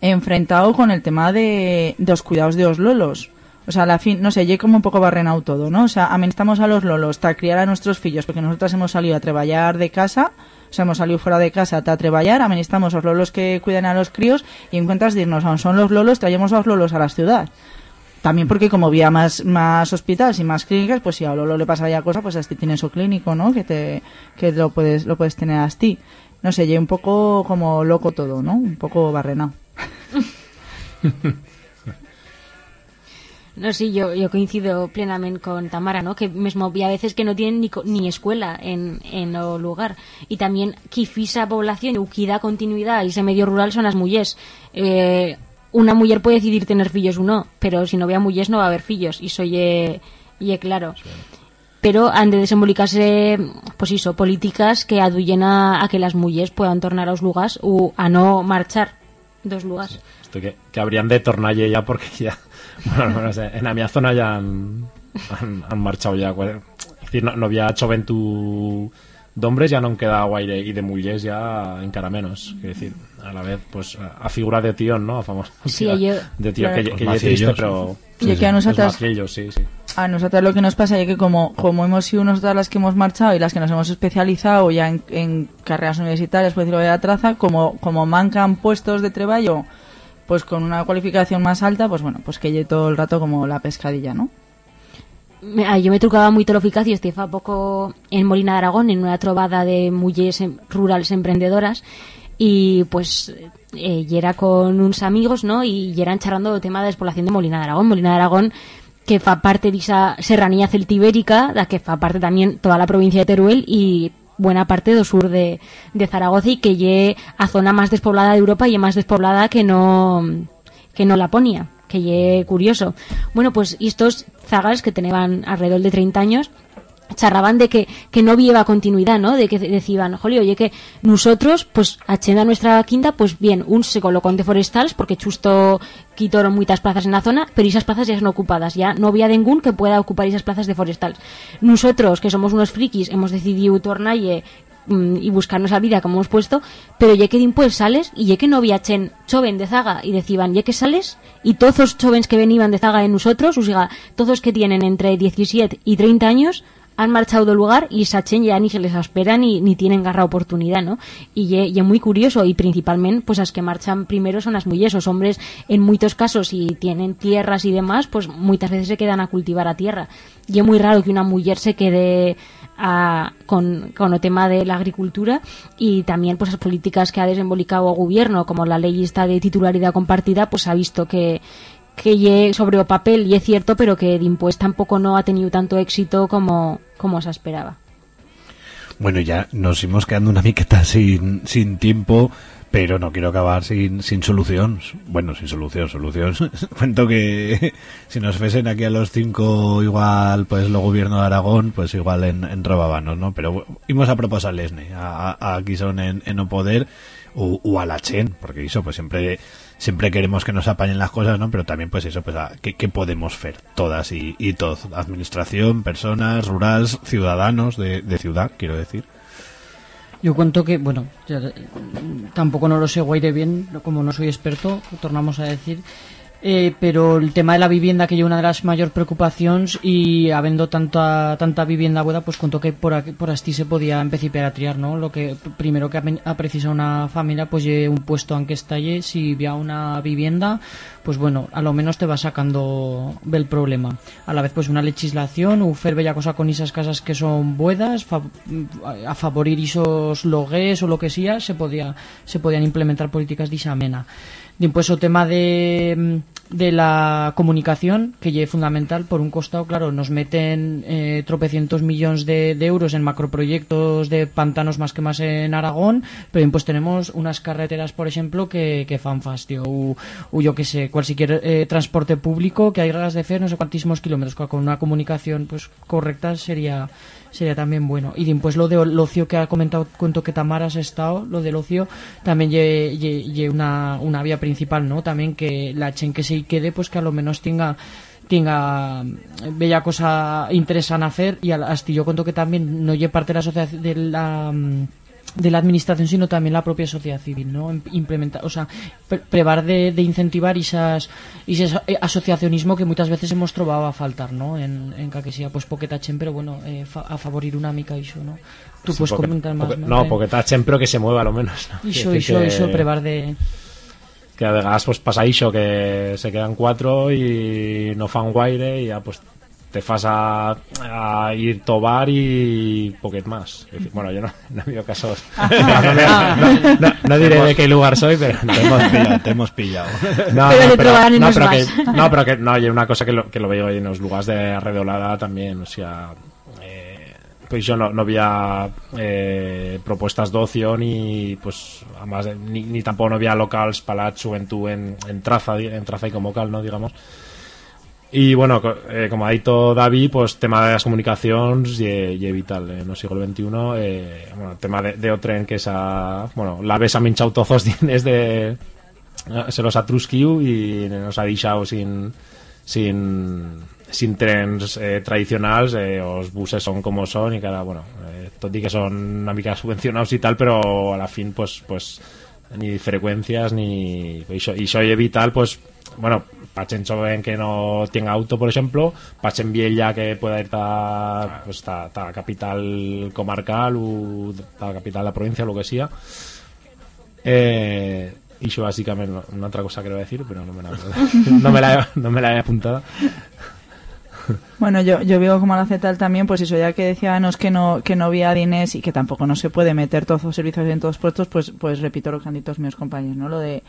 enfrentado con el tema de, de los cuidados de los lolos. O sea, a la fin, no sé, yo como un poco barrenado todo, ¿no? O sea, amenazamos a los lolos para criar a nuestros fillos, porque nosotras hemos salido a trabajar de casa, o sea, hemos salido fuera de casa a trabajar, amenazamos a los lolos que cuidan a los críos y encuentras dirnos, aún son los lolos, traemos a los lolos a la ciudad. También porque como había más, más hospitales y más clínicas, pues si a Lolo le pasa ya cosa, pues a ti tienes su clínico, ¿no? Que te, que lo puedes, lo puedes tener a ti. No sé, yo un poco como loco todo, ¿no? Un poco barrenado. No, sí, yo, yo coincido plenamente con Tamara, ¿no? Que mismo había veces que no tienen ni, co- ni escuela en, en o lugar. Y también que fisa población y da continuidad y ese medio rural son las mujeres. Eh, una mujer puede decidir tener fillos o no, pero si no vea mujeres no va a haber fillos. Y eso ye, ye claro. Pero han de desenvolverse, pues eso, políticas que aduyen a, a que las mujeres puedan tornar a los lugares o a no marchar dos lugares. Esto que, que habrían de tornalle ya porque ya bueno, no sé, en la mía zona ya han, han, han marchado ya cual- es decir, no, no había choventud d'hombres ya no queda guaire y de mujeres ya encara menos es decir, a la vez pues a a figura de tío, ¿no? A famoso Sí, tío- yo- de tío claro. que, Los que ya macillos, triste sí. pero Y que a macillos, sí, sí A nosotras lo que nos pasa es que como, como hemos sido nosotras las que hemos marchado y las que nos hemos especializado ya en, carreras universitarias, por decirlo de la traza, como, como mancan puestos de trabajo, pues con una cualificación más alta, pues bueno, pues que lleve todo el rato como la pescadilla, ¿no? Ah, yo me trucaba muy eficaz y este fa poco en Molina de Aragón en una trovada de mujeres em- rurales emprendedoras y pues eh, y era con unos amigos no y, y eran charlando el tema de despoblación de Molina de Aragón Molina de Aragón que fa parte de esa serranía celtibérica da que fa parte también toda la provincia de Teruel y buena parte do sur de, de Zaragoza y que lle a zona más despoblada de Europa y más despoblada que no que no Laponia, que lle curioso. Bueno, pues estos zagas que tenían alrededor de 30 años charraban de que, que no vieva continuidad, ¿no? De que decían, jolio, oye, que nosotros, pues, achenda nuestra quinta, pues bien, un se colocó de forestals, porque justo quitaron muchas plazas en la zona, pero esas plazas ya son ocupadas, ya no había ningún que pueda ocupar esas plazas de forestals. Nosotros, que somos unos frikis, hemos decidido tornalle mm, y buscarnos la vida como hemos puesto, pero ya que pues sales y ya que no había chen choven de zaga y decían, ya que sales y todos los chovens que venían de zaga de nosotros, o sea, todos que tienen entre 17 y 30 años, han marchado del lugar y Sachen ya ni se les espera ni, ni tienen garra oportunidad, ¿no? Y ye muy curioso y principalmente pues las que marchan primero son las mujeres, los hombres en muchos casos si tienen tierras y demás, pues muchas veces se quedan a cultivar a tierra. Y es muy raro que una mujer se quede con, con el tema de la agricultura y también pues las políticas que ha desembolicado el gobierno, como la ley esta de titularidad compartida, pues ha visto que que ye sobre o papel y es cierto, pero que pues tampoco no ha tenido tanto éxito como, como se esperaba. Bueno, ya nos íbamos quedando una miqueta sin, sin tiempo, pero no quiero acabar sin, sin solución. Bueno, sin solución, solución. Cuento que si nos fuesen aquí a los cinco igual, pues lo gobierno de Aragón, pues igual en, en robabanos, ¿no? Pero íbamos a proposarles, ¿ne? A, a, aquí son en, en no poder o, o a la Chen, porque eso pues siempre siempre queremos que nos apañen las cosas, ¿no? Pero también pues eso, pues a, ¿qué, qué podemos hacer todas y, y todos? Administración, personas, rurales, ciudadanos de, de ciudad, quiero decir. Yo cuento que, bueno, ya, eh, tampoco no lo sé guaire bien, como no soy experto, tornamos a decir, eh, pero el tema de la vivienda que es una de las mayores preocupaciones y habiendo tanta tanta vivienda buena pues cuento que por aquí, por así se podía empezar a triar no lo que primero que ha precisado una familia pues lle un puesto aunque estalle si había una vivienda pues bueno a lo menos te va sacando del problema. A la vez pues una legislación o fer bella cosa con esas casas que son buenas fa- a favorir esos logues o lo que sea se podía se podían implementar políticas de esa mena Después o tema de, de la comunicación, que es fundamental, por un costado, claro, nos meten eh, tropecientos millones de, euros en macroproyectos de pantanos más que más en Aragón, pero después tenemos unas carreteras, por ejemplo, que, que fan fastio, yo que sé, cualquier eh, transporte público que hay ganas de hacer no sé cuantísimos kilómetros, con una comunicación pues correcta sería sería también bueno. Y después lo del ocio que ha comentado, cuento que Tamara has estado, lo del ocio, también lle, lle- una, una vía principal, ¿no? También que la chen que se quede, pues que a lo menos tenga tenga eh, bella cosa interesante hacer y hasta yo cuento que también no lle parte de la sociedad de la mm, de la administración sino también la propia sociedad civil no Im- implementar o sea pre- prevar de, de incentivar esas ese eh, asociacionismo que muchas veces hemos trovado a faltar no en, en que sea pues poquetachen pero bueno eh, fa- a favorir una mica iso no tú Sí, puedes porque- comentar más porque- ¿no? porque está siempre que se mueva, a lo menos. decir iso, que- prevar de que a veces pues pasa iso que se quedan cuatro y no fan guaire y ya pues te fas a, a ir tobar y poquet más. Bueno, yo no, no he habido casos. No, no, no, diré de qué lugar soy, pero Te hemos pillado, te hemos pillado. No, Pero no, de pero, no, que, no, pero que no, hay una cosa que lo, que lo veo en los lugares de Arredolada también, o sea, eh, pues yo no, no había eh, propuestas de ocio ni pues además ni, ni tampoco no había locals para la juventud en, en traza en traza y como cal no digamos y bueno, eh, como ha dicho David, pues tema de las comunicaciones y, y vital en el siglo XXI. Eh, bueno, tema de, de Otren, que esa, bueno, la ves a minchado todos los días de, se los ha trusquiu y nos ha deixado sin, sin, sin trens eh, tradicionals, eh, los buses son como son y cada, bueno, eh, tot i que son una mica subvencionados y tal, pero a la fin, pues, pues ni frecuencias ni eso es vital pues bueno para gente joven que no tenga auto por ejemplo gente vieja que pueda ir a pues, ta, ta capital comarcal o a capital de la provincia lo que sea. Eh, y yo básicamente una otra cosa que iba a decir pero no me la, no me la, he- no me la he apuntado. Bueno, yo, yo veo como la tal también, pues eso, ya que decíamos que no, que no había dinés y que tampoco no se puede meter todos los servicios en todos los puestos, pues, pues repito lo que han dicho mis compañeros, ¿no? Lo de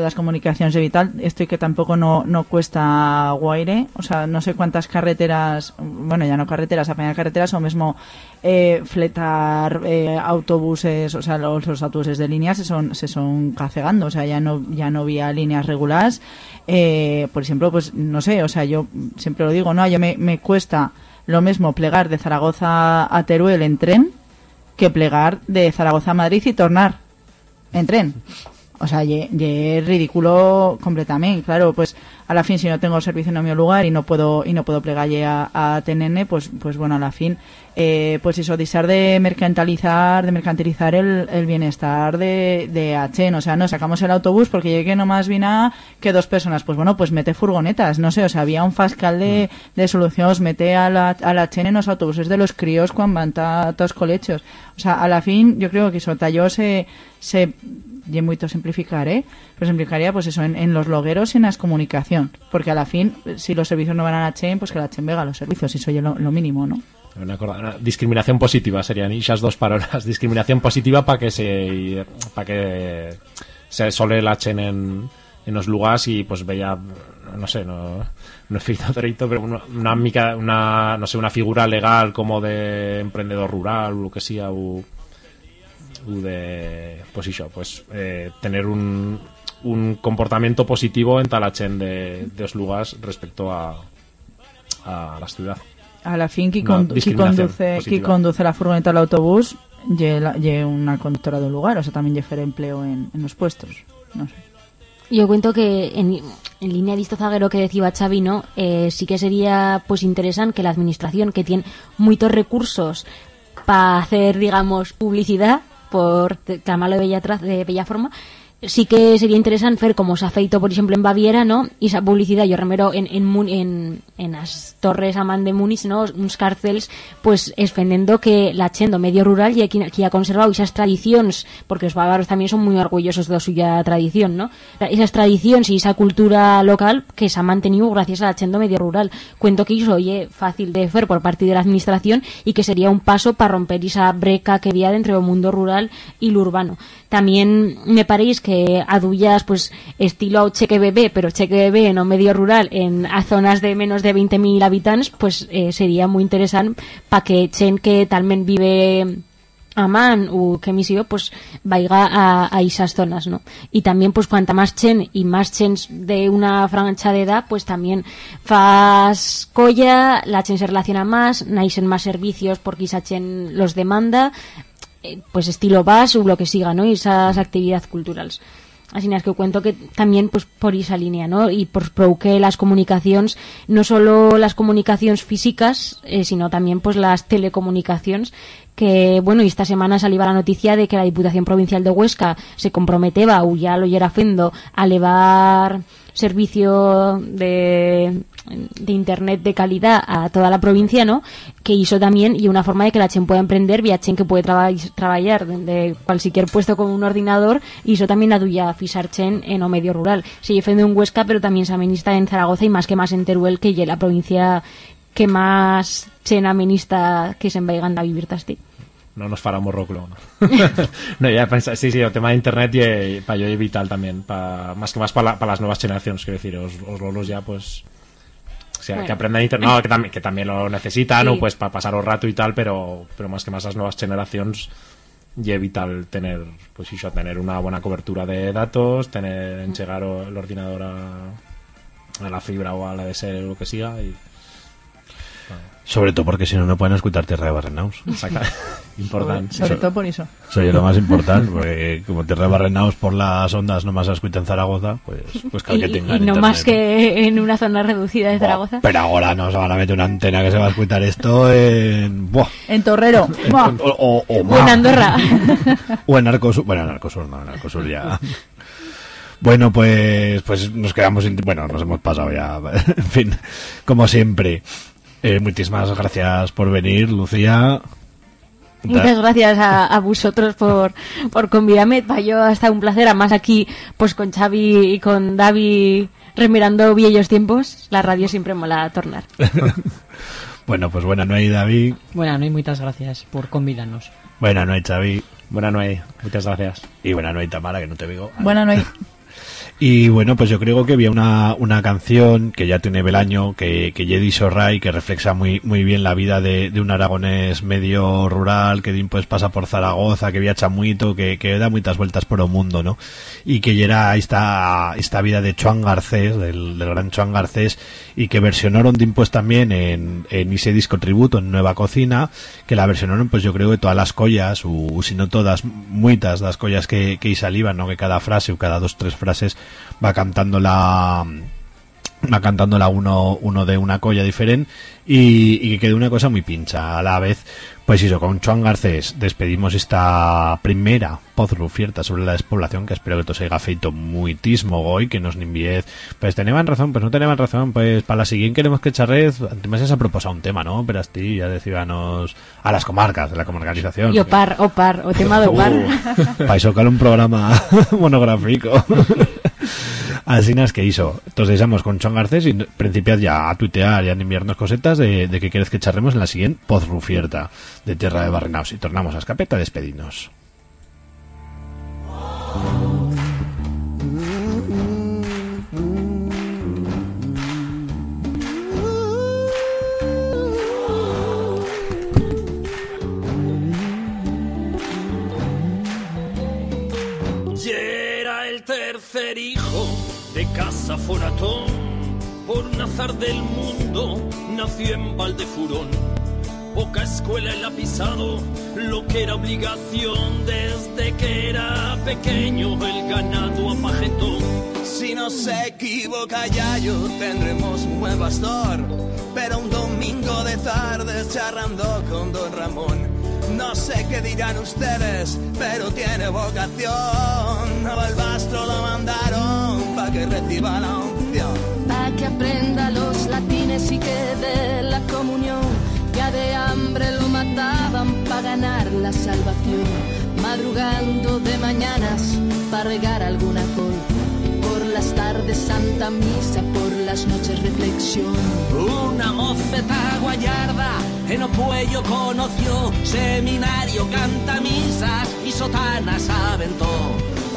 las comunicaciones de vital, esto que tampoco no, no cuesta guaire, o sea, no sé cuántas carreteras, bueno, ya no carreteras, apañar carreteras o mismo eh, fletar eh, autobuses, o sea, los, los autobuses de línea se son, se son cacegando, o sea, ya no, ya no había líneas regulares, eh, por ejemplo, pues no sé, o sea, yo siempre lo digo, ¿no? Yo me, me cuesta lo mismo plegar de Zaragoza a Teruel en tren que plegar de Zaragoza a Madrid y tornar en tren. O sea, ye es ridículo completamente. Claro, pues a la fin si no tengo servicio en mi lugar y no puedo y no puedo plegarle a, a TNN, pues pues bueno, a la fin eh, pues eso, disar de mercantilizar, de mercantilizar el, el bienestar de, de Achen. O sea, no sacamos el autobús porque llegué nomás vina que dos personas. Pues bueno, pues mete furgonetas, no sé, o sea, había un fascal de, de soluciones, mete a la, a la Chen en los autobuses de los críos cuando van ta- todos colegios. O sea, a la fin, yo creo que eso talló se, se y mucho simplificar, ¿eh? Pero simplificaría, pues eso, en, en los logueros y en las comunicación. Porque a la fin, si los servicios no van a la pues que la Chen vega los servicios, y eso es lo, lo mínimo, ¿no? Una discriminación positiva serían esas dos palabras discriminación positiva para que se para que se sole la chen en, en los lugares y pues veía no sé no no he derecho pero una, una mica una no sé una figura legal como de emprendedor rural o lo que sea o u de pues eso, pues eh, tener un, un comportamiento positivo en Talachen de, de los lugares respecto a, a la ciudad. A la fin, qui, condu- qui conduce, qui conduce la furgoneta al autobús ye una conductora de un lugar, o sea, también lleva empleo en, en los puestos. No sé. Yo cuento que en, en línea de esto zaguero que decía Xavi, ¿no? Eh, sí que sería pues interesante que la administración que tiene muchos recursos para hacer, digamos, publicidad, por llamarlo de bella, tra- de bella forma, sí que sería interesante ver como se ha feito, por ejemplo, en Baviera, ¿no? Y esa publicidad, yo remero en, en, en, en las torres amán de Múnich, ¿no? Uns cárceles, pues esfendendo que la chendo medio rural y aquí, aquí ha conservado esas tradiciones, porque los bávaros también son muy orgullosos de la suya tradición, ¿no? Esas tradiciones y esa cultura local que se ha mantenido gracias a la chendo medio rural. Cuento que eso, oye, fácil de hacer por parte de la administración y que sería un paso para romper esa breca que había entre el mundo rural y lo urbano. También me parece que adullas, pues, estilo cheque bebé, pero cheque bebé no medio rural, en a zonas de menos de 20.000 habitantes, pues eh, sería muy interesante para que chen que talmente vive a man o que misio pues vaya a, esas zonas no y también pues cuanta más chen y más chen de una franja de edad pues también fas colla la chen se relaciona más naisen más servicios porque esa chen los demanda eh, pues estilo vas o lo que siga no y esas actividades culturales Así es que cuento que también pues por esa línea, ¿no? Y por pro que las comunicaciones, no solo las comunicaciones físicas, eh, sino también pues las telecomunicaciones, que bueno, y esta semana salió la noticia de que la Diputación Provincial de Huesca se comprometeba, o ya lo era fendo, a elevar servicio de, de internet de calidad a toda la provincia, ¿no? Que hizo también y una forma de que la chen pueda emprender, vía chen que puede traba- trabajar de, de cualquier puesto con un ordenador, y hizo también la duya fisar chen en o medio rural. Se defiende un Huesca, pero también se administra en Zaragoza y más que más en Teruel, que es la provincia que más chen administra que se envaigan a vivir tasti. No nos fará morroclo no, no ya pensa, sí, sí, el tema de internet y, para yo es vital también pa, más que más para las nuevas generaciones quiero decir, os, os lolos ya pues o sea, Bueno. que aprendan internet, no, que, también, que también lo necesitan, Sí. o pues para pasar un rato y tal, pero, pero más que más las nuevas generaciones y es vital tener pues eso, tener una buena cobertura de datos, tener enchegar o- el ordenador a, a la fibra o a la DSL o lo que siga y Sobre todo porque si no, no pueden escuchar Tierra de Barrenaus. Importante. Sobre todo por eso. Eso es lo más importante, porque como Tierra de Barrenaus por las ondas nomás se escucha en Zaragoza, pues, pues que y tengan no internet. más que en una zona reducida de Zaragoza. Pero ahora nos van a meter una antena que se va a escuchar esto en... Buah. En Torrero. Buah. O, o, o O en. Andorra. o en Arcosur. Bueno, en Arcosur no, en Arcosur ya. Bueno, pues, pues nos quedamos. Bueno, nos hemos pasado ya. En fin, como siempre. Eh, muchísimas gracias por venir, Lucía. Muchas gracias a, a vosotros por, por convidarme. Para yo ha estado un placer. Además aquí, pues con Xavi y con David remirando viejos tiempos, la radio siempre mola tornar. Bueno, pues buena noche, David. Bueno, no hay muchas gracias por convidarnos. Buena noche, Xavi. Buena noche, muchas gracias. Y buena noche, Tamara, que no te digo. Buena noche. Y bueno, pues yo creo que había una, una canción que ya tiene Belaño, que, que Jedi Sorray, que refleja muy, muy bien la vida de, de un aragonés medio rural, que pues pasa por Zaragoza, que viaja mucho, que, que da muchas vueltas por el mundo, ¿no? Y que era esta, esta vida de Chuan Garcés, del, del gran Chuan Garcés, y que versionaron pues también en, en ese disco tributo, en Nueva Cocina, que la versionaron pues yo creo que todas las collas, o si no todas, muitas las collas que, que salían, ¿no? Que cada frase o cada dos, tres frases va cantando la va cantando la uno, uno de una colla diferente y, y que quede una cosa muy pincha a la vez pues eso, con Chuan Garcés despedimos esta primera poz rufierta sobre la despoblación que espero que todo se haya feito muitísimo hoy que nos enviez pues tenían razón, pues no tenían razón pues para la siguiente queremos que charrez antes se ha propuesto un tema, ¿no? pero así ya decíbanos a las comarcas de la comarcalización Y o par, o par, o tema de par. para eso un programa monográfico. Así es que hizo. Entonces dejamos con Chon Garcés y principiad ya a tuitear y a enviarnos cosetas de, que quieres que charremos en la siguiente poz rufierta de Tierra de Barrenaos. Y tornamos a escapeta a tercer hijo de casa Foratón. Por un del mundo nació en Valdefurón. Poca escuela él ha pisado, lo que era obligación desde que era pequeño el ganado apajetó. Si no se equivoca Yayo, tendremos un buen pastor. Pero un domingo de tarde charrando con Don Ramón. No sé qué dirán ustedes, pero tiene vocación. A Balbastro lo mandaron para que reciba la unción. Pa' que aprenda los latines y que la hambre lo mataban para ganar la salvación. Madrugando de mañanas para regar alguna col. Por las tardes santa misa, por las noches reflexión. Una moceta guayarda en Opuello conoció seminario, canta misas y sotanas aventó.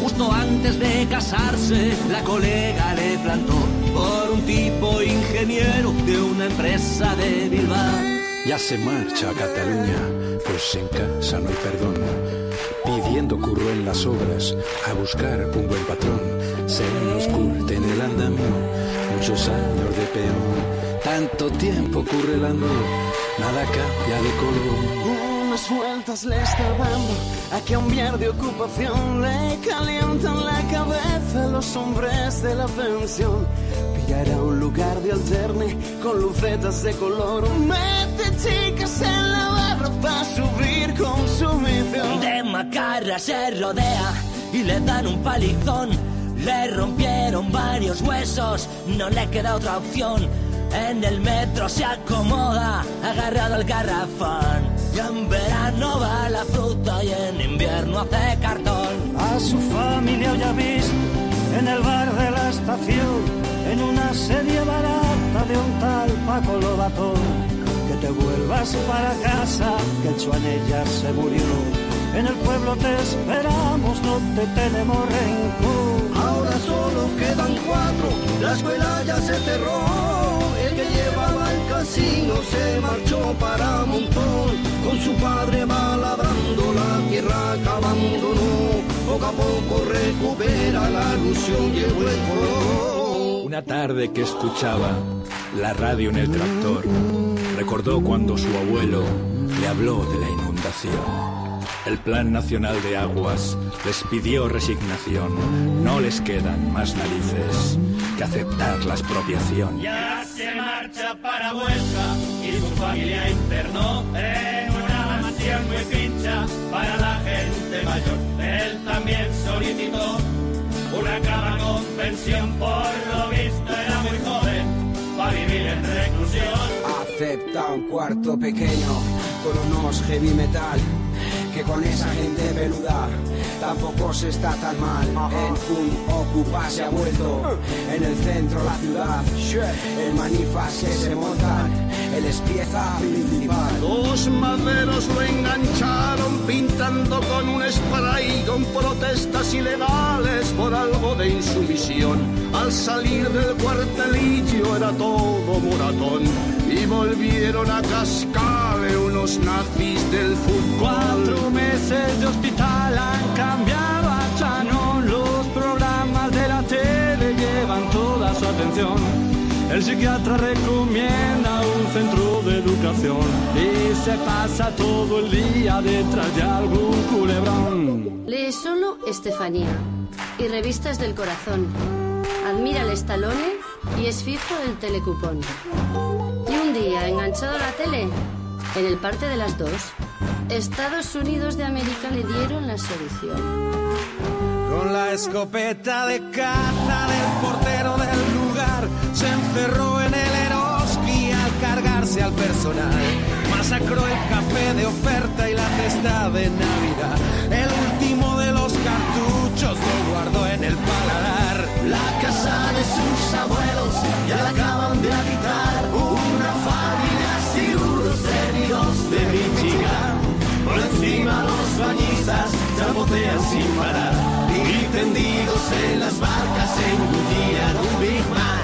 Justo antes de casarse, la colega le plantó por un tipo ingeniero de una empresa de Bilbao. Ya se marcha a Cataluña, pues en casa no hay perdón. Pidiendo curro en las obras, a buscar un buen patrón. Se nos curte en el andamio, muchos años de peón. Tanto tiempo currelando, nada cambia de color. Unas vueltas le está dando a un de ocupación le calientan la cabeza los hombres de la pensión. Pillará un lugar de alterne con lucetas de color. Mete chicas en la barra para subir con su misión. De macarra se rodea y le dan un palizón. Le rompieron varios huesos, no le queda otra opción. En el metro se acomoda, agarrado al garrafón. Y en verano va a la fruta y en invierno hace cartón. A su familia hoy ha visto en el bar de la estación, en una serie barata de un tal Paco Lobato. Que te vuelvas para casa, que el Chuanella se murió. En el pueblo te esperamos, no te tenemos rencor. Ahora solo quedan cuatro, la escuela ya se cerró. Que llevaba el casino se marchó para Montón. Con su padre va labrando la tierra que abandonó. Poco a poco recupera la ilusión y el buen color. Una tarde que escuchaba la radio en el tractor, recordó cuando su abuelo le habló de la inundación. El Plan Nacional de Aguas les pidió resignación. No les quedan más narices que aceptar la expropiación. Ya se marcha para Huesca y su familia internó en una mansión muy pincha para la gente mayor. Él también solicitó una cama con pensión, por lo visto era muy joven para vivir en reclusión. Acepta un cuarto pequeño con unos heavy metal que con esa gente peluda tampoco se está tan mal. En un ocupa se ha vuelto en el centro la ciudad. En manifas que se montan, él es pieza principal. Dos maderos lo engancharon pintando con un spray con protestas ilegales por algo de insumisión. Al salir del cuartelillo era todo moratón y volvieron a cascarle unos nazis del fútbol. Meses de hospital han cambiado a Chano. Los programas de la tele llevan toda su atención. El psiquiatra recomienda un centro de educación y se pasa todo el día detrás de algún culebrón. Lee solo Estefanía y revistas del corazón. Admira el Stallone y es fijo del telecupón. Y un día, enganchado a la tele, en el parte de las dos, Estados Unidos de América le dieron la solución. Con la escopeta de caza del portero del lugar, se encerró en el Eroski al cargarse al personal. Masacró el café de oferta y la cesta de Navidad. El último de los cartuchos lo guardó en el paladar. La casa de sus abuelos ya la acaban de habitar. Una familia venidos de Michigan. Por encima los bañistas chapotean sin parar. Y tendidos en las barcas engullían un Big Mac.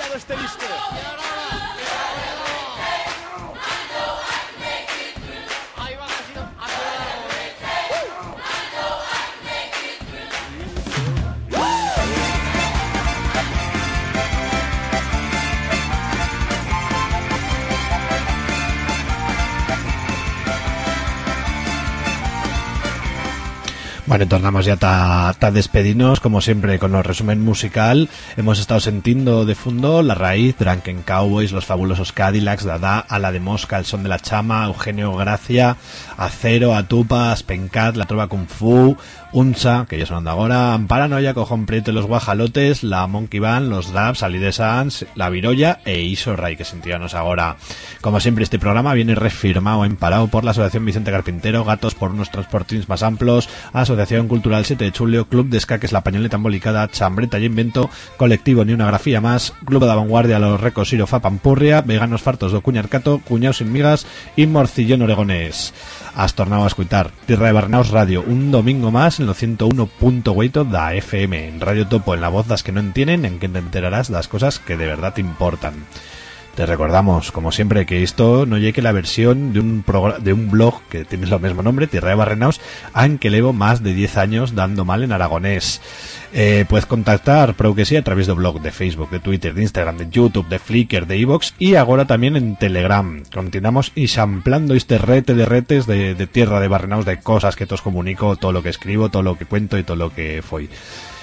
Hemos terminado Bueno, tornamos ya a despedirnos, como siempre, con el resumen musical. Hemos estado sintiendo de fondo La Raíz, Drunken Cowboys, Los Fabulosos Cadillacs, Dada, Ala de Mosca, El Son de la Chama, Eugenio Gracia, Acero, Atupa, Spencat, La Trova Kung Fu, Uncha, que ya sonando ahora, Paranoia, Cojón Prieto Los Guajalotes, La Monkey Band, Los Dabs, Ali de Sans, La Virolla e Iso Ray, que sentíamos ahora. Como siempre, este programa viene refirmado en parado por la Asociación Vicente Carpintero, Gatos por unos transportins más amplios, Asociación Cultural 7 de Chulio, Club de Escaques La Pañoleta Embolicada, Chambreta y Invento, Colectivo Ni Una Grafía Más, Club de Vanguardia Los Recos Iro Pampurria, Veganos Fartos do Cuñarcato, Cuñaos sin Migas y Morcillón Oregonés. Has tornado a escuchar Tierra de Barrenaos Radio un domingo más en lo 101.8 da FM en Radio Topo en la voz das que no entienden en que te enterarás las cosas que de verdad te importan. Te recordamos, como siempre, que esto no llegue la versión de un de un blog que tiene el mismo nombre, Tierra de Barrenaos, aunque llevo más de 10 años dando mal en aragonés. Eh, puedes contactar, pero que sí, a través de blog, de Facebook, de Twitter, de Instagram, de YouTube, de Flickr, de Evox y ahora también en Telegram. Continuamos y samplando este rete de retes de, Tierra de Barrenaos, de cosas que te os comunico, todo lo que escribo, todo lo que cuento y todo lo que fue.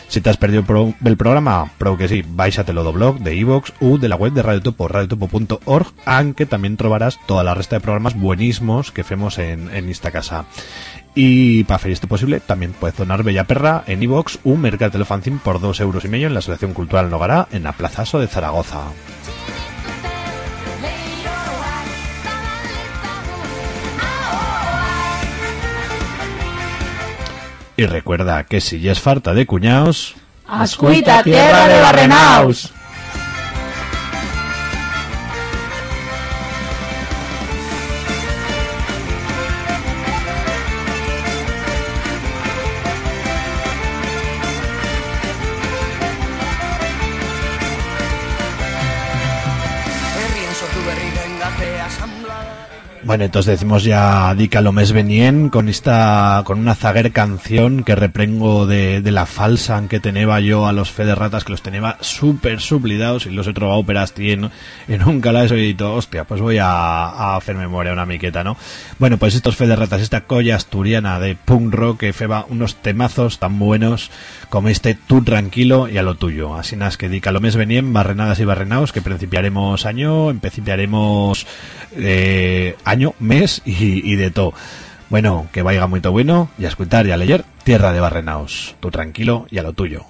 Si te has perdido pro- el programa, pro que sí, baixatelo do blog de iVox u de la web de Radio Topo, radiotopo.org, aunque también trobarás toda la resta de programas buenísimos que hacemos en esta casa. Y para hacer esto posible, también puedes donar Bella Perra en iVox u Mercatelo Fanzine por dos euros y medio en la Asociación Cultural Nogará en la Plazaso de Zaragoza. Y recuerda que si ya es falta de cuñaos... Ascuita, tierra de Barrenaos. Bueno, entonces decimos ya Dica lo mes venien con esta con una zaguer canción que reprengo de, de la falsa que tenía yo a los federratas que los tenía súper sublidados y los he trovado óperas en, en un calazo y todo, hostia, pues voy a, a hacer memoria una miqueta, ¿no? Bueno, pues estos federratas, esta colla asturiana de punk rock que feba unos temazos tan buenos como este Tú tranquilo y a lo tuyo. Así nas que Dica lo mes venien, barrenadas y barrenaos, que principiaremos año, empecipiaremos eh, año, mes y, de todo. Bueno, que vaya muy bueno y a escuchar y a leer Tierra de Barrenaos. Tú tranquilo y a lo tuyo.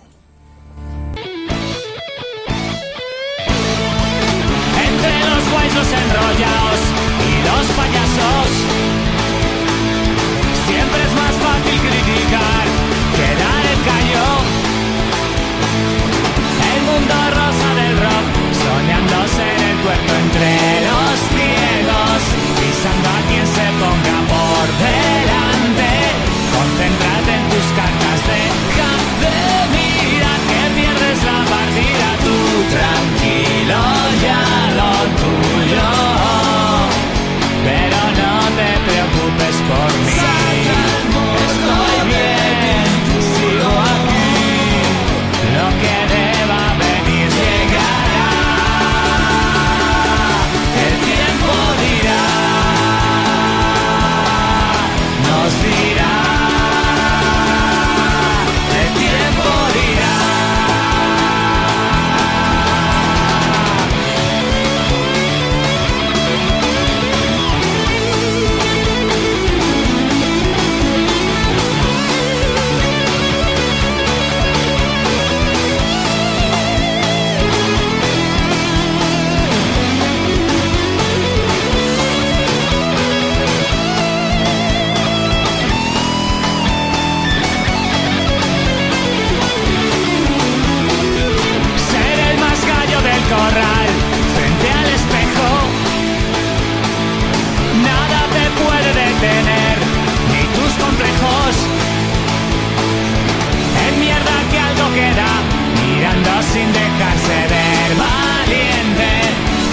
sin dejarse ver valiente.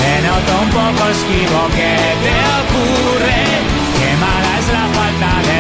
Te noto un poco esquivo, ¿qué te ocurre? Qué mala es la falta de